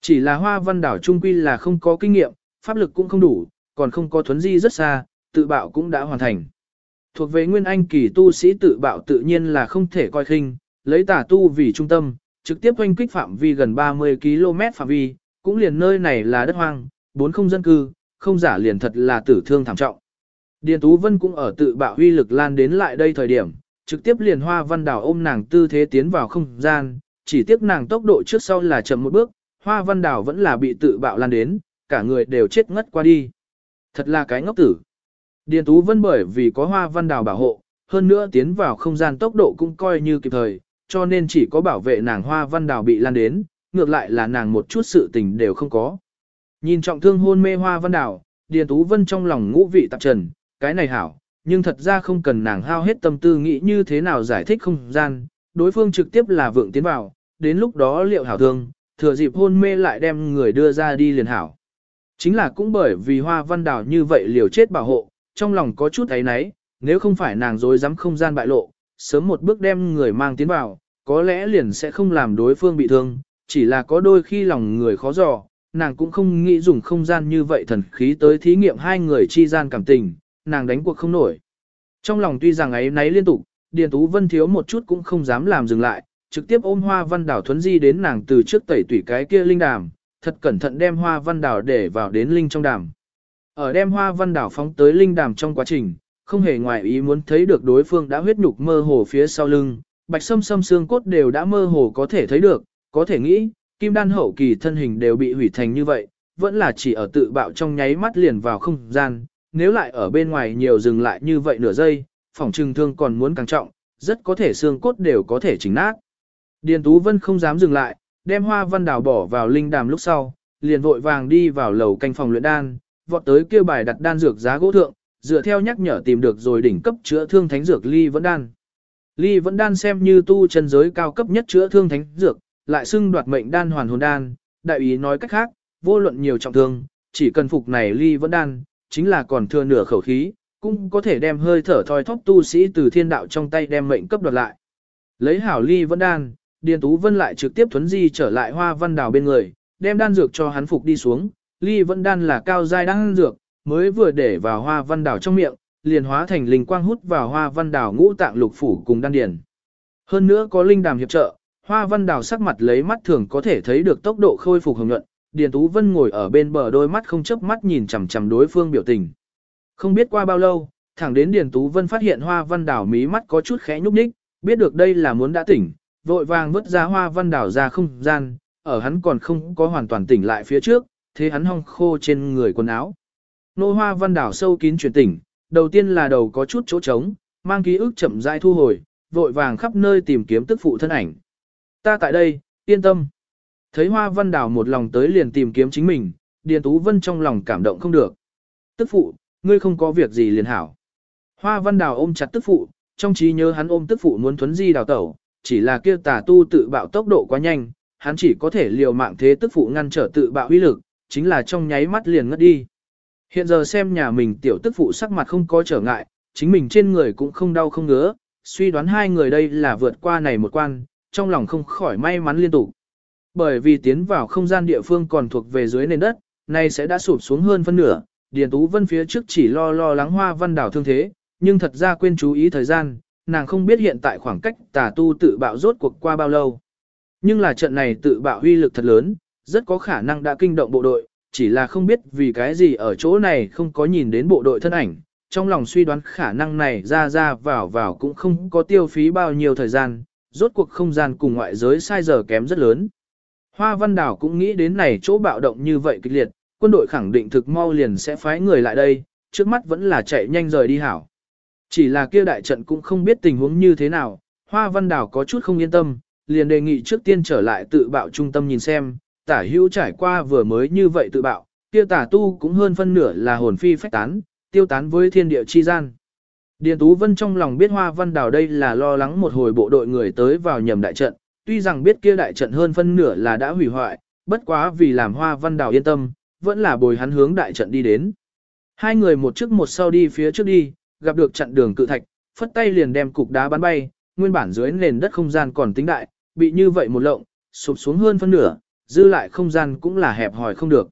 Chỉ là hoa văn đảo trung quy là không có kinh nghiệm, pháp lực cũng không đủ, còn không có thuấn di rất xa, tự bạo cũng đã hoàn thành. Thuộc về nguyên anh kỳ tu sĩ tự bạo tự nhiên là không thể coi khinh, lấy tả tu vì trung tâm, trực tiếp quanh kích phạm vi gần 30 km phạm vi, cũng liền nơi này là đất hoang, bốn không dân cư, không giả liền thật là tử thương thảm trọng. Điền Tú Vân cũng ở tự bạo huy lực lan đến lại đây thời điểm, trực tiếp liền hoa văn đảo ôm nàng tư thế tiến vào không gian, chỉ tiếc nàng tốc độ trước sau là chậm một bước, hoa văn đảo vẫn là bị tự bạo lan đến, cả người đều chết ngất qua đi. Thật là cái ngốc tử. Điền Tú Vân bởi vì có hoa văn Đào bảo hộ, hơn nữa tiến vào không gian tốc độ cũng coi như kịp thời, cho nên chỉ có bảo vệ nàng hoa văn Đào bị lan đến, ngược lại là nàng một chút sự tình đều không có. Nhìn trọng thương hôn mê hoa văn Đào, Điền Tú Vân trong lòng ngũ vị tạp trần, cái này hảo, nhưng thật ra không cần nàng hao hết tâm tư nghĩ như thế nào giải thích không gian, đối phương trực tiếp là vượng tiến vào, đến lúc đó liệu hảo thương, thừa dịp hôn mê lại đem người đưa ra đi liền hảo. Chính là cũng bởi vì hoa văn Đào như vậy liều chết bảo hộ, trong lòng có chút ấy nấy, nếu không phải nàng dối dám không gian bại lộ, sớm một bước đem người mang tiến vào, có lẽ liền sẽ không làm đối phương bị thương, chỉ là có đôi khi lòng người khó dò, nàng cũng không nghĩ dùng không gian như vậy thần khí tới thí nghiệm hai người chi gian cảm tình, nàng đánh cuộc không nổi. Trong lòng tuy rằng ấy nấy liên tục, Điền Tú Vân thiếu một chút cũng không dám làm dừng lại, trực tiếp ôm hoa văn đảo thuấn di đến nàng từ trước tẩy tủy cái kia linh đàm, thật cẩn thận đem hoa văn đảo để vào đến linh trong đàm. Ở đem hoa văn đảo phóng tới linh đàm trong quá trình, không hề ngoài ý muốn thấy được đối phương đã huyết nhục mơ hồ phía sau lưng, bạch sâm sâm xương cốt đều đã mơ hồ có thể thấy được, có thể nghĩ, kim đan hậu kỳ thân hình đều bị hủy thành như vậy, vẫn là chỉ ở tự bạo trong nháy mắt liền vào không gian, nếu lại ở bên ngoài nhiều dừng lại như vậy nửa giây, phòng trừng thương còn muốn càng trọng, rất có thể xương cốt đều có thể chỉnh nát. Điền Tú Vân không dám dừng lại, đem hoa văn đào bỏ vào linh đàm lúc sau, liền vội vàng đi vào lầu canh phòng luyện đan, vọt tới kêu bài đặt đan dược giá gỗ thượng, dựa theo nhắc nhở tìm được rồi đỉnh cấp chữa thương thánh dược ly vẫn đan. Ly vẫn đan xem như tu chân giới cao cấp nhất chữa thương thánh dược, lại xưng đoạt mệnh đan hoàn hồn đan, đại ý nói cách khác, vô luận nhiều trọng thương, chỉ cần phục này ly vẫn đan, chính là còn thừa nửa khẩu khí, cũng có thể đem hơi thở thoi thóp tu sĩ từ thiên đạo trong tay đem mệnh cấp đoạt lại. Lấy hảo ly vẫn đan, Điền Tú Vân lại trực tiếp thuấn di trở lại hoa văn đào bên người, đem đan dược cho hắn phục đi xuống, ly vẫn đan là cao giai đan dược, mới vừa để vào hoa văn đào trong miệng, liền hóa thành linh quang hút vào hoa văn đào ngũ tạng lục phủ cùng đan điền. Hơn nữa có linh đàm hiệp trợ, hoa văn đào sắc mặt lấy mắt thường có thể thấy được tốc độ khôi phục hồng nhuận, Điền Tú Vân ngồi ở bên bờ đôi mắt không chớp mắt nhìn chằm chằm đối phương biểu tình. Không biết qua bao lâu, thẳng đến Điền Tú Vân phát hiện hoa văn đảo mí mắt có chút khẽ nhúc nhích, biết được đây là muốn đã tỉnh, vội vàng vứt ra hoa văn đảo ra không gian, ở hắn còn không có hoàn toàn tỉnh lại phía trước, thế hắn hong khô trên người quần áo. Nô hoa văn đảo sâu kín chuyển tỉnh, đầu tiên là đầu có chút chỗ trống, mang ký ức chậm rãi thu hồi, vội vàng khắp nơi tìm kiếm tức phụ thân ảnh. Ta tại đây, yên tâm. Thấy hoa văn đảo một lòng tới liền tìm kiếm chính mình, Điền Tú Vân trong lòng cảm động không được. Tức phụ, ngươi không có việc gì liền hảo. Hoa văn đảo ôm chặt tức phụ, trong trí nhớ hắn ôm tức phụ muốn thuấn di đào tẩu, chỉ là kia tà tu tự bạo tốc độ quá nhanh, hắn chỉ có thể liều mạng thế tức phụ ngăn trở tự bạo uy lực, chính là trong nháy mắt liền ngất đi. Hiện giờ xem nhà mình tiểu tức phụ sắc mặt không có trở ngại, chính mình trên người cũng không đau không ngứa, suy đoán hai người đây là vượt qua này một quan, trong lòng không khỏi may mắn liên tục. Bởi vì tiến vào không gian địa phương còn thuộc về dưới nền đất, nay sẽ đã sụp xuống hơn phân nửa, Điền Tú Vân phía trước chỉ lo lo lắng hoa văn đảo thương thế, nhưng thật ra quên chú ý thời gian, nàng không biết hiện tại khoảng cách tà tu tự bạo rốt cuộc qua bao lâu. Nhưng là trận này tự bạo huy lực thật lớn, rất có khả năng đã kinh động bộ đội, chỉ là không biết vì cái gì ở chỗ này không có nhìn đến bộ đội thân ảnh, trong lòng suy đoán khả năng này ra ra vào vào cũng không có tiêu phí bao nhiêu thời gian, rốt cuộc không gian cùng ngoại giới sai giờ kém rất lớn. Hoa Văn Đảo cũng nghĩ đến này chỗ bạo động như vậy kịch liệt, quân đội khẳng định thực mau liền sẽ phái người lại đây, trước mắt vẫn là chạy nhanh rời đi hảo. Chỉ là kia đại trận cũng không biết tình huống như thế nào, Hoa Văn Đảo có chút không yên tâm, liền đề nghị trước tiên trở lại tự bạo trung tâm nhìn xem, tả hữu trải qua vừa mới như vậy tự bạo, kia tả tu cũng hơn phân nửa là hồn phi phách tán, tiêu tán với thiên địa chi gian. Điền Tú Vân trong lòng biết Hoa Văn Đào đây là lo lắng một hồi bộ đội người tới vào nhầm đại trận, tuy rằng biết kia đại trận hơn phân nửa là đã hủy hoại, bất quá vì làm Hoa Văn Đào yên tâm, vẫn là bồi hắn hướng đại trận đi đến. Hai người một trước một sau đi phía trước đi, gặp được chặn đường cự thạch, phất tay liền đem cục đá bắn bay, nguyên bản dưới nền đất không gian còn tính đại, bị như vậy một lộng, sụp xuống hơn phân nửa, dư lại không gian cũng là hẹp hòi không được.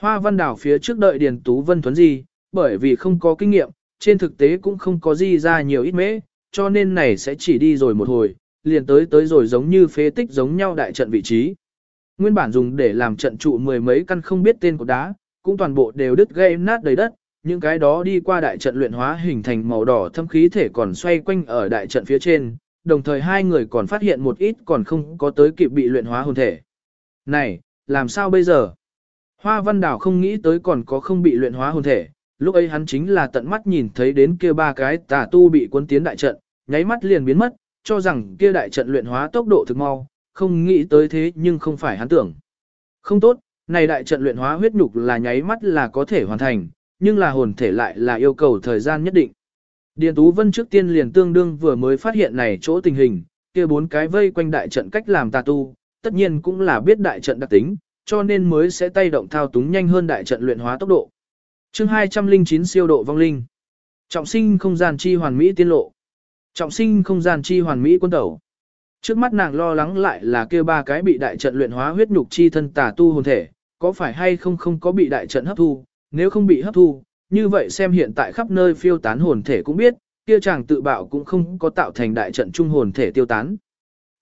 Hoa Văn Đào phía trước đợi Điền Tú Vân thuấn gì, bởi vì không có kinh nghiệm, trên thực tế cũng không có gì ra nhiều ít mễ, cho nên này sẽ chỉ đi rồi một hồi, liền tới tới rồi giống như phế tích giống nhau đại trận vị trí. Nguyên bản dùng để làm trận trụ mười mấy căn không biết tên của đá, cũng toàn bộ đều đứt gây nát đầy đất, những cái đó đi qua đại trận luyện hóa hình thành màu đỏ thâm khí thể còn xoay quanh ở đại trận phía trên, đồng thời hai người còn phát hiện một ít còn không có tới kịp bị luyện hóa hồn thể. Này, làm sao bây giờ? Hoa Văn Đảo không nghĩ tới còn có không bị luyện hóa hồn thể, lúc ấy hắn chính là tận mắt nhìn thấy đến kia ba cái tà tu bị cuốn tiến đại trận, nháy mắt liền biến mất, cho rằng kia đại trận luyện hóa tốc độ thực mau, không nghĩ tới thế nhưng không phải hắn tưởng. Không tốt, này đại trận luyện hóa huyết nhục là nháy mắt là có thể hoàn thành, nhưng là hồn thể lại là yêu cầu thời gian nhất định. Điền Tú Vân trước tiên liền tương đương vừa mới phát hiện này chỗ tình hình, kia bốn cái vây quanh đại trận cách làm tà tu, tất nhiên cũng là biết đại trận đặc tính, cho nên mới sẽ tay động thao túng nhanh hơn đại trận luyện hóa tốc độ. Chương 209 siêu độ vong linh. Trọng sinh không gian chi hoàn mỹ tiên lộ. Trọng sinh không gian chi hoàn mỹ quân tẩu. Trước mắt nàng lo lắng lại là kia ba cái bị đại trận luyện hóa huyết nhục chi thân tà tu hồn thể, có phải hay không không có bị đại trận hấp thu, nếu không bị hấp thu, như vậy xem hiện tại khắp nơi phiêu tán hồn thể cũng biết, kia chàng tự bạo cũng không có tạo thành đại trận trung hồn thể tiêu tán.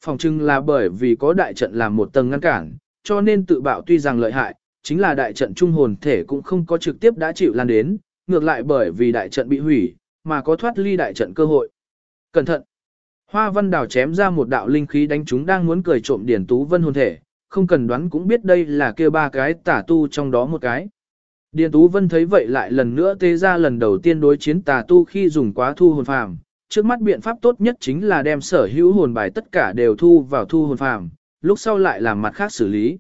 Phòng trưng là bởi vì có đại trận làm một tầng ngăn cản, cho nên tự bạo tuy rằng lợi hại, chính là đại trận trung hồn thể cũng không có trực tiếp đã chịu lan đến, ngược lại bởi vì đại trận bị hủy, mà có thoát ly đại trận cơ hội. Cẩn thận! Hoa văn đào chém ra một đạo linh khí đánh chúng đang muốn cười trộm điển tú vân hồn thể, không cần đoán cũng biết đây là kia ba cái tả tu trong đó một cái. Điền Tú Vân thấy vậy lại lần nữa tê ra lần đầu tiên đối chiến tà tu khi dùng quá thu hồn phàm. Trước mắt biện pháp tốt nhất chính là đem sở hữu hồn bài tất cả đều thu vào thu hồn phàm, lúc sau lại làm mặt khác xử lý.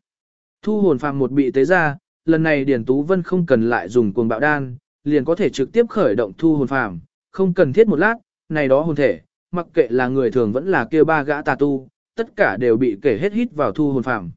Thu hồn phàm một bị tế ra, lần này Điền Tú Vân không cần lại dùng cuồng bạo đan, liền có thể trực tiếp khởi động thu hồn phàm, không cần thiết một lát, này đó hồn thể, mặc kệ là người thường vẫn là kia ba gã tà tu, tất cả đều bị kể hết hít vào thu hồn phàm.